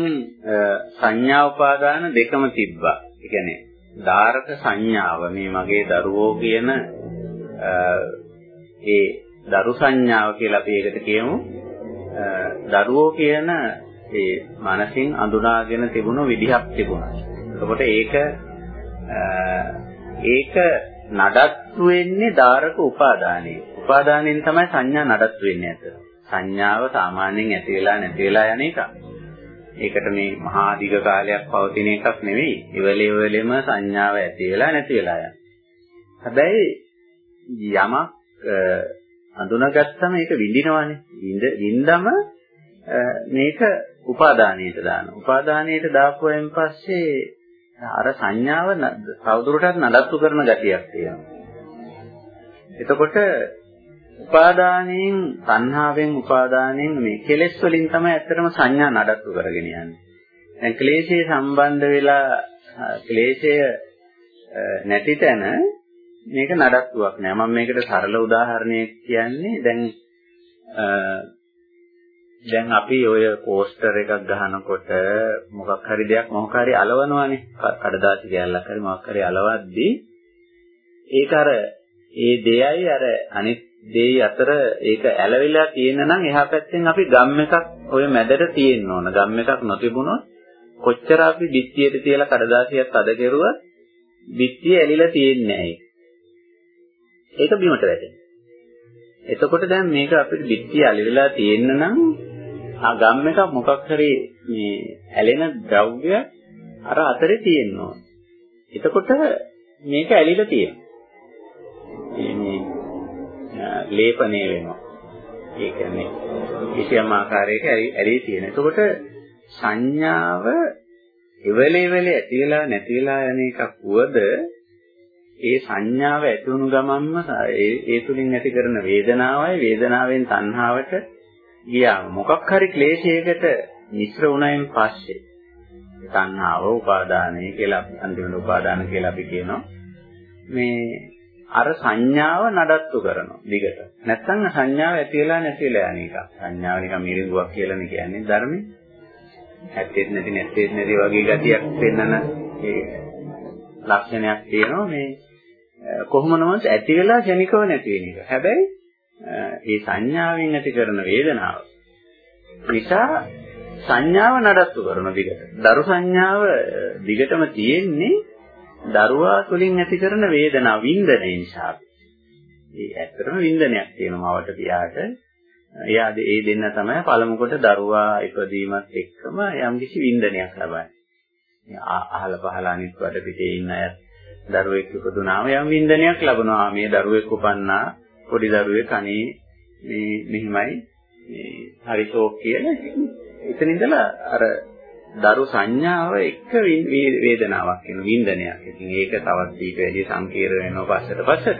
සංඥා උපාදාන දෙකම තිබ්බා. ඒ කියන්නේ ධාරක සංඥාව මේ මගේ දරුවෝ කියන ඒ දරු සංඥාව කියලා අපි ඒකට කියමු. දරුවෝ කියන ඒ මනසින් අඳුනාගෙන තිබුණු විදිහක් තිබුණා. එතකොට ඒක ඒක නඩත්තු වෙන්නේ ධාරක උපාදානයේ. උපාදානයෙන් තමයි සංඥා නඩත්තු වෙන්නේ අතර. සංඥාව සාමාන්‍යයෙන් ඇති වෙලා නැති වෙලා යන එකක්. ඒකට මේ මහා දිග කාලයක් පවතින එකක් නෙවෙයි. ඉවලේ ඉවලෙම සංඥාව ඇති වෙලා නැති වෙලා යන. හැබැයි යමක් අඳුනගත්තම ඒක විඳිනවනේ. විඳ විඳම මේක උපාදානයට දානවා. උපාදානයට දාපුවෙන් පස්සේ අර සංඥාව තවදුරටත් නඩත්තු කරන ගතියක් තියෙනවා. එතකොට උපාදානයෙන් සංහාවෙන් උපාදානයෙන් මේ කෙලෙස් වලින් තමයි ඇත්තටම සංඥා නඩත්තු කරගෙන යන්නේ. දැන් ක්ලේශයේ සම්බන්ධ වෙලා ක්ලේශය නැති තැන මේක නඩත්තුවක් නෑ. මම මේකට සරල උදාහරණයක් කියන්නේ දැන් දැන් අපි ඔය පෝස්ටර් එකක් ගහනකොට මොකක් හරි දෙයක් මොකක් හරි අලවනවානේ. කඩදාසි කෑල්ලක් හරි මොකක් හරි අලවද්දී ඒක අර ඒ දෙයයි අර අනිත් දෙයි අතර ඒක ඇලවිලා තියෙන නම් එහා පැත්තෙන් අපි ගම් එකක් ඔය මැදට තියෙන්න ඕන. ගම් එකක් නොතිබුණොත් කොච්චර අපි බිත්තියට තියලා කඩදාසියක් අද කෙරුවත් බිත්තිය ඇලිලා තියෙන්නේ නැහැ. ඒක බිමට වැටෙනවා. එතකොට දැන් මේක අපිට බිත්තිය ඇලිලා තියෙන්න නම් ආ ගම් එකක් මොකක් හරි මේ ඇලෙන ද්‍රව්‍ය අර අතරේ තියෙන්න ඕන. එතකොට මේක ඇලිලා තියෙනවා. මේ ලේපණය වෙනවා. ඒ කියන්නේ කිසියම් ආකාරයක ඇලී තියෙන. එතකොට සංඥාව එවලේ වෙලේ ඇති වෙලා නැති වෙලා යන එකක් වුවද ඒ සංඥාව ඇති වුණු ගමන්ම ඒ ඒ තුලින් ඇති කරන වේදනාවයි වේදනාවෙන් තණ්හාවට ගියාම මොකක් හරි ක්ලේශයකට මිශ්‍ර වුණයින් පස්සේ තණ්හාව උපාදානය කියලා අන්තිමට උපාදාන කියලා අපි කියනවා මේ අර සංඥාව නඩත්තු කරනවා දිගට. නැත්නම් සංඥාව ඇති වෙලා නැති වෙලා යන එක. සංඥාව නිකන් මිරිඟුවක් කියලානේ කියන්නේ ධර්මයේ. ඇත්තෙත් නැති නැත්තෙත් නැති වගේ ගතියක් පෙන්වන ඒ ලක්ෂණයක් තියෙනවා මේ කොහොම නමුත් ඇති වෙලා ක්ෂණිකව නැති වෙන එක. හැබැයි ඒ සංඥාවෙන් ඇති කරන වේදනාව නිසා සංඥාව නඩත්තු කරන දිගට. දරු සංඥාව දිගටම තියෙන්නේ දරුවා තුළින් ඇති කරන වේදනාව වින්දනය නිසා. ඒ ඇත්තටම වින්දනයක් තියෙනවා මවට පියාට. එයා ඒ දෙන්න තමයි පළමු කොට දරුවා ඉපදීමත් එක්කම යම්කිසි වින්දනයක් ලබන්නේ. අහල පහල අනිත් වඩ පිටේ ඉන්න අය දරුවෙක් ඉපදුනාම යම් වින්දනයක් ලබනවා. මේ දරුවෙක් උපන්නා පොඩි දරුවෙක් අනේ මේ මෙහිමයි මේ හරි ෂෝක් කියලා. එතන ඉඳලා අර දරු සංඥාව එක්ක වේදනාවක් වෙන වින්දනයක්. ඉතින් ඒක තවත් ඊට වැඩි සංකීර්ණ වෙනවා පස්සට පස්සට.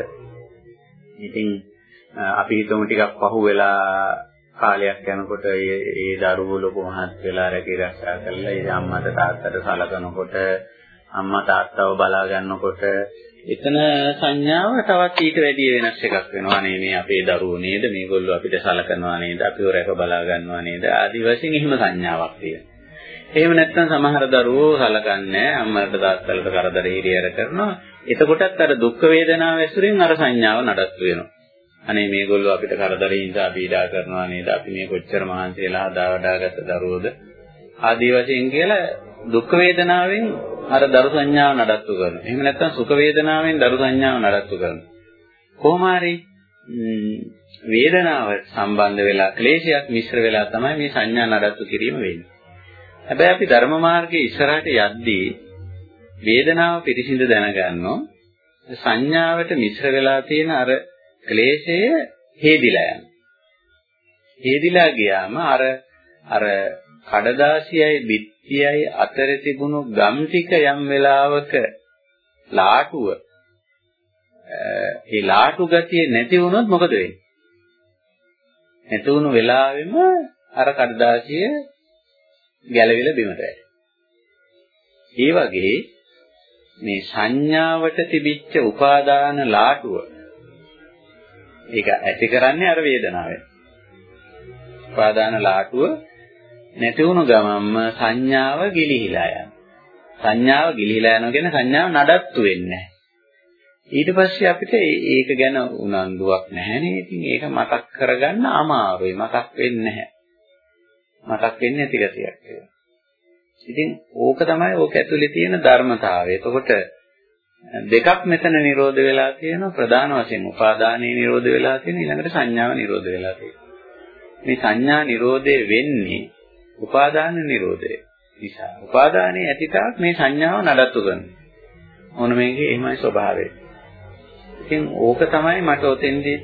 ඉතින් අපි හිතමු ටිකක් පහු වෙලා කාලයක් යනකොට ඒ දරුවෝ ලොකු මහත් වෙලා රැකී ආරක්ෂා කරලා ඒ අම්මට තාත්තට සලකනකොට අම්මා තාත්තව බලා ගන්නකොට එතන සංඥාව තවත් ඊට වැඩි වෙනස් එකක් වෙනවා නේ මේ අපේ දරුවෝ නේද මේගොල්ලෝ අපිට සලකනවා නේද අපිව රැක බලා ගන්නවා නේද ආදි වශයෙන් එහෙම සංඥාවක් තියෙනවා. එහෙම නැත්නම් සමහර දරුවෝ සලකන්නේ අම්මට තාත්තලට කරදර හිරියර කරනවා. එතකොටත් අර දුක් වේදනාව ඇසුරින් අර සංඥාව නඩත්තු වෙනවා. අනේ මේගොල්ලෝ අපිට කරදරේ නිසා පීඩා කරනවා නේද? අපි මේ කොච්චර මහන්සි වෙලා හදා වඩාගත්ත දරුවෝද? ආදී වශයෙන් කියලා දුක් වේදනාවෙන් අර දරු සංඥාව නඩත්තු කරනවා. එහෙම නැත්නම් සුඛ වේදනාවෙන් දරු සංඥාව නඩත්තු කරනවා. කොහොම හරි වේදනාව සම්බන්ධ වෙලා ක්ලේශයක් මිශ්‍ර වෙලා තමයි මේ සංඥා නඩත්තු කිරීම වෙන්නේ. හැබැයි අපි ධර්ම මාර්ගයේ ඉස්සරහට යද්දී වේදනාව පිරිසිඳ දැනගන්නෝ සංඥාවට මිශ්‍ර වෙලා තියෙන අර ක්ලේශය හේදිලා යනවා. හේදිලා ගියාම අර අර කඩදාසියයි බිත්තියයි අතර තිබුණු ගම් ටික යම් වෙලාවක ලාටුව ඒ ලාටු ගතිය නැති වුණොත් මොකද වෙන්නේ? නැති වුණු වෙලාවෙම අර කඩදාසිය ගැලවිලා බිමට වැටෙනවා. ඒ වගේ මේ සංඥාවට තිබිච්ච උපාදාන ලාටුව ඒක ඇති කරන්නේ අර වේදනාවෙන්. උපාදාන ලාටුව නැති වුණු ගමන්ම සංඥාව ගිලිහිලා යනවා. සංඥාව ගිලිහිලා යනවා කියන්නේ සංඥාව නඩත්තු වෙන්නේ ඊට පස්සේ අපිට ඒක ගැන උනන්දුවක් නැහැනේ. ඉතින් ඒක මතක් කරගන්න අමාරුයි. මතක් වෙන්නේ නැහැ. මතක් වෙන්නේ නැති ගතියක් ඒක. ඉතින් ඕක තමයි ඕක ඇතුලේ තියෙන ධර්මතාවය. එතකොට දෙකක් මෙතන නිරෝධ වෙලා තියෙනවා. ප්‍රධාන වශයෙන් උපාදානයේ නිරෝධ වෙලා තියෙන ඊළඟට සංඥාව නිරෝධ වෙලා තියෙනවා. මේ සංඥා නිරෝධය වෙන්නේ උපාදාන නිරෝධය නිසා. උපාදානයේ ඇතිතාවක් මේ සංඥාව නඩත්තු කරනවා. ඕන මේකේ? එහෙමයි ස්වභාවය. ඉතින් ඕක තමයි මට ඔතෙන්දී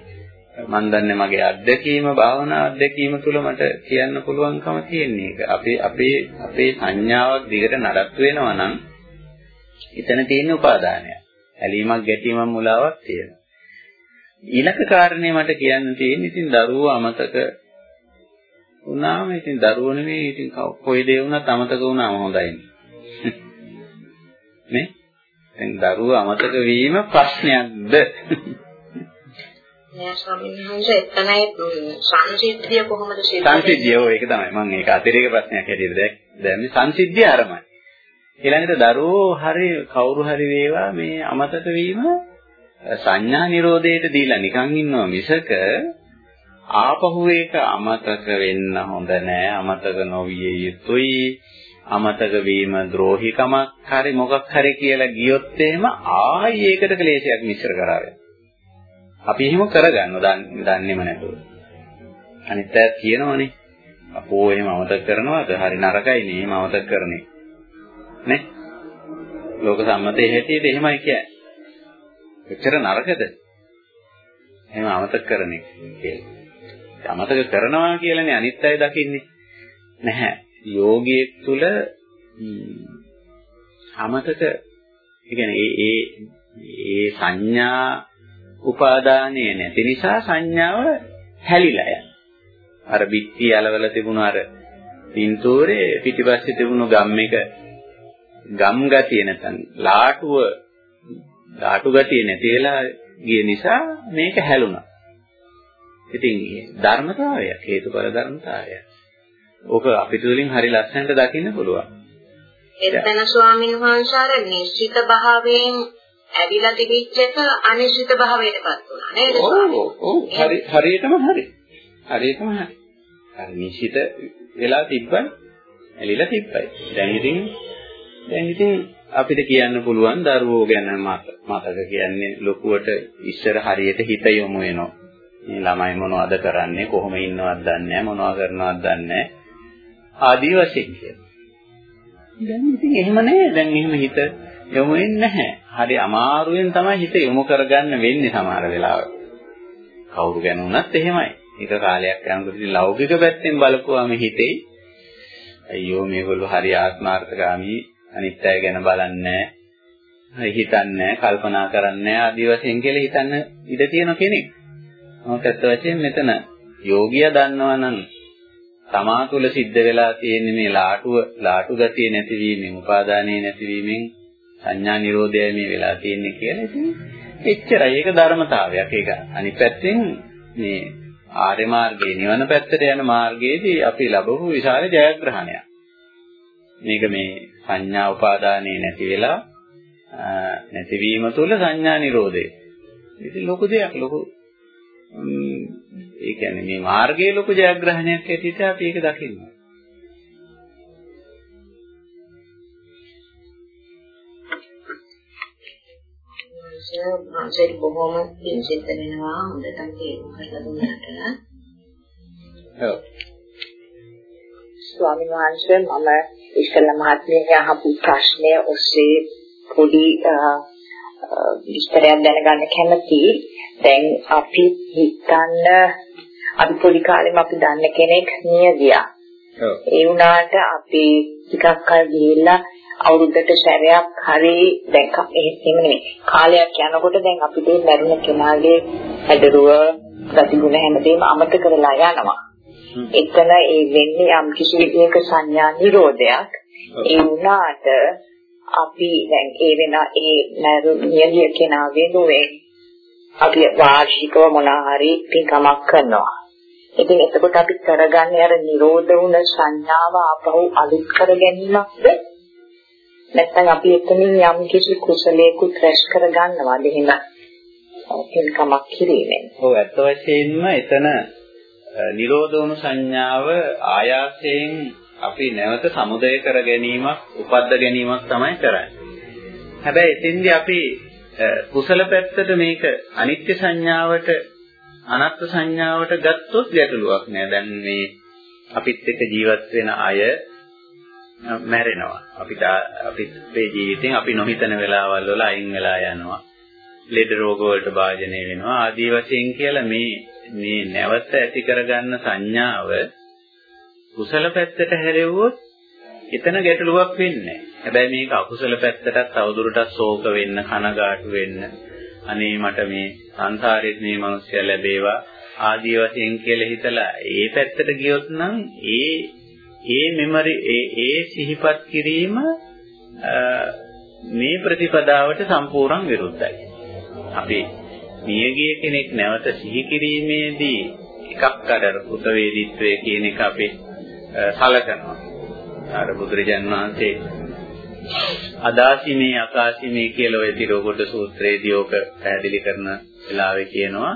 මම දන්නේ මගේ අත්දැකීම භාවනා අත්දැකීම තුළ මට කියන්න පුළුවන්කම තියෙන්නේ ඒක අපේ අපේ අපේ සංඥාවක් දිගට නඩත්තු වෙනවා නම් එතන තියෙන උපාදානය. ඇලීමක් ගැටීමක් මුලාවක් තියෙනවා. ඊළඟ කාරණේ මට කියන්න තියෙන්නේ ඉතින් දරුවෝ අමතක වුණාම ඉතින් දරුවෝ නෙමෙයි ඉතින් කොයි දේ වුණත් අමතක වුණාම හොඳයිනේ. නේ? දැන් දරුවෝ අමතක වීම ප්‍රශ්නයක්ද? නෑ ස්වාමීන් වහන්සේ එතනයි සංසිද්ධිය කොහොමද සිද්ධ වෙන්නේ? සංසිද්ධිය ඔය ඒක තමයි. මම ඒක අතිරේක ප්‍රශ්නයක් හැටියට දැන් මේ සංසිද්ධිය අරමයි. ඊළඟට දරුවෝ හරි කවුරු හරි වේවා මේ අමතක වීම සංඥා නිරෝධයට දීලා නිකන් ඉන්නවා මිසක ආපහු ඒක අමතක වෙන්න හොඳ නෑ අමතක නොවිය යුතුයි අමතක වීම ද්‍රෝහිකමක් හරි මොකක් හරි කියලා ගියොත් එහෙම ආයි ඒකට ක්ලේශයක් මිශ්‍ර කරාගෙන අපි එහෙම කරගන්නවා දන්නේම නැතුව අනිත් අය කියනවනේ අපෝ එහෙම අමතක කරනවාද හරි නරකයි නේ එහෙම අමතක කරන්නේ නේ? ලෝක සම්මතයේ හැටියට එහෙමයි කියන්නේ. එච්චර නරකද? එහෙම අමතක කරන එක කියලා. අමතක කරනවා කියලානේ අනිත් අය දකින්නේ. නැහැ. යෝගියෙක් තුල අමතක ඒ කියන්නේ ඒ ඒ සංඥා උපාදානය නැති නිසා සංඥාව හැලිලා යනවා. අර බිත්ති අලවල තිබුණු අර පින්තූරේ පිටිපස්සේ තිබුණු ගම් එක ගම් ගතිය නැත්නම් ලාටුව ලාටු ගතිය නැති වෙලා ගිය නිසා මේක හැලුණා. ඉතින් ධර්මතාවය හේතුඵල ධර්මතාවය. ඕක අපිට වලින් හරි ලස්සනට දකින්න පුළුවන්. එතන ස්වාමීන් වහන්සේ අර නිශ්චිත භාවයෙන් ඇවිල්ලා තිබිච්ච එක අනිශ්චිත භාවයටපත් වුණා නේද? ඔව් ඔව් හරි හරියටම හරි. හරියටම හරි. හරි නිශ්චිත වෙලා තිබ්බයි ඇලිලා තිබ්බයි. දැන් ඉතින් දැන් ඉතින් අපිට කියන්න පුළුවන් දරුවෝ ගැන මතක කියන්නේ ලොකුවට ඉස්සර හරියට හිත යොමු වෙනවා. මේ ළමයි මොනවද කරන්නේ කොහොම ඉන්නවද දන්නේ නැහැ මොනවා කරනවද දන්නේ නැහැ. ආදී වශයෙන් කියනවා. දැන් ඉතින් එහෙම නෑ. දැන් එහෙම හිත යොමු වෙන්නේ නැහැ. හරි අමාරුවෙන් තමයි හිත යොමු කරගන්න වෙන්නේ සමහර වෙලාවට. කවුරු ගැන වුණත් එහෙමයි. එක කාලයක් යනකොට ඉතින් ලෞකික පැත්තෙන් බලපුවාම හිතේ අයියෝ මේගොල්ලෝ හරි ආත්මార్థකාමී අනිත් අය ගැන බලන්නේ හිතන්නේ කල්පනා කරන්නේ ආදි වශයෙන් කියලා හිතන්න ඉඩ තියෙන කෙනෙක්. මොකද ඇත්ත වශයෙන් මෙතන යෝගියා දන්නවනම් තමා තුළ සිද්ධ වෙලා තියෙන මේ ලාටුව ලාටු ගතිය නැතිවීමෙන් උපාදානයේ නැතිවීමෙන් සංඥා නිරෝධයයි මේ වෙලා තියෙන්නේ කියලා ඉතින් එච්චරයි. ඒක ධර්මතාවයක්. ඒක අනිත් පැත්තෙන් මේ ආර්ය මාර්ගයේ නිවන පැත්තට යන මාර්ගයේදී අපි ලැබපු විශාල ජයග්‍රහණයක්. මේක මේ සංඥා උපාදානයේ නැති වෙලා නැතිවීම තුළ සංඥා නිරෝධය. ඉතින් ලොකු දෙයක්. ලොකු ඒ කියන්නේ මේ මාර්ගයේ ලොකු ජයග්‍රහණයක් ඇටියට අපි ඒක දකිනවා. මාසෙට බොහොම පිංසිත වෙනවා හොඳටම තේරුම් කරලා දුන්නාට. ඔව්. ස්වාමීන් වහන්සේ මම ඉස්සෙල්ලා මහත්මියගේ අහපු ප්‍රශ්නය ඔස්සේ පොඩි විස්තරයක් දැනගන්න කැමතියි. දැන් අපි හිතන්න අපි පොඩි කාලෙම අපි දන්න කෙනෙක් මිය ගියා. ඒ වුණාට අපි ටිකක් කල් ගිහිල්ලා අවුරුද්දට සැරයක් හරි දැන් එහෙම නෙමෙයි කාලයක් යනකොට දැන් අපිට මරුණ කෙනාගේ හැදරුව ගතිගුණ හැමදේම අමතක වෙලා යනවා. එතන ඒ වෙන්නේ යම් කිසි විදිහක සංඥා නිරෝධයක්. ඒ වුණාට අපි දැන් ඒ වෙන ඒ නියලිය කෙනා වෙනුවෙන් අපි වාර්ෂිකව මොනවා හරි පින්කමක් කරනවා. ඉතින් එතකොට අපි කරගන්නේ අර නිරෝධ වුණ සංඥාව ආපහු අලුත් කර ගැනීමක්ද? නැත්නම් අපි එතනින් යම් කිසි කුසලයකුත් රැස් කර ගන්නවාද එහෙම පින්කමක් කිරීමෙන්? ඔව් ඇත්ත වශයෙන්ම එතන නිරෝධ වුණු සංඥාව ආයාසයෙන් අපි නැවත සමුදය කර ගැනීමක්, උපද්ද ගැනීමක් තමයි කරන්නේ. හැබැයි එතෙන්දී අපි කුසල පැත්තට මේක අනිත්‍ය සංඥාවට අනත්ත් සංඥාවට ගත්තොත් ගැටලුවක් නෑ. දැන් මේ අපිත් එක්ක ජීවත් වෙන අය මැරෙනවා. අපිට අපිත් මේ ජීවිතෙන් අපි නොහිතන වෙලාවල් වල අයින් වෙලා යනවා. ලෙඩ රෝග වලට භාජනය වෙනවා. ආදී වශයෙන් කියලා මේ මේ නැවත ඇති කරගන්න සංඥාව කුසල පැත්තට හැරෙව්වොත් එතන ගැටලුවක් වෙන්නේ හැබැයි මේක අකුසල පැත්තටත් තවදුරටත් ශෝක වෙන්න කනගාටු වෙන්න අනේ මට මේ සංසාරෙත් මේ මිනිස්සය ලැබේවා ආදී වශයෙන් කියලා හිතලා ඒ පැත්තට ගියොත් නම් ඒ ඒ මෙමරි ඒ ඒ සිහිපත් කිරීම මේ ප්‍රතිපදාවට සම්පූර්ණ විරුද්ධයි. අපි නියගිය කෙනෙක් නැවත සිහි කිරීමේදී එකක් අර උතවේදීත්වයේ කියන එක අපි සලකනවා. අර බුදුරජාන් වහන්සේ අදාසිමේ අකාසිමේ කියලා ඔය තිරෝගොඩ සූත්‍රයේදී ඕක පැහැදිලි කරන වෙලාවේ කියනවා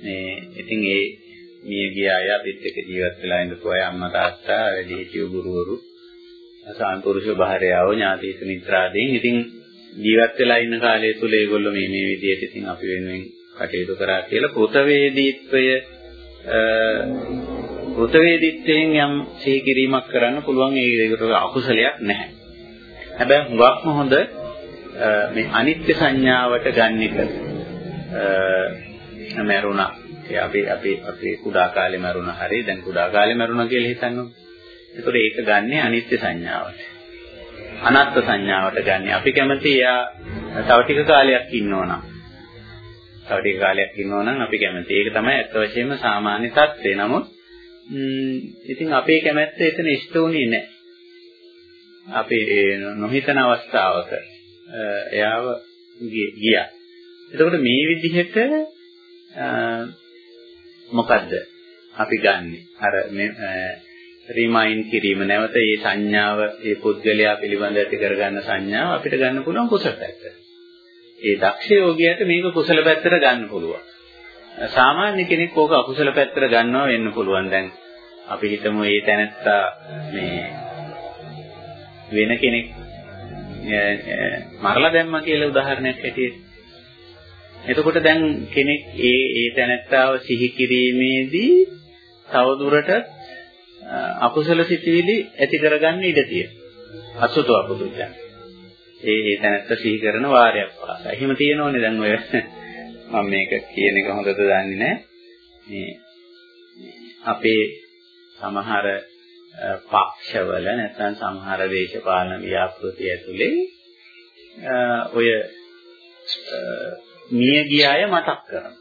මේ ඉතින් ඒ මිය ගිය අය අපිත් එක්ක ජීවත් වෙලා ඉඳපු අය අම්මා තාත්තා වැඩිහිටියෝ ගුරුවරු සාන්පුරුෂ භාර්යාව ඥාති මිත්‍රාදීන් ඉතින් ජීවත් වෙලා ඉන්න කාලය තුල ඒගොල්ලෝ මේ මේ විදිහට ඉතින් අපි වෙනුවෙන් කටයුතු කරා කියලා කෘතවේදීත්වය කෘතවේදීත්වයෙන් යම් සිහි කිරීමක් කරන්න පුළුවන් ඒකට අකුසලයක් නැහැ. හැබැයි හුඟක්ම හොඳ මේ අනිත්‍ය සංඥාවට ගන්න එක මරුණා. ඒ අපි අපි අපි කුඩා කාලේ මරුණා හරි දැන් කුඩා කාලේ මරුණා කියලා හිතන්නකො. ඒතකොට ඒක ගන්නෙ අනිත්‍ය සංඥාවට. අනාත්ම සංඥාවට ගන්නෙ. අපි කැමති එයා තව ටික කාලයක් ඉන්නවනම්. තව ටික කාලයක් ඉන්නවනම් අපි කැමති. ඒක තමයි අත් වශයෙන්ම සාමාන්‍ය தත්ත්වය. නමුත් ඉතින් අපේ කැමැත්ත එතන ඉෂ්ට වුණේ නැහැ. අපි නොහිතන අවස්ථාවක එයාව ගියා. එතකොට මේ විදිහට මොකද්ද අපි ගන්නෙ? අර රිමයින්ඩ් කිරීම නැවත මේ සංඥාව මේ පුද්ගලයා පිළිබඳ ඇති කරගන්න සංඥාව අපිට ගන්න පුළුවන් කුසල පැත්ත. ඒ දක්ෂ යෝගියාට මේක කුසල පැත්තට ගන්න පුළුවන්. සාමාන්‍ය කෙනෙක් ඕක අකුසල පැත්තට ගන්නවා වෙන්න පුළුවන්. දැන් අපි හිතමු මේ තැනත්තා මේ වෙන කෙනෙක් මරලා දැම්මා කියලා උදාහරණයක් ඇටියෙ. එතකොට දැන් කෙනෙක් ඒ ඒ තැනත්තාව සිහි කිරීමේදී තවදුරටත් අකුසල සිතිවිලි ඇති කරගන්න ඉඩ තියෙනවා. අසුතව පුදුජන. ඒ ඒ තැනත්ත සිහි කරන වාරයක් පාසා. එහෙම තියෙනෝනේ දැන් ඔය මම මේක කියන එක හොඳද දන්නේ නැහැ. මේ අපේ සමහර පක්ෂවල නැත්නම් සමහර දේශපාලන ව්‍යාපෘති ඇතුලේ ඔය මිය ගිය අය මතක් කරනවා.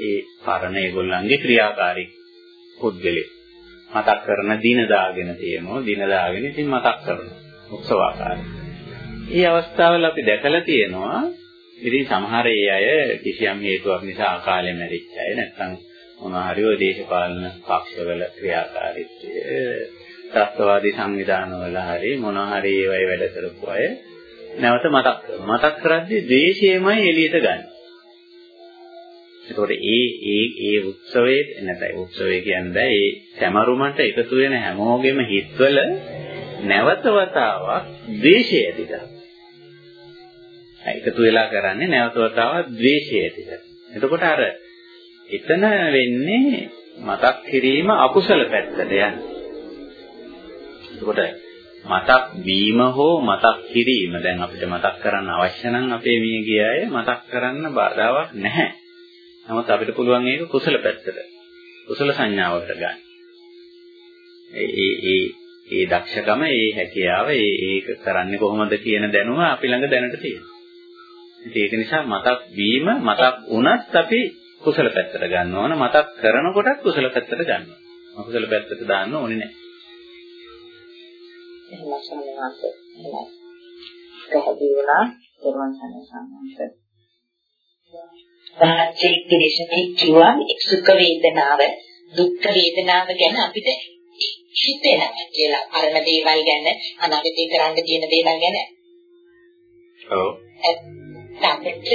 ඒ පරණ ඒගොල්ලන්ගේ ක්‍රියාකාරී පුද්ගලෙක් මතක් කරන දින දාගෙන තියෙනවා දින දාගෙන ඉතින් මතක් කරනවා උත්සවාකාරී. මේ අවස්ථාවල අපි දැකලා තියෙනවා ඉතින් සමහර ඒ අය කිසියම් හේතුවක් නිසා අකාලේ මැරිච්ච අය නැත්නම් මොනවා හරි ඔය දේශපාලන පක්ෂවල ක්‍රියාකාරීත්වය ත්‍ස්තවාදී සංවිධානවල හරි මොනවා හරි ඒවයි වැඩ කරපු අය නැවත මතක් කරනවා. මතක් කරද්දී ද්වේෂයමයි එළියට ගන්න. එතකොට ඒ ඒ ඒ උත්සවයේ නැත්නම් උත්සවය කියන්නේ ඒ සැමරුමට එකතු වෙන හැමෝගෙම හිතවල නැවත වතාවක් ද්වේෂය ඇති කරනවා. එකතු වෙලා කරන්නේ නැවත වතාවක් ද්වේෂය ඇති කරනවා. එතකොට අර එතන වෙන්නේ මතක් කිරීම අකුසල පැත්තට යන්නේ. එතකොට මතක් වීම හෝ මතක් කිරීම දැන් අපිට මතක් කරන්න අවශ්‍ය නම් අපේ මේ ගිය අය මතක් කරන්න බාධාවක් නැහැ. නමුත් අපිට පුළුවන් ඒක කුසල පැත්තට. කුසල සංඥාවකට ගන්න. ඒ ඒ ඒ ඒ දක්ෂකම, ඒ හැකියාව, ඒ ඒක කරන්නේ කොහොමද කියන දැනුම අපි ළඟ දැනට තියෙනවා. ඒක නිසා මතක් වීම මතක් වුණත් අපි කුසල පැත්තට ගන්න ඕන මතක් කරනකොටත් කුසල පැත්තට ගන්න. අකුසල පැත්තට දාන්න ඕනේ නැහැ. එහෙම සම්මාස එහෙමයි. පැහැදිලි වුණා දරුවන් සම්මාස. වාචික දේශනේ කිව්වා සුඛ වේදනාව දුක්ඛ වේදනාව ගැන අපිට හිතෙනවා කියලා අරන දේවල් ගැන අනාගතේ කරන්න තියෙන දේවල් ගැන. ඔව්. අපිට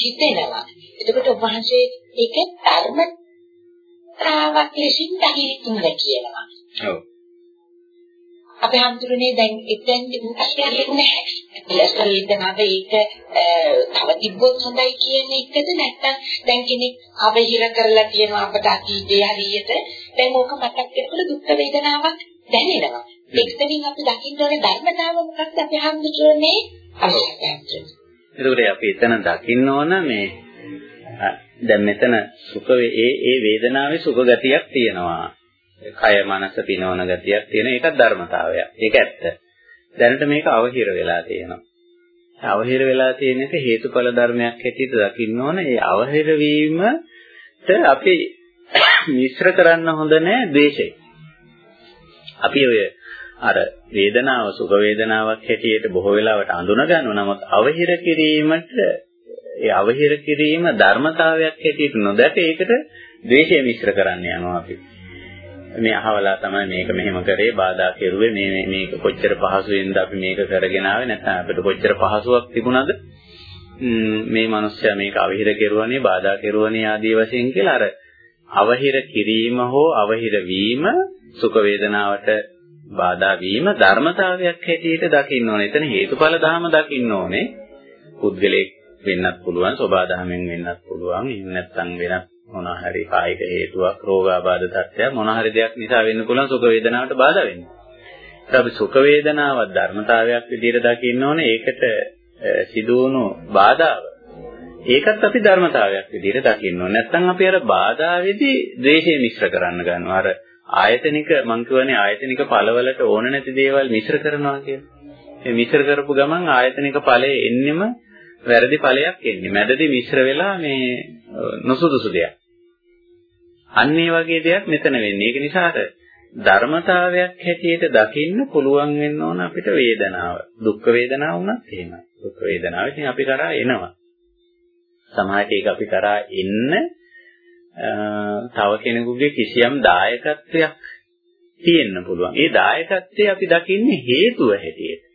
හිතෙනවා. එතකොට ඔබ වහන්සේ ඒක ධර්මතාවක් ලෙසින් දහිරිතුන කියනවා. ඔව්. අපේ හඳුරන්නේ දැන් එතෙන් ඉස්සරහට නැහැ. ඊළඟ වේදනාව ඒක තව තිබ්බොත් හොඳයි කියන එකද නැත්නම් දැන් කෙනෙක් අවහිර කරලා තියෙනවා අපට අතීතයේ හරියට දැන් ඕක මතක් කරනකොට දුක් වේදනාවක් දැනෙනවා. එක්තනින් අපි දකින්න ඕනේ ධර්මතාව මොකක්ද අපේ හඳුරන්නේ අවශ්‍යතාවය. එතකොට අපි එතන දකින්න ඕන මේ දැන් මෙතන සුඛ ඒ ඒ වේදනාවේ සුඛ ගතියක් තියෙනවා. කය මනස පිනවන ගතියක් තියෙන ඒකත් ධර්මතාවයක්. ඒක ඇත්ත. දැනට මේක අවහිර වෙලා තියෙනවා. අවහිර වෙලා තියෙන එක හේතුඵල ධර්මයක් හැටියට දකින්න ඕන. ඒ අවහිර වීමට අපි මිශ්‍ර කරන්න හොඳ නෑ ද්වේෂය. අපි ඔය අර වේදනාව සුඛ වේදනාවක් හැටියට බොහෝ වෙලාවට අඳුන ගන්නවා. නමුත් අවහිර කිරීමට ඒ අවහිර කිරීම ධර්මතාවයක් හැටියට නොදැක ඒකට ද්වේෂය මිශ්‍ර කරන්න යනවා අපි. මේ අහවලා තමයි මේක මෙහෙම කරේ බාධා කෙරුවේ මේ මේක කොච්චර පහසුවෙන්ද අපි මේක කරගෙන ආවේ නැත්නම් අපිට කොච්චර පහසුවක් තිබුණාද මේ මිනිස්සයා මේක අවහිර කෙරුවනේ බාධා කෙරුවනේ ආදී වශයෙන් කියලා අර අවහිර කිරීම හෝ අවහිර වීම සුඛ වේදනාවට බාධා වීම ධර්මතාවයක් හැටියට දකින්න ඕනේ. එතන හේතුඵල ධර්ම දකින්න ඕනේ. පුද්ගලෙක් වෙන්නත් පුළුවන්, සෝබා ධර්මයෙන් වෙන්නත් පුළුවන්. එහෙම නැත්නම් වෙනත් මොනවා හරි කායික හේතුවක්, රෝගාබාධ තත්ත්වයක් මොනවා හරි දෙයක් නිසා වෙන්න පුළුවන් සුඛ වේදනාවට බාධා වෙන්නේ. අපි සුඛ වේදනාවක් ධර්මතාවයක් විදිහට දකින්න ඕනේ. ඒකට සිදුවුණු බාධාව. ඒකත් අපි ධර්මතාවයක් විදිහට දකින්න ඕනේ. නැත්නම් අපි අර බාධාවේදී ද්වේෂය මිශ්‍ර කරන්න ගන්නවා. අර ආයතනික මං කියවනේ ආයතනික ඵලවලට ඕන නැති දේවල් මිශ්‍ර කරනවා කියලා. මේ මිශ්‍ර කරපු ගමන් ආයතනික ඵලය එන්නෙම වැරදි ඵලයක් එන්නේ. මැදදී මිශ්‍ර වෙලා මේ නොසුදුසු දෙයක්. අන්න ඒ වගේ දෙයක් මෙතන වෙන්නේ. ඒක නිසා ධර්මතාවයක් හැටියට දකින්න පුළුවන් වෙන්න ඕන අපිට වේදනාව. දුක් වේදනාව වුණත් එහෙමයි. දුක් වේදනාව ඉතින් අපි කරා එනවා. සමහරට ඒක අපි කරා එන්න තව කෙනෙකුගේ කිසියම් දායකත්වයක් තියෙන්න පුළුවන්. ඒ දායකත්වය අපි දකින්නේ හේතුව හැටියට.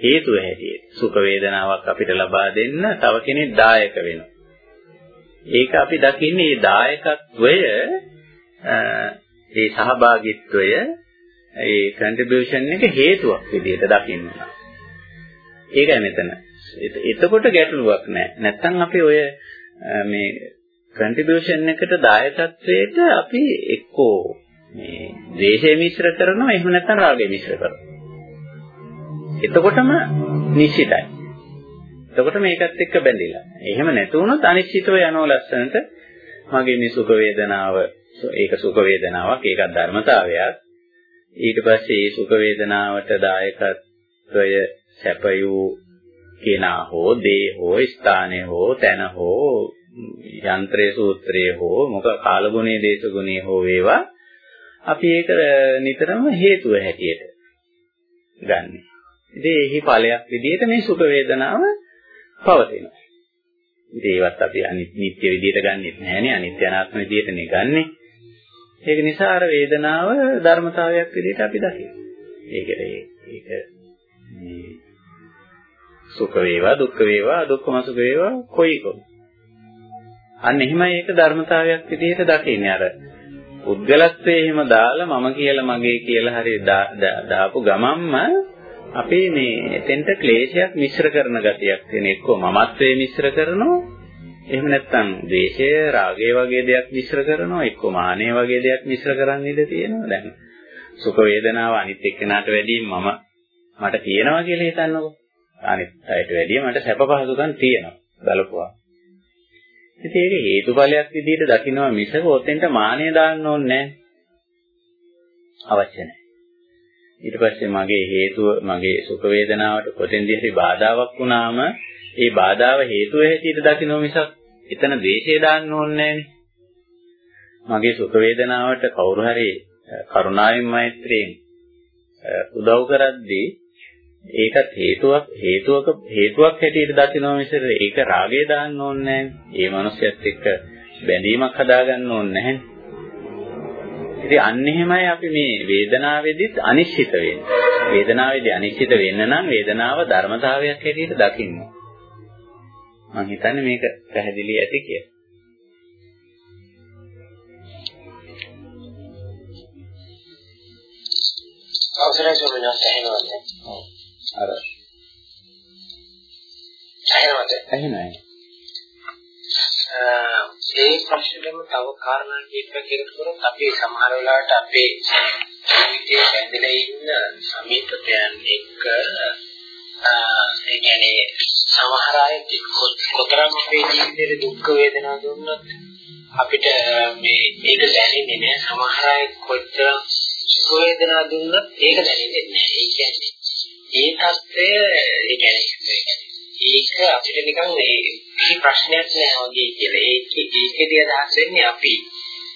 හේතුව හැටියට. සුඛ වේදනාවක් අපිට ලබා දෙන්න තව කෙනෙක් දායක වෙනවා. ඒක අපි දකින්නේ මේ දායකත්වය ඒ සහභාගීත්වය ඒ කන්ට්‍රිබියුෂන් එක හේතුවක් විදිහට දකින්න. ඒකයි මෙතන. එතකොට ගැටලුවක් නැහැ. නැත්තම් අපි ඔය මේ කන්ට්‍රිබියුෂන් එකට දායකත්වයට අපි එක්කෝ මේ ද්වේෂය මිශ්‍ර කරනවා එහෙම නැත්නම් රාගය මිශ්‍ර කරනවා. එතකොටම නිශ්චිතයි. එතකොට මේකත් එක්ක බැඳිලා. එහෙම නැති වුණොත් අනිශ්චිතව යනවා ලස්සනට. මගේ මේ සුඛ වේදනාව ඒක සුඛ වේදනාවක් ඒකත් ධර්මතාවයක්. ඊට පස්සේ මේ සුඛ වේදනාවට දායකත්වය සැපයූ කෙනා හෝ දේ හෝ ස්ථානය හෝ තැන හෝ යන්ත්‍රයේ සූත්‍රයේ හෝ මොක කාලගුණයේ දේශගුණයේ හෝ වේවා අපි ඒක නිතරම හේතුව හැටියට ගන්න. ඉතින් එහි ඵලයක් විදිහට මේ සුඛ වේදනාව පවතිනවා. ඉතින් ඒවත් අපි අනිත්‍ය විදිහට ගන්නෙත් නැහැනේ අනිත්‍ය අනාත්ම විදිහටනේ ගන්නෙ. ඒක නිසා අර වේදනාව ධර්මතාවයක් විදිහට අපි දකිනවා. ඒකට ඒක මේ සුඛ වේවා දුක්ඛ වේවා දුක්ඛම සුඛ වේවා කොයිකොම. අන්න එහෙමයි ඒක ධර්මතාවයක් විදිහට දකින්නේ අර පුද්ගලත්වයේ එහෙම දාලා මම කියලා මගේ කියලා හරි දාපු ගමම්ම අපි මේ එතෙන්ට ක්ලේශයක් මිශ්‍ර කරන ගතියක් තියෙන එක්කෝ මමත්වයේ මිශ්‍ර කරනවා. එහෙම නැත්නම් ද්වේෂය රාගය වගේ දෙයක් මිශ්‍ර කරනවා. එක්කෝ මානය වගේ දෙයක් මිශ්‍ර කරන්න ඉඩ තියෙනවා. දැන් සුඛ වේදනාව අනිත් එක්කෙනාට වැඩිය මම මට තියෙනවා කියලා හිතන්නකෝ. අනිත් අයට වැඩිය මට සැප පහසුකම් තියෙනවා. බලපුවා. ඉතින් ඒක හේතුඵලයක් විදිහට දකිනවා මිසක ඔතෙන්ට මානය දාන්න ඕනේ අවශ්‍ය නැහැ. ඊට පස්සේ මගේ හේතුව මගේ සුඛ වේදනාවට කොතෙන්දී හරි බාධාවක් වුණාම ඒ බාධාව හේතුව හැටියට දකින්න මිසක් එතන ද්වේෂය දාන්න ඕනේ මගේ සුඛ වේදනාවට කවුරු හරි කරුණාවෙන් මෛත්‍රියෙන් උදව් කරද්දී ඒකත් හේතුවක් හේතුවක හේතුවක් හැටියට දකිනවා මිසර ඒක රාගය දාන්න ඕනේ නැහැ. ඒ මනුස්සයත් එක්ක බැඳීමක් හදාගන්න ඕනේ නැහැ. ඉතින් අන්න එහෙමයි අපි මේ වේදනාවේදීත් අනිශ්චිත වෙන්නේ. වේදනාවේදී අනිශ්චිත වෙන්න නම් වේදනාව ධර්මතාවයක් හැටියට දකින්න. මම හිතන්නේ මේක පැහැදිලි ඇති කියලා. අවසරයි ස්වාමීන් වහන්සේ අර ඇහෙනවද? ඇහෙනයි. ඒ ප්‍රශ්නෙම තව කාරණා කීපයක් එකතු කරොත් අපි සමහර වෙලාවට අපේ ජීවිතයේ බැඳලා ඉන්න සමීපතයන් එක්ක ඒ කියන්නේ සමහර අය කොතරම් අපේ ජීවිතේ දුක් වේදනා දුන්නත් අපිට මේ ඒක දැනෙන්නේ නැහැ සමහර අය කොච්චර සුඛ වේදනා දුන්නත් ඒක දැනෙන්නේ නැහැ ඒ කියන්නේ ඒ தත්ත්වය ඒ කියන්නේ ඒක අපිට නිකන් ඒ ප්‍රශ්නයක් නෑ වගේ කියලා. ඒක ඒකේදී අදහස් වෙන්නේ අපි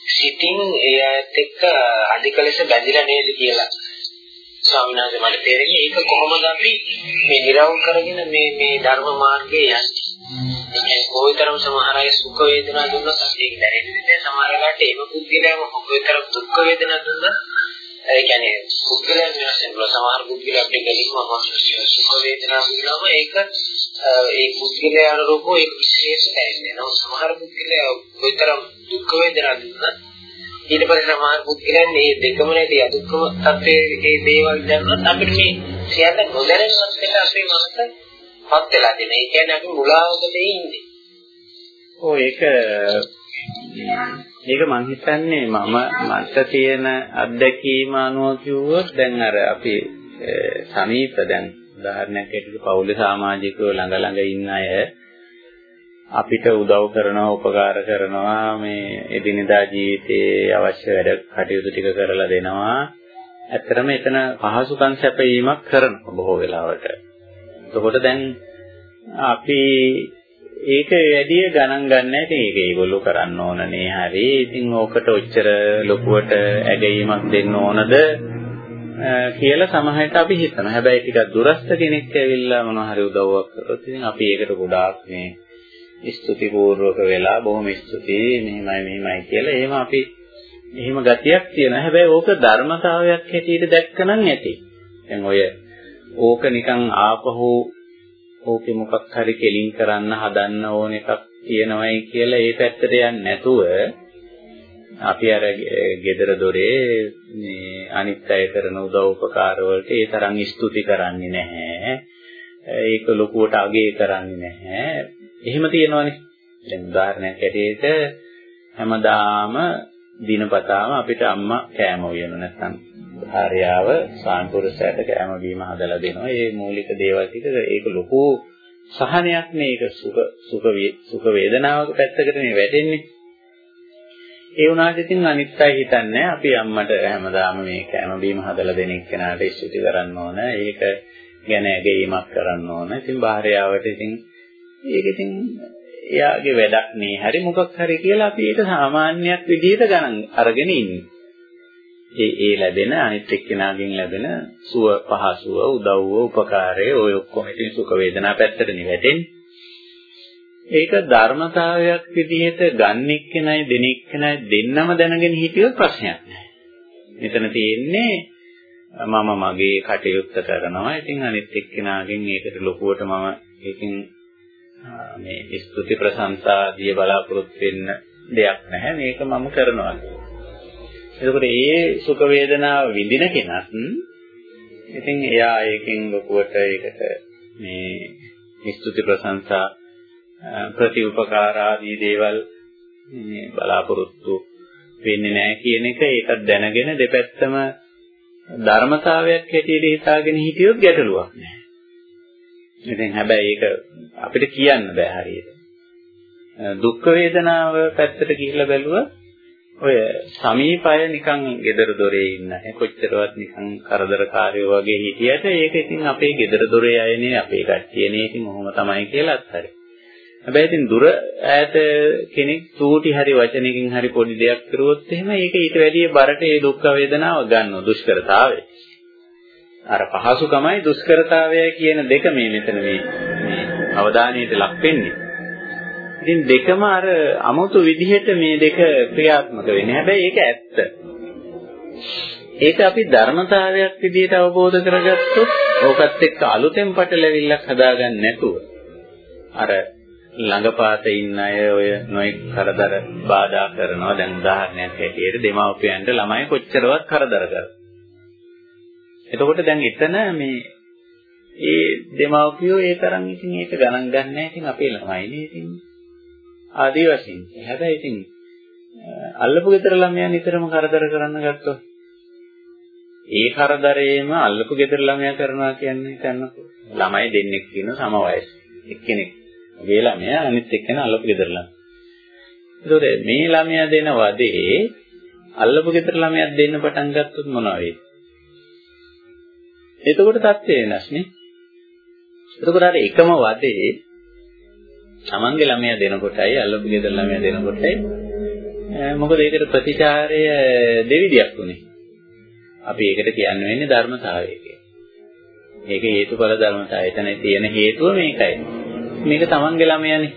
සිතින් ඒත් එක්ක අධික ලෙස බැඳිලා නේද කියලා. ස්වාමීන් වහන්සේ මට තේරෙන්නේ ඒක කොහොමද අපි මේ නිරවුල් කරගෙන මේ මේ ධර්ම මාර්ගයේ යන්නේ. ඒ කොයිතරම් සමහර අය සුඛ වේදනා දුන්නත් අපි ඒක දැනෙන්නේ නැහැ. සමහර වෙලාවට ඒම පුද්ගලයාම කොයිතරම් දුක් වේදනා දුන්නත් ඒ කියන්නේ පුද්ගලයන් වෙනස් වෙනවා. සමහර පුද්ගලයන් අපිට ගැලීම අවශ්‍ය සුඛ වේදනා විඳිනම ඒක ඒ පුද්ගලයා අනුරූපව ඒක විශේෂ දැනෙන්නේ. නමුත් සමහර පුද්ගලයා කොයිතරම් දුක් වේදනා දුන්නත් ඊට පස්සේ සමහර පුද්ගලයන් මේ දෙකම නැති අදුක්කම තත්ත්වයේ ඒ දේවල් දැනනත් අපිට මේ සියල්ල නොදැනෙනවත් එක අපේ මනස පත් වෙලා දෙන. ඒ කියන්නේ අපි මුලාවකදී ඉන්නේ. ඔව් ඒක මේක මං හිතන්නේ මම මට තියෙන අත්දැකීම අනුව කිව්වොත් දැන් අර අපි සමීප දැන් උදාහරණයක් ඇටියට පවුලේ සමාජිකව ළඟ ළඟ ඉන්න අය අපිට උදව් කරනවා උපකාර කරනවා මේ එදිනෙදා ජීවිතයේ අවශ්‍ය වැඩ කටයුතු ටික කරලා දෙනවා. ඇත්තටම එතන පහසුකම් සැපයීමක් කරනවා බොහෝ වෙලාවට. එතකොට දැන් අපි ඒක වැඩි ගණන් ගන්න නැති ඒක ඒගොල්ලෝ කරන්න ඕනනේ හරි. ඉතින් ඕකට ඔච්චර ලොකුවට ඇගීමක් දෙන්න ඕනද කියලා සමහරට අපි හිතනවා. හැබැයි ටිකක් දුරස්ත කෙනෙක් ඇවිල්ලා මොනවා හරි උදව්වක් කරොත් ඉතින් අපි ඒකට ගොඩාක් මේ ස්තුති පූර්වක වෙලා බොහොම ස්තුතියි මෙහිමයි මෙහිමයි කියලා එහෙම අපි එහෙම ගතියක් තියෙනවා. හැබැයි ඕක ධර්මතාවයක් හැටියට දැක්කනම් ඇති. දැන් ඔය ඕක නිකන් ආපහු ඕකේ මොකක් හරි කෙලින් කරන්න හදන්න ඕන එකක් තියෙනවයි කියලා ඒ පැත්තට යන්නේ නැතුව අපි අර gedara dore මේ අනිත් අය කරන උදව් උපකාර වලට ඒ තරම් ස්තුති කරන්නේ නැහැ. ඒක ලොකුවට අගය කරන්නේ නැහැ. එහෙම තියෙනවනේ. දැන් උදාහරණයක් ඇටියට හැමදාම දිනපතාම අපිට අම්මා කෑම උයන නැත්නම් භාර්යාව සාන්පුරුෂයාට කැම බීම හදලා දෙනවා. මේ මූලික දේවල් ටික ඒක ලොකු සහනයක් නේ ඒක සුඛ සුඛ සුඛ වේදනාවක පැත්තකට මේ වැටෙන්නේ. ඒ වුණාට ඉතින් අනිත් අය හිතන්නේ අපි අම්මට හැමදාම මේ කැම බීම හදලා දෙන එක්කෙනාට ස්තුති කරන්න ඕන. ඒක ගැන ඇගීමක් කරන්න ඕන. ඉතින් භාර්යාවට ඉතින් ඒක ඉතින් එයාගේ වැඩක් නේ. හරි මොකක් හරි කියලා අපි ඒක සාමාන්‍යයක් විදිහට ගණන් අරගෙන ඉන්නේ. ඒ ඒ ලැබෙන අනිත් එක්කෙනාගෙන් ලැබෙන සුව පහසුව උදව්ව උපකාරය ඔය ඔක්කොම ඉතින් සුඛ වේදනා පැත්තට නෙවැටෙන්නේ. ඒක ධර්මතාවයක් විදිහට ගන්න එක්කෙනයි දෙන එක්කෙනයි දෙන්නම දැනගෙන හිටියොත් ප්‍රශ්නයක් නැහැ. මෙතන තියෙන්නේ මම මගේ කටයුත්ත කරනවා. ඉතින් අනිත් එක්කෙනාගෙන් ඒකට ලොකුවට මම ඒකෙන් මේ ස්තුති ප්‍රශංසා දිය බලාපොරොත්තු වෙන්න දෙයක් නැහැ. මේක මම කරනවා. එතකොට ඒ සුඛ වේදනාව විඳින කෙනත් ඉතින් එයා ඒකෙන් ලොකුවට ඒකට මේ ස්තුති ප්‍රශංසා ප්‍රතිඋපකාර ආදී දේවල් මේ බලාපොරොත්තු වෙන්නේ නැහැ කියන එක ඒකත් දැනගෙන දෙපැත්තම ධර්මතාවයක් හැටියට හිතාගෙන හිටියොත් ගැටලුවක් නැහැ. ඉතින් හැබැයි ඒක අපිට කියන්න බෑ හරියට. දුක් වේදනාව පැත්තට ගිහිල්ලා බැලුවා ඔය සමීපය නිකන් gedara dore ඉන්න කොච්චරවත් නිකන් කරදරකාරයෝ වගේ හිටියට ඒක ඉතින් අපේ gedara dore අයනේ අපේ කට්ටියනේ ඉතින් ඔහොම තමයි කියලා අත්හරි. හැබැයි ඉතින් දුර ඈත කෙනෙක් සූටි හරි වචනකින් හරි පොඩි දෙයක් කරුවොත් එහෙම ඒක ඊට වැඩිය බරට ඒ දුක් වේදනාව ගන්නවා දුෂ්කරතාවය. අර පහසුකමයි දුෂ්කරතාවය කියන දෙක මේ මෙතන මේ මේ අවධානයට ලක් වෙන්නේ. ඉතින් දෙකම අර 아무තු විදිහට මේ දෙක ක්‍රියාත්මක වෙන්නේ. හැබැයි ඒක ඇත්ත. ඒක අපි ධර්මතාවයක් විදිහට අවබෝධ කරගත්තොත් ඕකත් එක්ක අලුතෙන් පටලැවිල්ලක් හදාගන්න නැතුව අර ළඟපාත ඉන්න අය ඔය නොයෙක් කරදර බාධා කරනවා දැන් උදාහරණයක් ඇටියට දෙමව්පියන්ට ළමයි කොච්චරවත් කරදර කරනවා එතකොට දැන් එතන මේ ඒ දෙමව්පියෝ ඒ තරම් ඉතින් ඒක ගණන් ගන්න නැහැ ඉතින් අපේ ළමයිනේ ඉතින් ආදී වශයෙන්. හැබැයි ඉතින් අල්ලපු ගෙදර ළමයා නිතරම කරදර කරන්න ගත්තොත් ඒ කරදරේම අල්ලපු ගෙදර ළමයා කරනවා කියන්නේ කන්නකො ළමයි දෙන්නෙක් කියන සම වයස එක්කෙනෙක්. මේ ළමයා අනිත් එක්කෙනා අල්ලපු ගෙදර ළමයා. ඒතකොට මේ ළමයා දෙන වදේ අල්ලපු ගෙදර ළමයාත් දෙන්න පටන් ගත්තොත් මොනවා වෙයිද එතකොට தත්ත්වය වෙනස් නේ. එතකොට අර එකම වදේ තමන්ගේ ළමයා දෙනකොටයි අල්ලපු ගෙදර ළමයා දෙනකොටයි මොකද ඒකට ප්‍රතිචාරය දෙවිදියක් උනේ. අපි ඒකට කියන්න වෙන්නේ ධර්මතාවය කියලා. ඒක හේතුඵල ධර්මතාවය. එතන තියෙන හේතුව මේකයි. මේක තමන්ගේ ළමයානේ.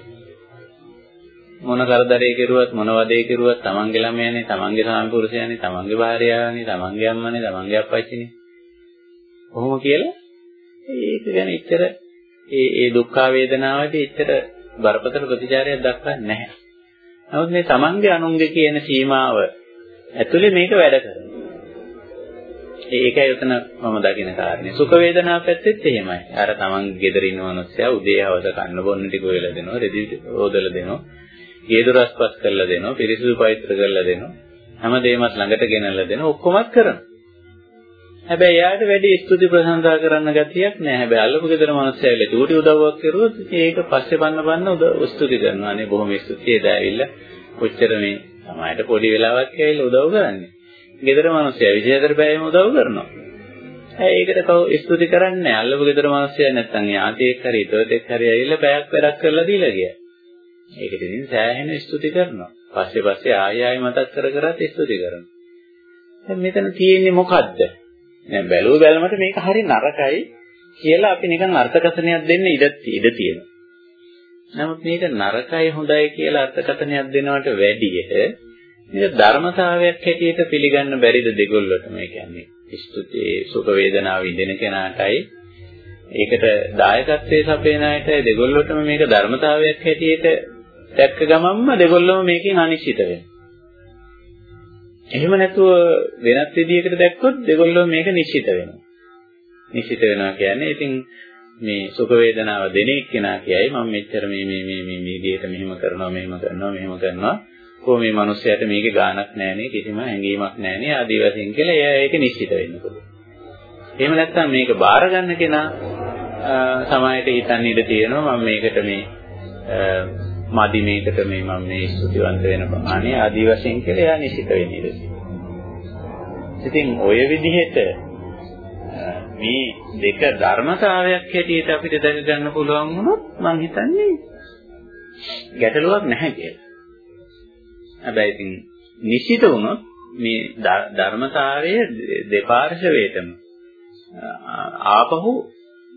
මොන කරදරේ කෙරුවත් මොන වදේ කෙරුවත් තමන්ගේ ළමයානේ, තමන්ගේ ස්වාමි පුරුෂයානේ, තමන්ගේ භාර්යාවනේ, තමන්ගේ අම්මනේ, තමන්ගේ අප්පච්චිනේ. කොහොම කියලා ඒක ගැන ඉතර ඒ ඒ දුක් වේදනාවදී ඉතර බරපතල ප්‍රතිචාරයක් දක්වන්නේ නැහැ. නමුත් මේ තමන්ගේ අනුන්ගේ කියන සීමාව ඇතුලේ මේක වැඩ කරනවා. ඒකයි උතන මම දකින කාරණේ. සුඛ වේදනා පැත්තෙත් එහෙමයි. අර තමන් ගෙදර ඉන්න මනුස්සයා උදේ හවස කන්න බොන්න ටික වෙලා දෙනවා, රෙදි හොදලා දෙනවා, ගේදොරස්පස් කරලා දෙනවා, පිරිසිදු පවිත්‍ර කරලා දෙනවා. හැමදේමත් ළඟට ගෙනල්ලා දෙනවා, ඔක්කොමත් කරනවා. හැබැයි එයාට වැඩි ස්තුති ප්‍රශංසා කරන්න ගතියක් නැහැ. හැබැයි අල්ලපු ගෙදර මිනිස්සයල චූටි උදව්වක් කරුවොත් ඒක පස්සේ පන්න පන්න උදව් ස්තුති කරනවා නේ. බොහොම ස්තුතියි එදාවිල්ලා. කොච්චර මේ සමායට පොඩි වෙලාවක් ඇවිල්ලා උදව් කරන්නේ. ගෙදර මිනිස්සයා විශේෂතර බෑම උදව් කරනවා. ඒකට කව ස්තුති කරන්නේ නැහැ. අල්ලපු ගෙදර මිනිස්සයා නැත්තම් යාතියෙක් හරි ඉතවතෙක් හරි ඇවිල්ලා පැයක් වැඩක් කරලා දීලා ගියා. ඒකට ඉතින් සෑහෙන ස්තුති කරනවා. පස්සේ පස්සේ ආයෙ ආයෙ මතක් කර කරත් ස්තුති කරනවා. දැන් මෙතන තියෙන්නේ මොකද්ද? දැන් බැලුව බැලමට මේක හරි නරකයි කියලා අපි නිකන් අර්ථකථනයක් දෙන්න ඉඩ ඉඩ තියෙනවා. නමුත් මේක නරකයි හොඳයි කියලා අර්ථකථනයක් දෙනවට වැඩිය මේක ධර්මතාවයක් හැටියට පිළිගන්න බැරිද දෙගොල්ලටම ඒ කියන්නේ ස්තුති සුඛ වේදනාව විඳින කෙනාටයි ඒකට දායකත්වයේ සපයන අයට දෙගොල්ලටම මේක ධර්මතාවයක් හැටියට දැක්ක ගමන්ම දෙගොල්ලම මේකෙන් අනිශ්චිත වෙනවා. එහෙම නැතුව වෙනත් විදියකට දැක්කොත් දෙගොල්ලෝ මේක නිශ්චිත වෙනවා. නිශ්චිත වෙනවා කියන්නේ ඉතින් මේ සුඛ වේදනාව දෙන එක්කෙනා කියයි මම මෙච්චර මේ මේ මේ මේ විදියට මෙහෙම කරනවා මෙහෙම කරනවා මෙහෙම කරනවා කොහොම මේ මිනිස්සයාට මේකේ ගාණක් නැහැනේ කිසිම හැඟීමක් නැහැනේ ආදී වශයෙන් කියලා එයා ඒක නිශ්චිත වෙන්න පුළුවන්. එහෙම නැත්නම් මේක බාර ගන්න කෙනා සමායයට හිතන්න ඉඩ තියෙනවා මම මේකට මේ මදි මේකට මේ මම මේ ස්තුතිවන්ත වෙන ප්‍රමාණය ආදී වශයෙන් කියලා එයා නිශ්චිත වෙන්න ඉඩ ඉතින් ඔය විදිහට මේ දෙක ධර්මතාවයක් හැටියට අපිට දැක ගන්න පුළුවන් වුණොත් මම හිතන්නේ ගැටලුවක් නැහැ කියලා. හැබැයි ඉතින් නිශ්චිත වුණොත් මේ ධර්මතාවය දෙපාර්ශවයටම ආපහු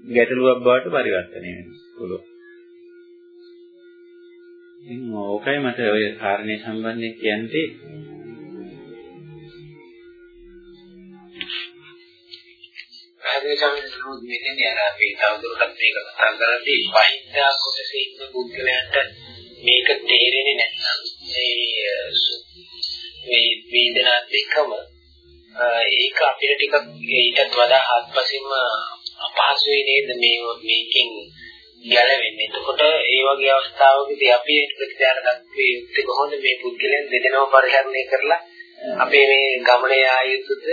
ගැටලුවක් බවට පරිවර්තනය වෙන්න පුළුවන්. ඉතින් ඕකයි මට ඔය කාරණේ සම්බන්ධයෙන් කියන්නේ පැහැදිලි සම්පූර්ණ මෙතන යන අපි තවදුරටත් මේක කතා කරද්දී බහිද්දා කොටසේ ඉන්න පුද්ගලයන්ට මේක තේරෙන්නේ නැත්නම් මේ මේ වේදනා දෙකම ඒක අපිට ටිකක් ඊටත් වඩා හත්පසින්ම අපහසුයි නේද? මේ මේකෙන් ගැලවෙන්නේ. එතකොට ඒ වගේ අවස්ථාවකදී අපි ප්‍රතිචාර දක්වන්නේ යුත්තේ කොහොමද මේ පුද්ගලයන් දෙදෙනාම පරිහරණය කරලා අපේ මේ ගමනේ ආයුතුද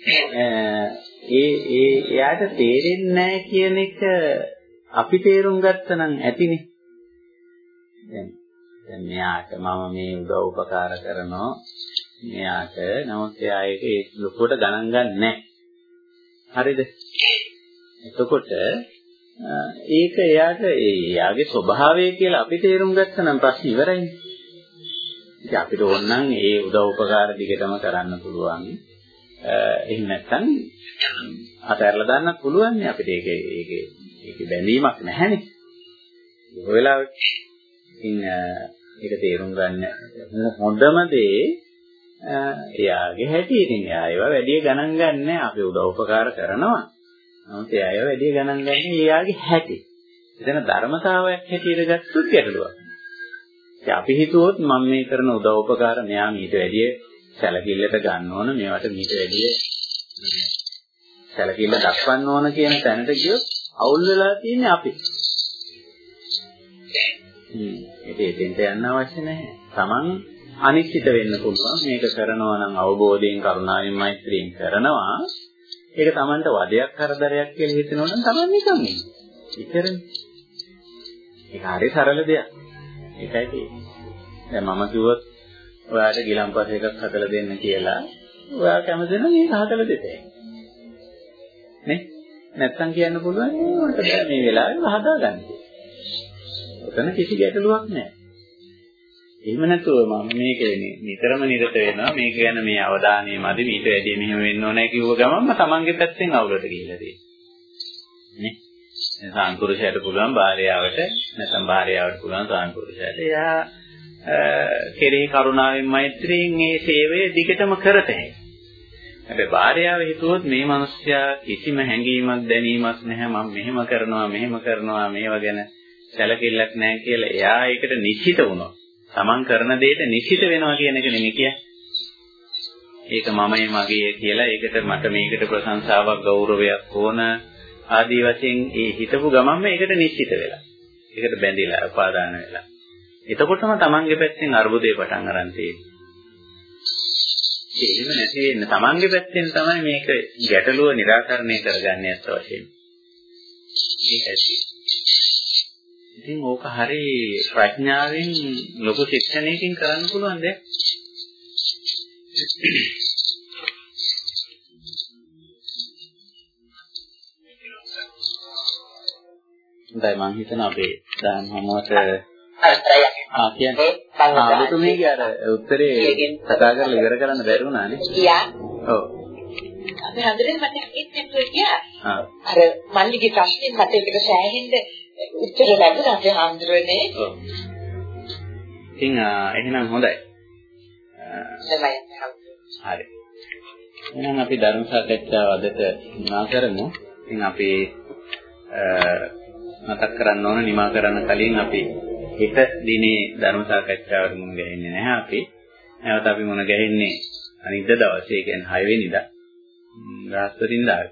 ඒ ඒ එයාට තේරෙන්නේ නැහැ කියන එක අපි තේරුම් ගත්තනම් ඇතිනේ. දැන් දැන් මෙයාට මම මේ උදව් උපකාර කරනවා මෙයාට නමුත් එයා ඒක ඒ ලොකුවට ගණන් ගන්නෑ. හරිද? එතකොට ඒක එයාට එයාගේ ස්වභාවය කියලා අපි තේරුම් ගත්තනම් ප්‍රශ්න ඉවරයිනේ. ඉතින් අපිට ඕනනම් ඒ උදව් උපකාර දිගටම කරන්න පුළුවන්. එහෙම නැත්නම් අතහැරලා දාන්නත් පුළුවන් නේ අපිට ඒක ඒක ඒක බැඳීමක් නැහැනේ. ඒ වෙලාවට ඉතින් ඒක තේරුම් ගන්න හොඳම දේ එයාගේ හැටි ඉතින් එයා ඒවා වැඩි ගණන් ගන්න අපි උදව් උපකාර කරනවා. නමුත් එයා ඒවා වැඩි ගණන් ගන්න එයාගේ හැටි. එතන ධර්මතාවයක් හැටියට ගත්තොත් ගැටලුවක්. ඉතින් අපි හිතුවොත් මම මේ කරන උදව් උපකාර මෙයා මීට වැඩිය සැලකිල්ලට ගන්න ඕන මේවට මීට වැඩිය සැලකිල්ල දක්වන්න ඕන කියන තැනට ගියොත් අවුල් වෙලා තියෙන්නේ අපි. හ්ම් ඒක එතෙන්ට යන්න අවශ්‍ය නැහැ. Taman අනිශ්චිත වෙන්න පුළුවන්. මේක කරනවා නම් අවබෝධයෙන් කරුණාවෙන් මෛත්‍රියෙන් කරනවා. ඒක Tamanට වදයක් කරදරයක් කියලා හිතනවා නම් Taman නිකන් ඉන්නේ. ඉතරනේ. ඒක හරි සරල දෙයක්. ඒකයි තියෙන්නේ. දැන් මම කිව්වොත් ඔයාට ගිලම්පස් එකක් හදලා දෙන්න කියලා ඔයා කැමති නම් ඒක හදලා දෙතේ. නේ? නැත්තම් කියන්න පුළුවන් මට බෑ මේ වෙලාවේ හදාගන්න. ඔතන කිසි ගැටලුවක් නැහැ. එහෙම නැතුව මම මේක නිතරම නිරත වෙනවා මේක ගැන මේ අවධානය මදි මීට වැඩි මෙහෙම වෙන්න ඕනේ කිව්ව ගමන්ම තමන්ගේ පැත්තෙන් අවුලට ගිහිල්ලා තියෙනවා. නේ? සාන්පුරුෂයාට පුළුවන් භාර්යාවට නැත්නම් භාර්යාවට පුළුවන් සාන්පුරුෂයාට එයා කෙරෙහි කරුණාවෙන් මෛත්‍රියෙන් මේ සේවය දිගටම කරත හැකියි. හැබැයි භාර්යාව හිතුවොත් මේ මිනිස්සයා කිසිම හැඟීමක් දැනීමක් නැහැ මම මෙහෙම කරනවා මෙහෙම කරනවා මේවා ගැන සැලකිල්ලක් නැහැ කියලා එයා ඒකට නිශ්චිත වුණා. Taman කරන දෙයට නිශ්චිත වෙනවා කියන එක නෙමෙයි කියන්නේ. ඒක මමයි මගේ කියලා ඒකට මට මේකට ප්‍රශංසාවක් ගෞරවයක් ඕන ආදී වශයෙන් ඒ හිතපු ගමන්ම ඒකට නිශ්චිත වෙලා. ඒකට බැඳිලා උපාදාන වෙලා. එතකොටම Tamanගේ පැත්තෙන් අර්බුදේ පටන් අරන් තියෙන්නේ. එහෙම නැති වෙන්න Tamanගේ පැත්තෙන් තමයි මේක ගැටලුව निराකරණය කරගන්නේ අත් වශයෙන්. ඒකයි. ඉතින් ඕක හරි ප්‍රඥාවෙන් ලොකු ශික්ෂණයකින් කරන්න පුළුවන් දෙයක්. හොඳයි මම හිතනවා අපේ දාන හැමෝට ආ කියන්නේ ආ ඔබතුමීගේ අර උත්තරේ කතා කරලා ඉවර කරන්න බැරි වුණානේ. කියා. ඔව්. අපි හඳුරන්නේ මට හිතෙන්නේ කියා. අර මල්ලිගේ ප්‍රශ්නේ මට ඒකට සෑහෙන්න උත්තර ලැබුණා අපේ හඳුරන්නේ. ඔව්. ඉතින් එහෙනම් හොඳයි. හරි. එහෙනම් අපි ධර්ම සාකච්ඡාව අදට නිමා කරමු. ඉතින් අපි මතක් කරන්න ඕන නිමා කරන්න කලින් අපි හෙට දිනේ ධර්ම සාකච්ඡාවට මුණ ගැහෙන්නේ නැහැ අපි. නැවත අපි මුණ ගැහෙන්නේ අනිද්ද දවසේ කියන්නේ 6 වෙනිදා. බ්‍රහස්පතින්දා.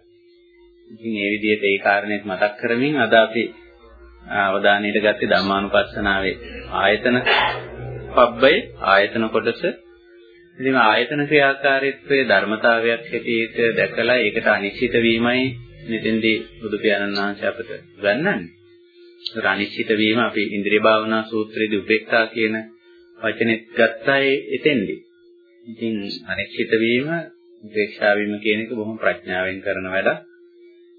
ඉතින් මේ විදිහට ඒ කාරණේත් මතක් කරමින් අද අපි අවධානයට ගත්තේ ධම්මානුපස්සනාවේ ආයතන පොට්ටපබ්බේ ආයතන කොටස ඉතින් ආයතන ක්‍රියාකාරීත්වයේ ධර්මතාවයක් හැටියට දැකලා ඒකට අනිශ්චිත වීමයි මෙතෙන්දී බුදු පියාණන් වහන්සේ අපට ගන්නන්නේ. ඒක අනිශ්චිත වීම අපි ඉන්ද්‍රිය භාවනා සූත්‍රයේදී උපේක්ඛා කියන වචනේ ගත්තා එතෙන්දී. ඉතින් අනිශ්චිත වීම උපේක්ෂා වීම කියන එක බොහොම ප්‍රඥාවෙන් කරන වැඩක්.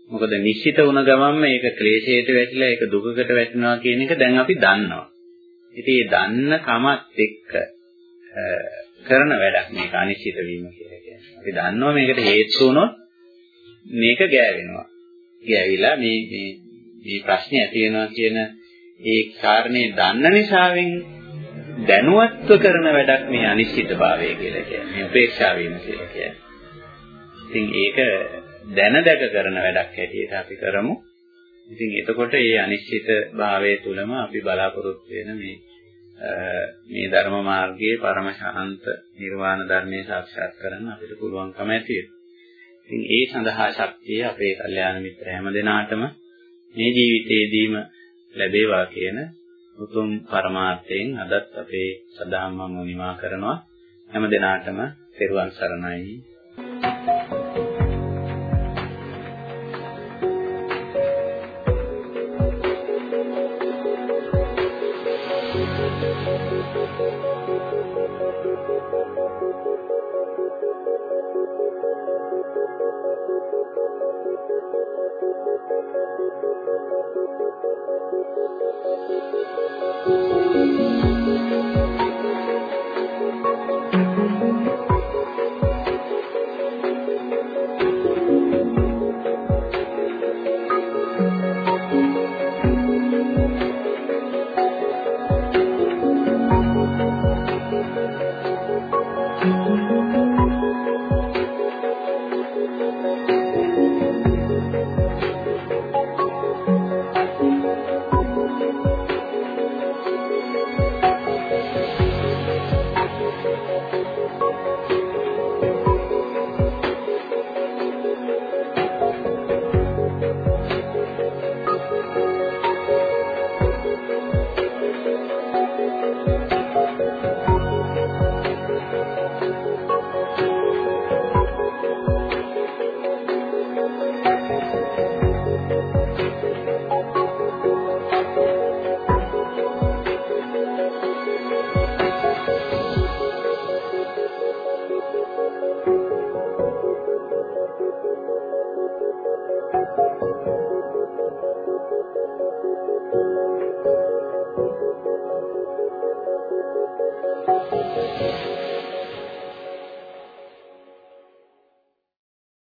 මොකද නිශ්චිත වුණ ගමන්ම ඒක ක්ලේශයට වැටිලා ඒක දුකකට වැටෙනවා කියන එක දැන් අපි දන්නවා. ඉතින් ඒ දන්න කමත් එක්ක කරන වැඩක් මේක අනිශ්චිත වීම කියලා කියන්නේ. අපි දන්නවා මේකට හේතු වුණොත් මේක ගෑවෙනවා. ගෑවිලා මේ මේ මේ ප්‍රශ්නේ ඇති වෙනවා කියන ඒ කාරණේ දන්න නිසාවෙන් දැනුවත්ව කරන වැඩක් මේ අනිශ්චිතභාවය කියලා කියන්නේ. මේ උපේක්ෂා වීම කියලා කියන්නේ. ඉතින් ඒක දැන දැක කරන වැඩක් හැටියට අපි කරමු. ඉතින් එතකොට මේ අනිශ්චිත භාවය තුලම අපි බලාපොරොත්තු වෙන මේ මේ ධර්ම මාර්ගයේ පරම ශාන්ත නිර්වාණ ධර්මයේ සාක්ෂාත් කරගන්න අපිට පුළුවන්කම ඇති ඉතින් ඒ සඳහා ශක්තිය අපේ කල්යාණ මිත්‍ර හැම දෙනාටම මේ ජීවිතේදීම ලැබේවා කියන උතුම් පරමාර්ථයෙන් අදත් අපේ සදාම්ම මුනිමා කරනවා. හැම දිනාටම පෙරුවන් සරණයි.